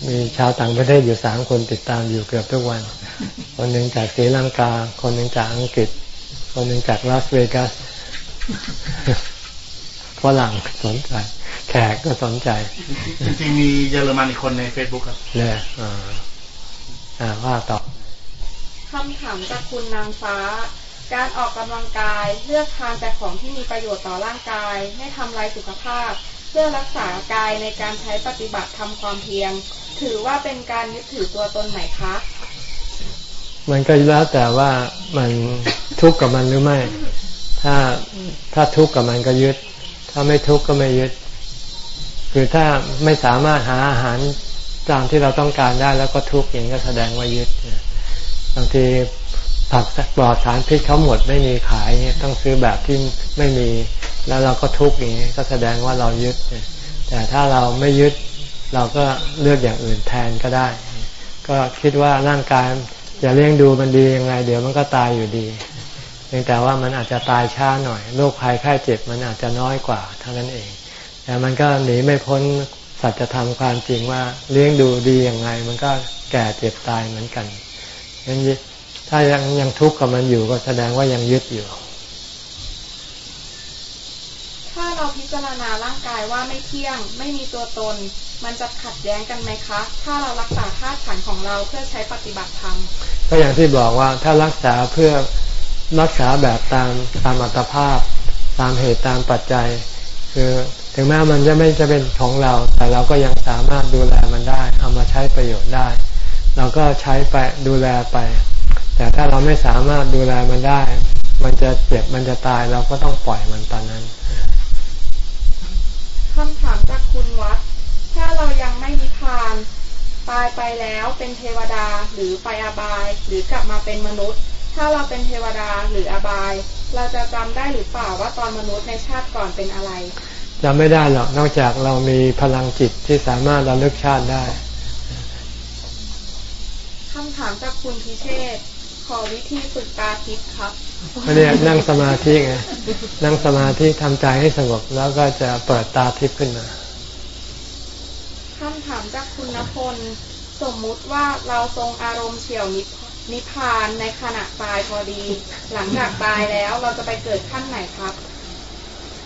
มีชาวต่างประเทศอยู่สามคนติดตามอยู่เกือบทุกวัน คนหนึ่งจากศรีลังกา คนหนึ่งจากอังกฤษ คนหนึ่งจากลาสเวกัสฝรั่งสนใจ แขกก็สนใจ จริงๆมีเยอรมันอีกคนในเฟซบุ๊กครับเนี่ยอ่าว่าต่อคำถามจากคุณนางฟ้า การออกกำลังกายเลือกทานแต่ของที่มีประโยชน์ต่อร่างกาย ไม่ทำลายสุขภาพ เพื่อรักษากายในการใช้ปฏิบัติทำความเพียรถือว่าเป็นการยึดถือตัวตนไหมคะ มันก็แล้วแต่ว่ามันทุกข์กับมันหรือไม่ ถ้าถ้าทุกข์กับมันก็ยึด ถ้าไม่ทุกข์ก็ไม่ยึด คือถ้าไม่สามารถหาอาหารตามที่เราต้องการได้แล้วก็ทุกข์อย่างก็แสดงว่ายึดบางทีผักปลอดสารพิษเขาหมดไม่มีขายเนี่ยต้องซื้อแบบที่ไม่มี แล้วเราก็ทุกข์อย่างนี้ก็แสดงว่าเรายึด แต่ถ้าเราไม่ยึดเราก็เลือกอย่างอื่นแทนก็ได้ ก็คิดว่าร่างกายจะเลี้ยงดูมันดียังไง เดี๋ยวมันก็ตายอยู่ดีเพียงแต่ว่ามันอาจจะตายช้าหน่อยโรคภัยไข้เจ็บมันอาจจะน้อยกว่าเท่านั้นเอง แต่มันก็หนีไม่พ้นสัจธรรมความจริงว่าเลี้ยงดูดีย่างไง มันก็แก่เจ็บตายเหมือนกันงั้นถ้ายังยังทุกข์กับมันอยู่ก็แสดงว่ายังยึดอยู่ ถ้า เราพิจารณาร่างกายว่าไม่เที่ยง ไม่มีตัวตน มันจะขัดแย้งกันไหมคะ ถ้าเรารักษาธาตุขันของเราเพื่อใช้ปฏิบัติธรรมก็อย่างที่บอกว่าถ้ารักษาเพื่อรักษาแบบตามตามอัตภาพ ตามเหตุตามปัจจัย คือถึงแม้มันจะไม่จะเป็นของเรา แต่เราก็ยังสามารถดูแลมันได้เอามาใช้ประโยชน์ได้ เราก็ใช้ไปดูแลไป แต่ถ้าเราไม่สามารถดูแลมันได้ มันจะเจ็บมันจะตายเราก็ต้องปล่อยมันตอนนั้น คำถามจากคุณวัด ถ้าเรายังไม่นิพพาน ตายไปแล้วเป็นเทวดาหรือไปอบาย หรือกลับมาเป็นมนุษย์ ถ้าเราเป็นเทวดาหรืออบาย เราจะจำได้หรือเปล่าว่าตอนมนุษย์ในชาติก่อนเป็นอะไรจำไม่ได้หรอกนอกจากเรามีพลังจิตที่สามารถระลึกชาติได้คำถามจากคุณพิเชษฐ์ข อวิธีฝึกตาทิพย์ครับไม่ได้นั่งสมาธิไงนั่งสมาธิทำใจให้สงบแล้วก็จะเปิดตาทิพย์ขึ้นมาคำถามจากคุณณพลสมมุติว่าเราทรงอารมณ์เฉียวนิพนิพพานในขณะตายพอดี หลังจากตายแล้วเราจะไปเกิดขั้นไหนครับ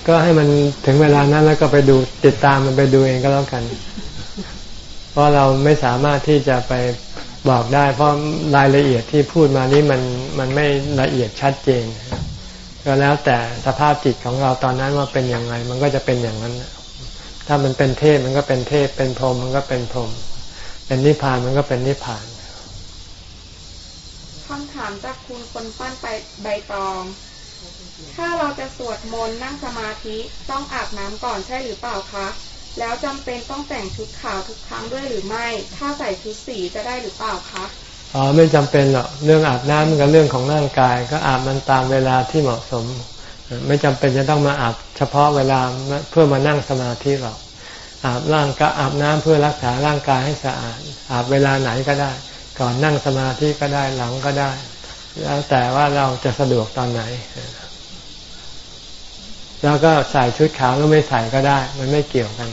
ก็ให้มันถึงเวลานั้นแล้วก็ไปดูติดตามมันไปดูเองก็แล้วกัน เพราะเราไม่สามารถที่จะไป บอกได้ เพราะรายละเอียดที่พูดมานี้มันมันไม่ละเอียดชัดเจน ก็แล้วแต่สภาพจิตของเราตอนนั้นว่าเป็นอย่างไรมันก็จะเป็นอย่างนั้น ถ้ามันเป็นเทพมันก็เป็นเทพเป็นพรหมมันก็เป็นพรหมเป็นนิพพานมันก็เป็นนิพพานคำถามจากคุณคนปั้นไปใบตอง ถ้าเราจะสวดมนต์นั่งสมาธิต้องอาบน้ำก่อนใช่หรือเปล่าคะ แล้วจำเป็นต้องแต่งชุดขาวทุกครั้งด้วยหรือไม่ ถ้าใส่ชุดสีจะได้หรือเปล่าคะอ๋อไม่จำเป็นหรอกเรื่องอาบน้ำมันก็เรื่องของร่างกาย ก็อาบมันตามเวลาที่เหมาะสม ไม่จำเป็นจะต้องมาอาบเฉพาะเวลาเพื่อมานั่งสมาธิหรอกอาบร่างก็อาบน้ำเพื่อรักษาร่างกายให้สะอาด อาบเวลาไหนก็ได้ ก่อนนั่งสมาธิก็ได้หลังก็ได้ แล้วแต่ว่าเราจะสะดวกตอนไหน แล้วก็ใส่ชุดขาวหรือไม่ใส่ก็ได้ มันไม่เกี่ยวกัน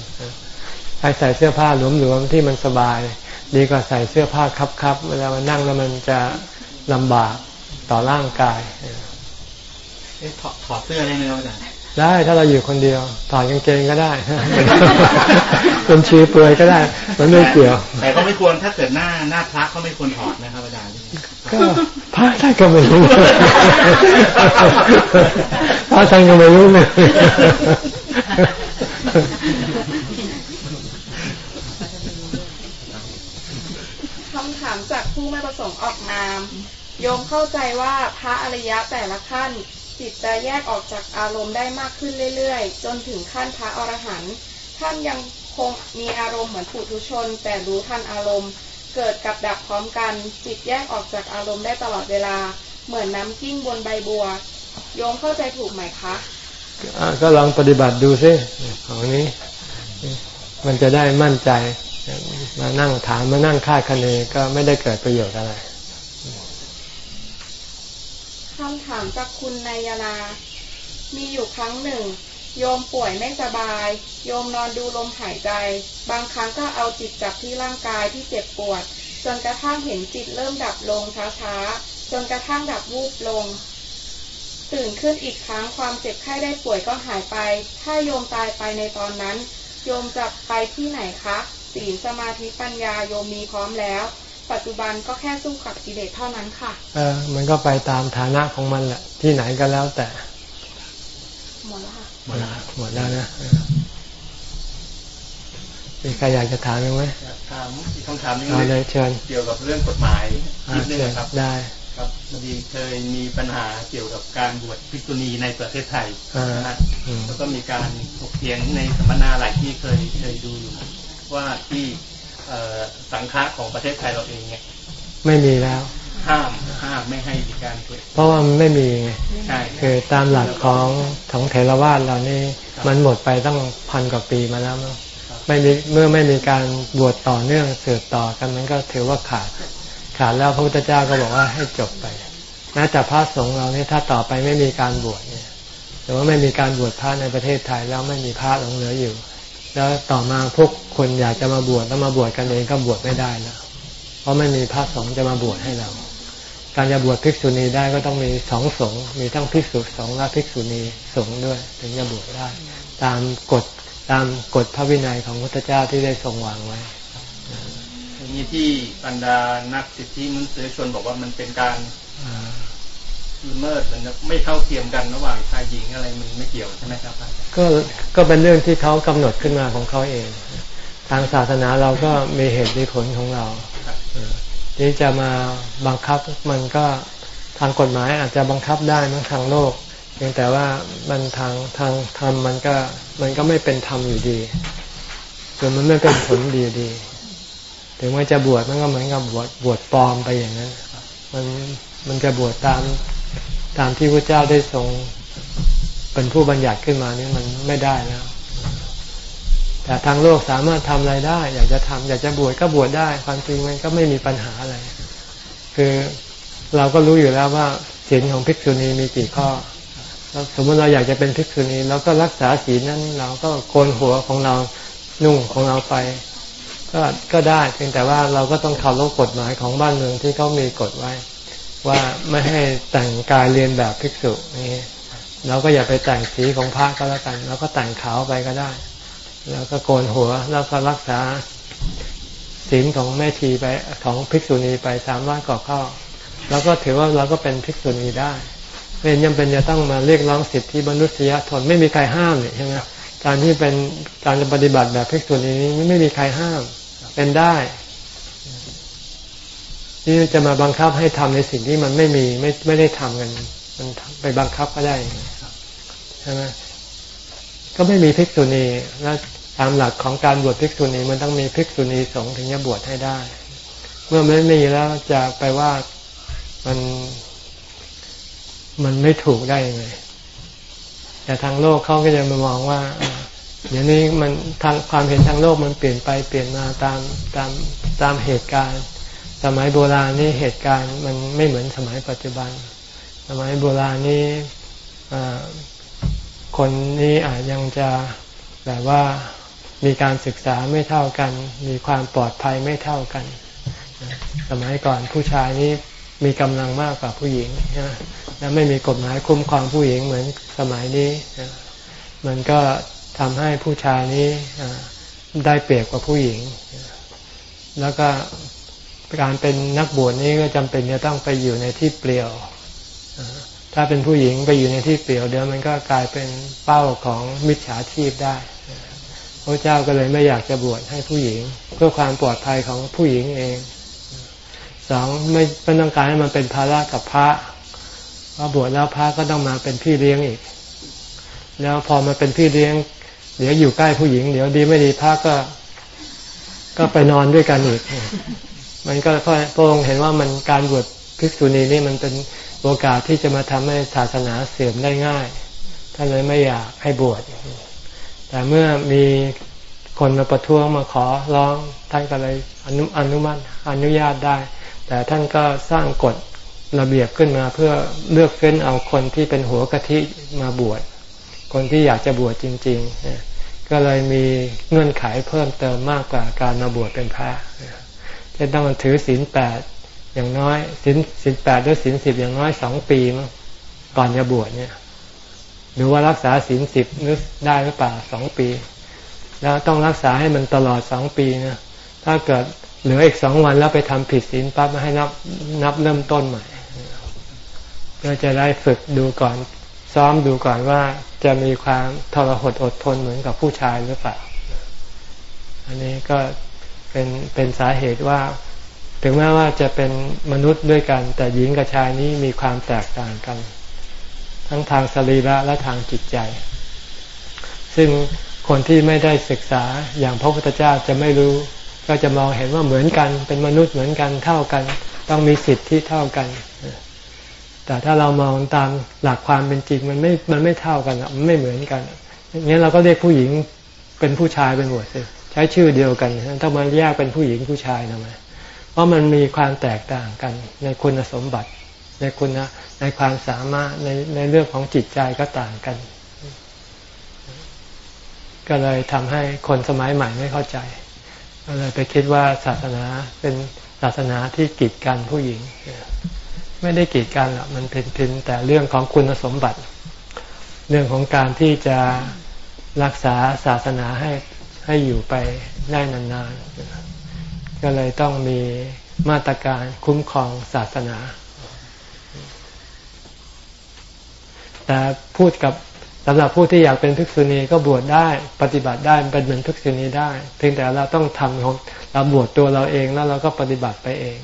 ใครใส่เสื้อผ้าหลวมๆที่มันสบาย ดีกว่าใส่เสื้อผ้าคับๆเวลามันนั่งแล้วมันจะลำบากต่อร่างกายเอ๊ะถอดถอดเสื้อได้ไหมครับอาจารย์ได้ถ้าเราอยู่คนเดียวถอดกางเกงก็ได้เป็นชีเปลือยก็ได้ มันไม่เกี่ยว แต่ก็ไม่ควรถ้าเกิดหน้าหน้าพระก็ไม่ควรถอดนะครับอาจารย์ ก็พระท่านก็ไม่รู้พระท่านก็ไม่รู้เลยคำถามจากผู้ไม่ประสงค์ออกนาม โยมเข้าใจว่าพระอริยะแต่ละขั้นจิตจะแยกออกจากอารมณ์ได้มากขึ้นเรื่อยๆ จนถึงขั้นพระอรหันต์ท่านยังคงมีอารมณ์เหมือนปุถุชน แต่รู้ทันอารมณ์ เกิดกับดับพร้อมกัน จิตแยกออกจากอารมณ์ได้ตลอดเวลา เหมือนน้ำกิ้งบนใบบัว โยมเข้าใจถูกไหมคะอะก็ลองปฏิบัติดูซิของนี้ มันจะได้มั่นใจ มานั่งถามมานั่งคาดคะเนก็ไม่ได้เกิดประโยชน์อะไรคำถามจากคุณนายนา มีอยู่ครั้งหนึ่ง โยมป่วยไม่สบาย โยมนอนดูลมหายใจ บางครั้งก็เอาจิตจับที่ร่างกายที่เจ็บปวด จนกระทั่งเห็นจิตเริ่มดับลงช้าๆ จนกระทั่งดับวูบลง ตื่นขึ้นอีกครั้งความเจ็บไข้ได้ป่วยก็หายไป ถ้าโยมตายไปในตอนนั้น โยมจะไปที่ไหนคะศีลสมาธิปัญญาโยมมีพร้อมแล้ว ปัจจุบันก็แค่สู้กับกิเลสเท่านั้นค่ะ เออ มันก็ไปตามฐานะของมันแหละ ที่ไหนก็แล้วแต่หมดแล้วค่ะ หมดแล้วครับหมดแล้วนะเออมีใครอยากจะถามยังไหมอยากถามอีกคำถามหนึงเอาเลยเชิญเกี่ยวกับเรื่องกฎหมายอ่านิดนึงเชิญนะครับได้ครับพอดีเคยมีปัญหาเกี่ยวกับการบวชภิกษุณีในประเทศไทยอ่านะฮะอืมแล้วก็มีการถกเถียงในสัมมนาหลายที่เคยเคยดูอยู่ว่าที่เอ่อสังฆะของประเทศไทยเราเองเนี่ยไม่มีแล้ว ห้ามห้ามไม่ให้มีการบวชเพราะว่ามันไม่มีไงใช่คือตามหลักของของเทรวาสเรานี่มันหมดไปตั้งพันกว่าปีมาแล้วมั้งไม่มีเมื่อไม่มีการบวชต่อเนื่องสืบต่อกันมันก็ถือว่าขาดขาดแล้วพระพุทธเจ้าก็บอกว่าให้จบไปแม้แต่พระสงฆ์เรานี่ถ้าต่อไปไม่มีการบวชเนี่ยหรือว่าไม่มีการบวชพระในประเทศไทยแล้วไม่มีพระหลงเหลืออยู่ แล้วต่อมาพวกคนอยากจะมาบวชแล้วมาบวชกันเองก็บวชไม่ได้แล้วเพราะไม่มีพระสงฆ์จะมาบวชให้เรา การจะบวชภิกษุณีได้ก็ต้องมีสองสงฆ์มีทั้งภิกษุสงฆ์และภิกษุณีสงฆ์ด้วย ถึงจะบวชได้ถ้าตามกฎตามกฎพระวินัยของพระพุทธเจ้าที่ได้ทรงวางไว้อย่างนี้ที่บรรดานักสิทธิมนุษยชนบอกว่ามันเป็นการละเมิดมันไม่เท่าเทียมกันระหว่างชายหญิงอะไรมันไม่เกี่ยวใช่ไหมครับก็ก็เป็นเรื่องที่เขากำหนดขึ้นมาของเขาเอง ทางศาสนาเราก็มีเหตุมีผลของเรา ที่จะมาบังคับมันก็ทางกฎหมายอาจจะบังคับได้ทั้งทางโลกเพียงแต่ว่ามันทางทางธรรมมันก็มันก็ไม่เป็นธรรมอยู่ดีคือมันไม่เป็นผลดีดี ถึงว่าจะบวชมันก็เหมือนกับบวชบวชปลอมไปอย่างนั้น มันมันจะบวชตามตามที่พระเจ้าได้ทรงเป็นผู้บัญญัติขึ้นมานี่มันไม่ได้แล้ว แต่ทางโลกสามารถทำอะไรได้ อยากจะทำอยากจะบวชก็บวชได้ ความจริงมันก็ไม่มีปัญหาอะไร คือเราก็รู้อยู่แล้วว่าศีลของภิกษุณีมีกี่ข้อสมมติเราอยากจะเป็นภิกษุณีเราก็รักษาศีลนั้น เราก็โกนหัวของเรานุ่งของเราไป ก็ก็ได้เพียงแต่ว่าเราก็ต้องเคารพกฎหมายของบ้านเมืองที่เขามีกฎไว้ ว่าไม่ให้แต่งกายเรียนแบบภิกษุนี่เราก็อย่าไปแต่งสีของพระก็แล้วกันเราก็แต่งขาวไปก็ได้ แล้วก็โกนหัวแล้วก็รักษาศีลของแม่ชีไปของภิกษุณีไปสามร้อยกว่าข้อเราก็ถือว่าเราก็เป็นภิกษุณีได้ไม่ยังเป็นจะต้องมาเรียกร้องสิทธิมนุษยชนไม่มีใครห้ามเนี่ยใช่ไหมการที่เป็นการปฏิบัติแบบภิกษุณีนี้ไม่มีใครห้าม เป็นได้ที่จะมาบังคับให้ทำในสิ่งที่มันไม่มีไม่ไม่ได้ทำกัน มันไปบังคับก็ได้ใช่ไหม ก็ไม่มีภิกษุณีและตามหลักของการบวชภิกษุณีมันต้องมีภิกษุณีสงฆ์ถึงจะบวชให้ได้ เมื่อไม่มีแล้วจะไปว่ามันมันไม่ถูกได้ยังไงแต่ทางโลกเขาก็จะมามองว่าเดี๋ยวนี้มันทางความเห็นทางโลกมันเปลี่ยนไปเปลี่ยนมาตามตามตามเหตุการณ์ สมัยโบราณนี่เหตุการณ์มันไม่เหมือนสมัยปัจจุบัน สมัยโบราณนี่ คนนี้อาจยังจะแบบว่ามีการศึกษาไม่เท่ากัน มีความปลอดภัยไม่เท่ากัน สมัยก่อนผู้ชายนี้มีกำลังมากกว่าผู้หญิงนะและไม่มีกฎหมายคุ้มครองผู้หญิงเหมือนสมัยนี้ มันก็ทำให้ผู้ชายนี้ได้เปรียบกว่าผู้หญิง แล้วก็การเป็นนักบวชนี้ก็จำเป็นจะต้องไปอยู่ในที่เปลี่ยว ถ้าเป็นผู้หญิงไปอยู่ในที่เปลี่ยวเดี๋ยวมันก็กลายเป็นเป้าของมิจฉาชีพได้พระเจ้าก็เลยไม่อยากจะบวชให้ผู้หญิง เพื่อความปลอดภัยของผู้หญิงเองสองไม่ไม่ต้องการให้มันเป็นภาระกับพระเพราะบวชแล้วพระก็ต้องมาเป็นพี่เลี้ยงอีก แล้วพอมาเป็นพี่เลี้ยง เดี๋ยวอยู่ใกล้ผู้หญิง เดี๋ยวดีไม่ดีพระก็ ก็ไปนอนด้วยกันอีก มันก็พระองค์เห็นว่ามันการบวชภิกษุณีนี่มันเป็น โอกาสที่จะมาทำให้ศาสนาเสื่อมได้ง่ายท่านเลยไม่อยากให้บวชแต่เมื่อมีคนมาประท้วงมาขอร้องท่านก็เลยอนุอนุมัติอนุญาตได้ แต่ท่านก็สร้างกฎระเบียบขึ้นมาเพื่อเลือกเฟ้นเอาคนที่เป็นหัวกะทิมาบวชคนที่อยากจะบวชจริงๆ ก็เลยมีเงื่อนไขเพิ่มเติมมากกว่าการมาบวชเป็นพระจะต้องถือศีลแปด อย่างน้อยศีลศีลแปดหรือศีลสิบอย่างน้อยสองปีมั้งก่อนจะบวชเนี่ยดูว่ารักษาศีลสิบนึกได้หรือเปล่าสองปี แล้วต้องรักษาให้มันตลอดสองปีนะถ้าเกิดเหลืออีกสองวันแล้วไปทำผิดศีลปั๊บมาให้นับนับเริ่มต้นใหม่เพื่อจะได้ฝึกดูก่อนซ้อมดูก่อนว่าจะมีความทรหดอดทนเหมือนกับผู้ชายหรือเปล่า อันนี้ก็เป็นเป็นสาเหตุว่า ถึงแม้ว่าจะเป็นมนุษย์ด้วยกัน แต่หญิงกับชายนี้มีความแตกต่างกัน ทั้งทางสรีระและทางจิตใจ ซึ่งคนที่ไม่ได้ศึกษาอย่างพระพุทธเจ้าจะไม่รู้ ก็จะมองเห็นว่าเหมือนกัน เป็นมนุษย์เหมือนกันเท่ากัน ต้องมีสิทธิ์ที่เท่ากัน แต่ถ้าเรามองตามหลักความเป็นจริงมันไม่มันไม่เท่ากันมันไม่เหมือนกันอย่างนี้เราก็เรียกผู้หญิงเป็นผู้ชายเป็นหมดใช้ชื่อเดียวกันต้องมาแยกเป็นผู้หญิงผู้ชายทำไม เพราะมันมีความแตกต่างกันในคุณสมบัติ ในคุณในความสามารถในในเรื่องของจิตใจก็ต่างกัน ก็เลยทำให้คนสมัยใหม่ไม่เข้าใจ ก็เลยไปคิดว่าศาสนาเป็นศาสนาที่กีดกันผู้หญิง ไม่ได้กีดกันหรอกมันเป็นเพียงแต่เรื่องของคุณสมบัติ เรื่องของการที่จะรักษาศาสนาให้ให้อยู่ไปได้นานๆ ก็เลยต้องมีมาตรการคุ้มครองศาสนา แต่พูดกับสำหรับผู้ที่อยากเป็นภิกษุณีก็บวชได้ปฏิบัติได้เป็นเหมือนภิกษุณีได้ เพียงแต่เราต้องทำของเราบวชตัวเราเองแล้วเราก็ปฏิบัติไปเอง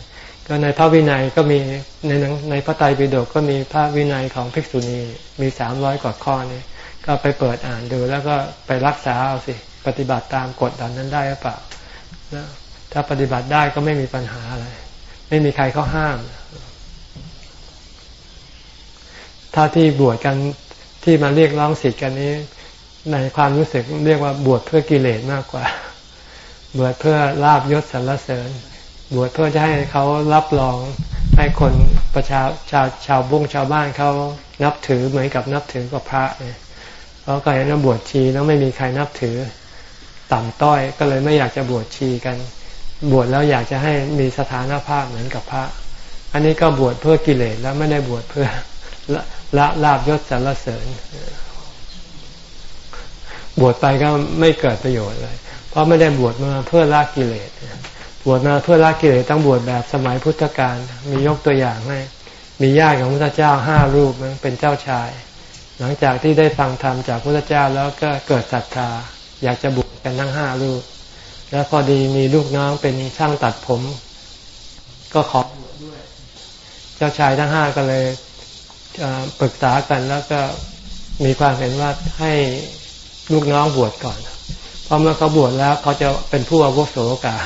ก็ในพระวินัยก็มีในในพระไตรปิฎกก็มีพระวินัยของภิกษุณีมีสามร้อยกว่าข้อนี้ก็ไปเปิดอ่านดูแล้วก็ไปรักษาเอาสิ ปฏิบัติตามกฎเหล่านั้นได้หรือเปล่า ถ้าปฏิบัติได้ก็ไม่มีปัญหาอะไร ไม่มีใครเขาห้าม ถ้าที่บวชกันที่มาเรียกร้องสิทธิ์กันนี้ ในความรู้สึกเรียกว่าบวชเพื่อกิเลสมากกว่า บวชเพื่อลาบยศสรรเสริญ บวชเพื่อจะให้เขารับรองให้คนประชาชาวชาวบุ้งชาวบ้านเขานับถือเหมือนกับนับถือกับพระเนี่ยเพราะก็เห็นว่าบวชชีแล้วไม่มีใครนับถือ ต่ำต้อยก็เลยไม่อยากจะบวชชีกัน บวชแล้วอยากจะให้มีสถานภาพเหมือนกับพระ อันนี้ก็บวชเพื่อกิเลสแล้วไม่ได้บวชเพื่อละลาบยศสรรเสริญ บวชไปก็ไม่เกิดประโยชน์เลย เพราะไม่ได้บวชมาเพื่อละกิเลสบวชมาเพื่อละกิเลสต้องบวชแบบสมัยพุทธกาลมียกตัวอย่างให้ มีญาติของพระเจ้าห้ารูปเป็นเจ้าชาย หลังจากที่ได้ฟังธรรมจากพระเจ้าแล้วก็เกิดศรัทธา อยากจะบวชกันทั้งห้ารูป แล้วพอดีมีลูกน้องเป็นช่างตัดผม ก็ขอบวชด้วย เจ้าชายทั้งห้าก็เลยปรึกษากันแล้วก็มีความเห็นว่าให้ลูกน้องบวชก่อน เพราะเมื่อเขาบวชแล้วเขาจะเป็นผู้อาวุโสกา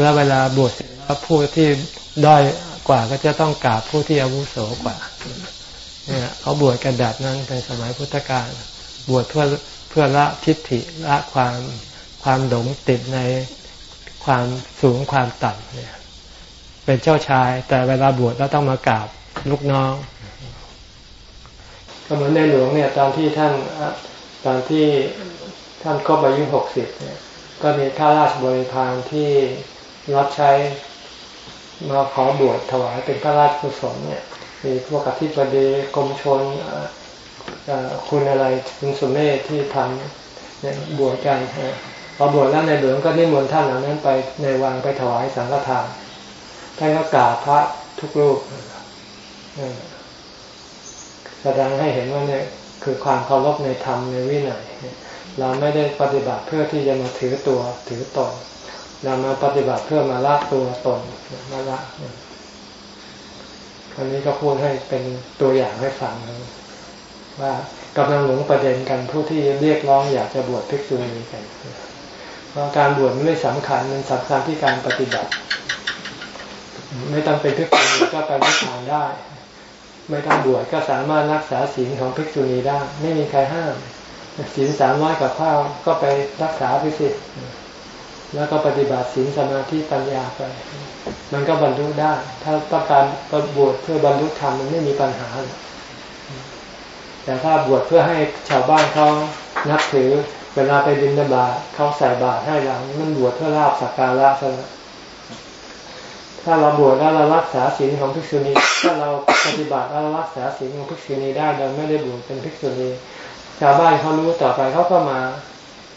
แล้วเวลาบวชแล้วผู้ที่ด้อยกว่าก็จะต้องกราบผู้ที่อาวุโสกว่า เนี่ยเขาบวชกันแบบนั้นในสมัยพุทธกาลบวชเพื่อเพื่อละทิฏฐิละความ ความหลงติดในความสูงความต่ำเนี่ย เป็นเจ้าชาย แต่เวลาบวชแล้วต้องมากราบลูกน้องก็เหมือนในหลวงเนี่ย ตอนที่ท่านตอนที่ท่านครบอายุหกสิบเนี่ย ก็มีข้าราชบริพารที่รับใช้มาขอบวชถวายเป็นพระราชกุศลเนี่ยมีพวกอธิบดีกรมชนคุณอะไรคุณสุมเมธที่ทำเนี่ยบวชกัน พอบวชแล้วในหลวงก็นิมนต์ท่านเหล่านั้นไปในวังไปถวายสังฆทานท่านก็กราบพระทุกรูปแสดงให้เห็นว่าเนี่ยคือความเคารพในธรรมในวินัยเราไม่ได้ปฏิบัติเพื่อที่จะมาถือตัวถือตนเรามาปฏิบัติเพื่อมาละตัวตนมาละอันนี้ก็พูดให้เป็นตัวอย่างให้ฟังว่ากำลังหลงประเด็นกันผู้ที่เรียกร้องอยากจะบวชภิกษุณีกัน เพราะการบวชไม่สำคัญมันสำคัญที่การปฏิบัติ ไม่ต้องเป็นภิกษุณีก็ไปนิพพานได้ ไม่ต้องบวชก็สามารถรักษาศีลของภิกษุณีได้ ไม่มีใครห้ามศีลสามร้อยกับข้าวก็ไปรักษาไปสิแล้วก็ปฏิบัติศีลสมาธิปัญญาไป มันก็บรรลุได้ ถ้าต้องการบวชเพื่อบรรลุธรรมมันไม่มีปัญหา แต่ถ้าบวชเพื่อให้ชาวบ้านเขานับถือ เวลาไปบิณฑบาตเขาใส่บาตรให้เรามันบวชเพื่อลาบสักการะซะแล้วถ้าเราบวชแล้วเรารักษาศีลของภิกษุณีถ้าเราปฏิบัติแล้วรักษาศีลของภิกษุณีได้โดยไม่ได้บวชเป็นภิกษุณีชาวบ้านเขารู้ต่อไปเขาก็มา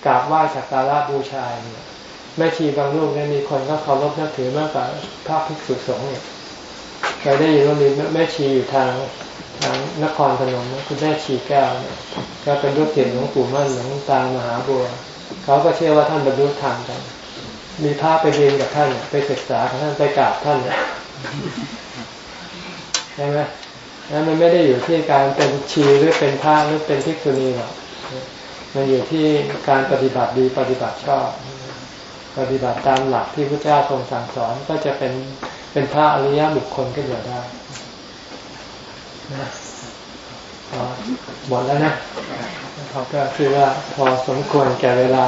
กราบไหว้สักการะบูชาเนี่ยแม่ชีบางลูกเนี่ยมีคนก็เคารพนับถือมากกว่าพระภิกษุสงฆ์เนี่ยเคยได้ยินว่ามีแม่ชีอยู่ทาง ทางนครพนมคุณแม่ชีแก้วเนี่ยก็เป็นลูกศิษย์หลวงปู่มั่นหลวงตามหาบัวเขาก็เชื่อว่าท่านบรรลุธรรมกัน มีพระไปเรียนกับท่านไปศึกษากับท่านไปกราบท่านใช่ไหมนั้นมันไม่ได้อยู่ที่การเป็นชีหรือเป็นพระหรือเป็นทิกษุณีหรอกมันอยู่ที่การปฏิบัติดีปฏิบัติชอบปฏิบัติตามหลักที่พระเจ้าทรงสั่งสอนก็จะเป็นเป็นพระอริยบุคคลขึ้นมาได้ นะหมดแล้วนะเขาก็คือว่าพอสมควรแก่เวลา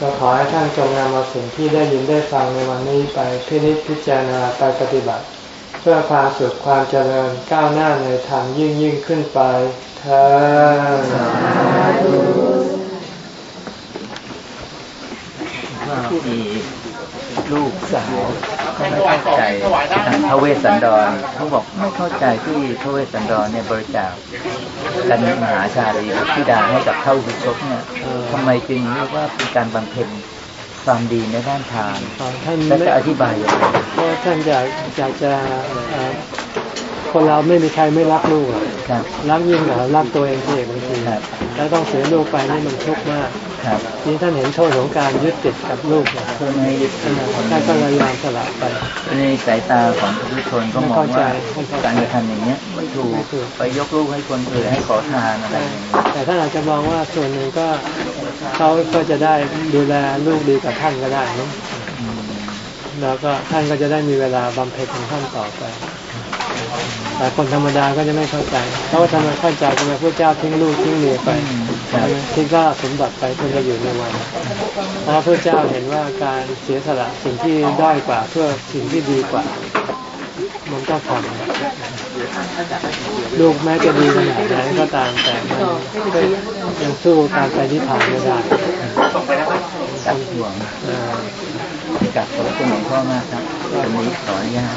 ก็ขอให้ท่านจงนำเอาสิ่งที่ได้ยินได้ฟังในวันนี้ไปพินิจพิจารณาไปปฏิบัติ เพื่อความสุขความเจริญก้าวหน้าในธรรมยิ่งยิ่งขึ้นไปเธอมีลูกสาว ไม่เข้าใจทางพระเวสสันดรเขาบอกไม่เข้าใจที่พระเวสสันดรเนี่ยบริจาคกันมหาชาลีพิดาให้กับเท่าหุชกเนี่ยทำไมจึงเรียกว่าเป็นการบำเพ็ญความดีในด้านทานท่านแต่จะอธิบายอย่างไรท่านอยากอยากจะ คนเราไม่มีใครไม่รักลูกอะครับรักยิ่งกว่ารักตัวเองที่บางทีครับแล้วต้องเสียลูกไปนี่มันทุกข์มากครับนี่ท่านเห็นโทษของการยึดติดกับลูกเนี่ยเพื่อไม่ให้ยึดติดท่านก็เลยยอมสละไปในสายตาของทุกชนก็มองว่าการกระทำอย่างเนี้ยไม่ถูกไม่ถูกไปยกลูกให้คนอื่นให้ขอทานอะไรอย่างนี้แต่ท่านอาจจะมองว่าส่วนหนึ่งก็เขาก็จะได้ดูแลลูกดีกับท่านก็ได้เนอะอืมแล้วก็ท่านก็จะได้มีเวลาบำเพ็ญของท่านต่อไป แต่คนธรรมดาก็จะไม่เข้าใจเขาก็ทำไมเข้าใจทำไมพระเจ้าทิ้งลูกทิ้งเมียไปครับใช่ไหมทิ้งก็สมบัติไปเพื่อจะอยู่ในวันเพราะพระเจ้าเห็นว่าการเสียสละสิ่งที่ด้อยกว่าเพื่อสิ่งที่ดีกว่า มันก็ทำลูกแม้จะดีขนาดไหนก็ตามแต่มันก็ยังสู้การไปนิพพานไม่ได้จับห่วงเอ่อกับขอบคุณหลวงพ่อมากครับวันนี้ขออนุญาต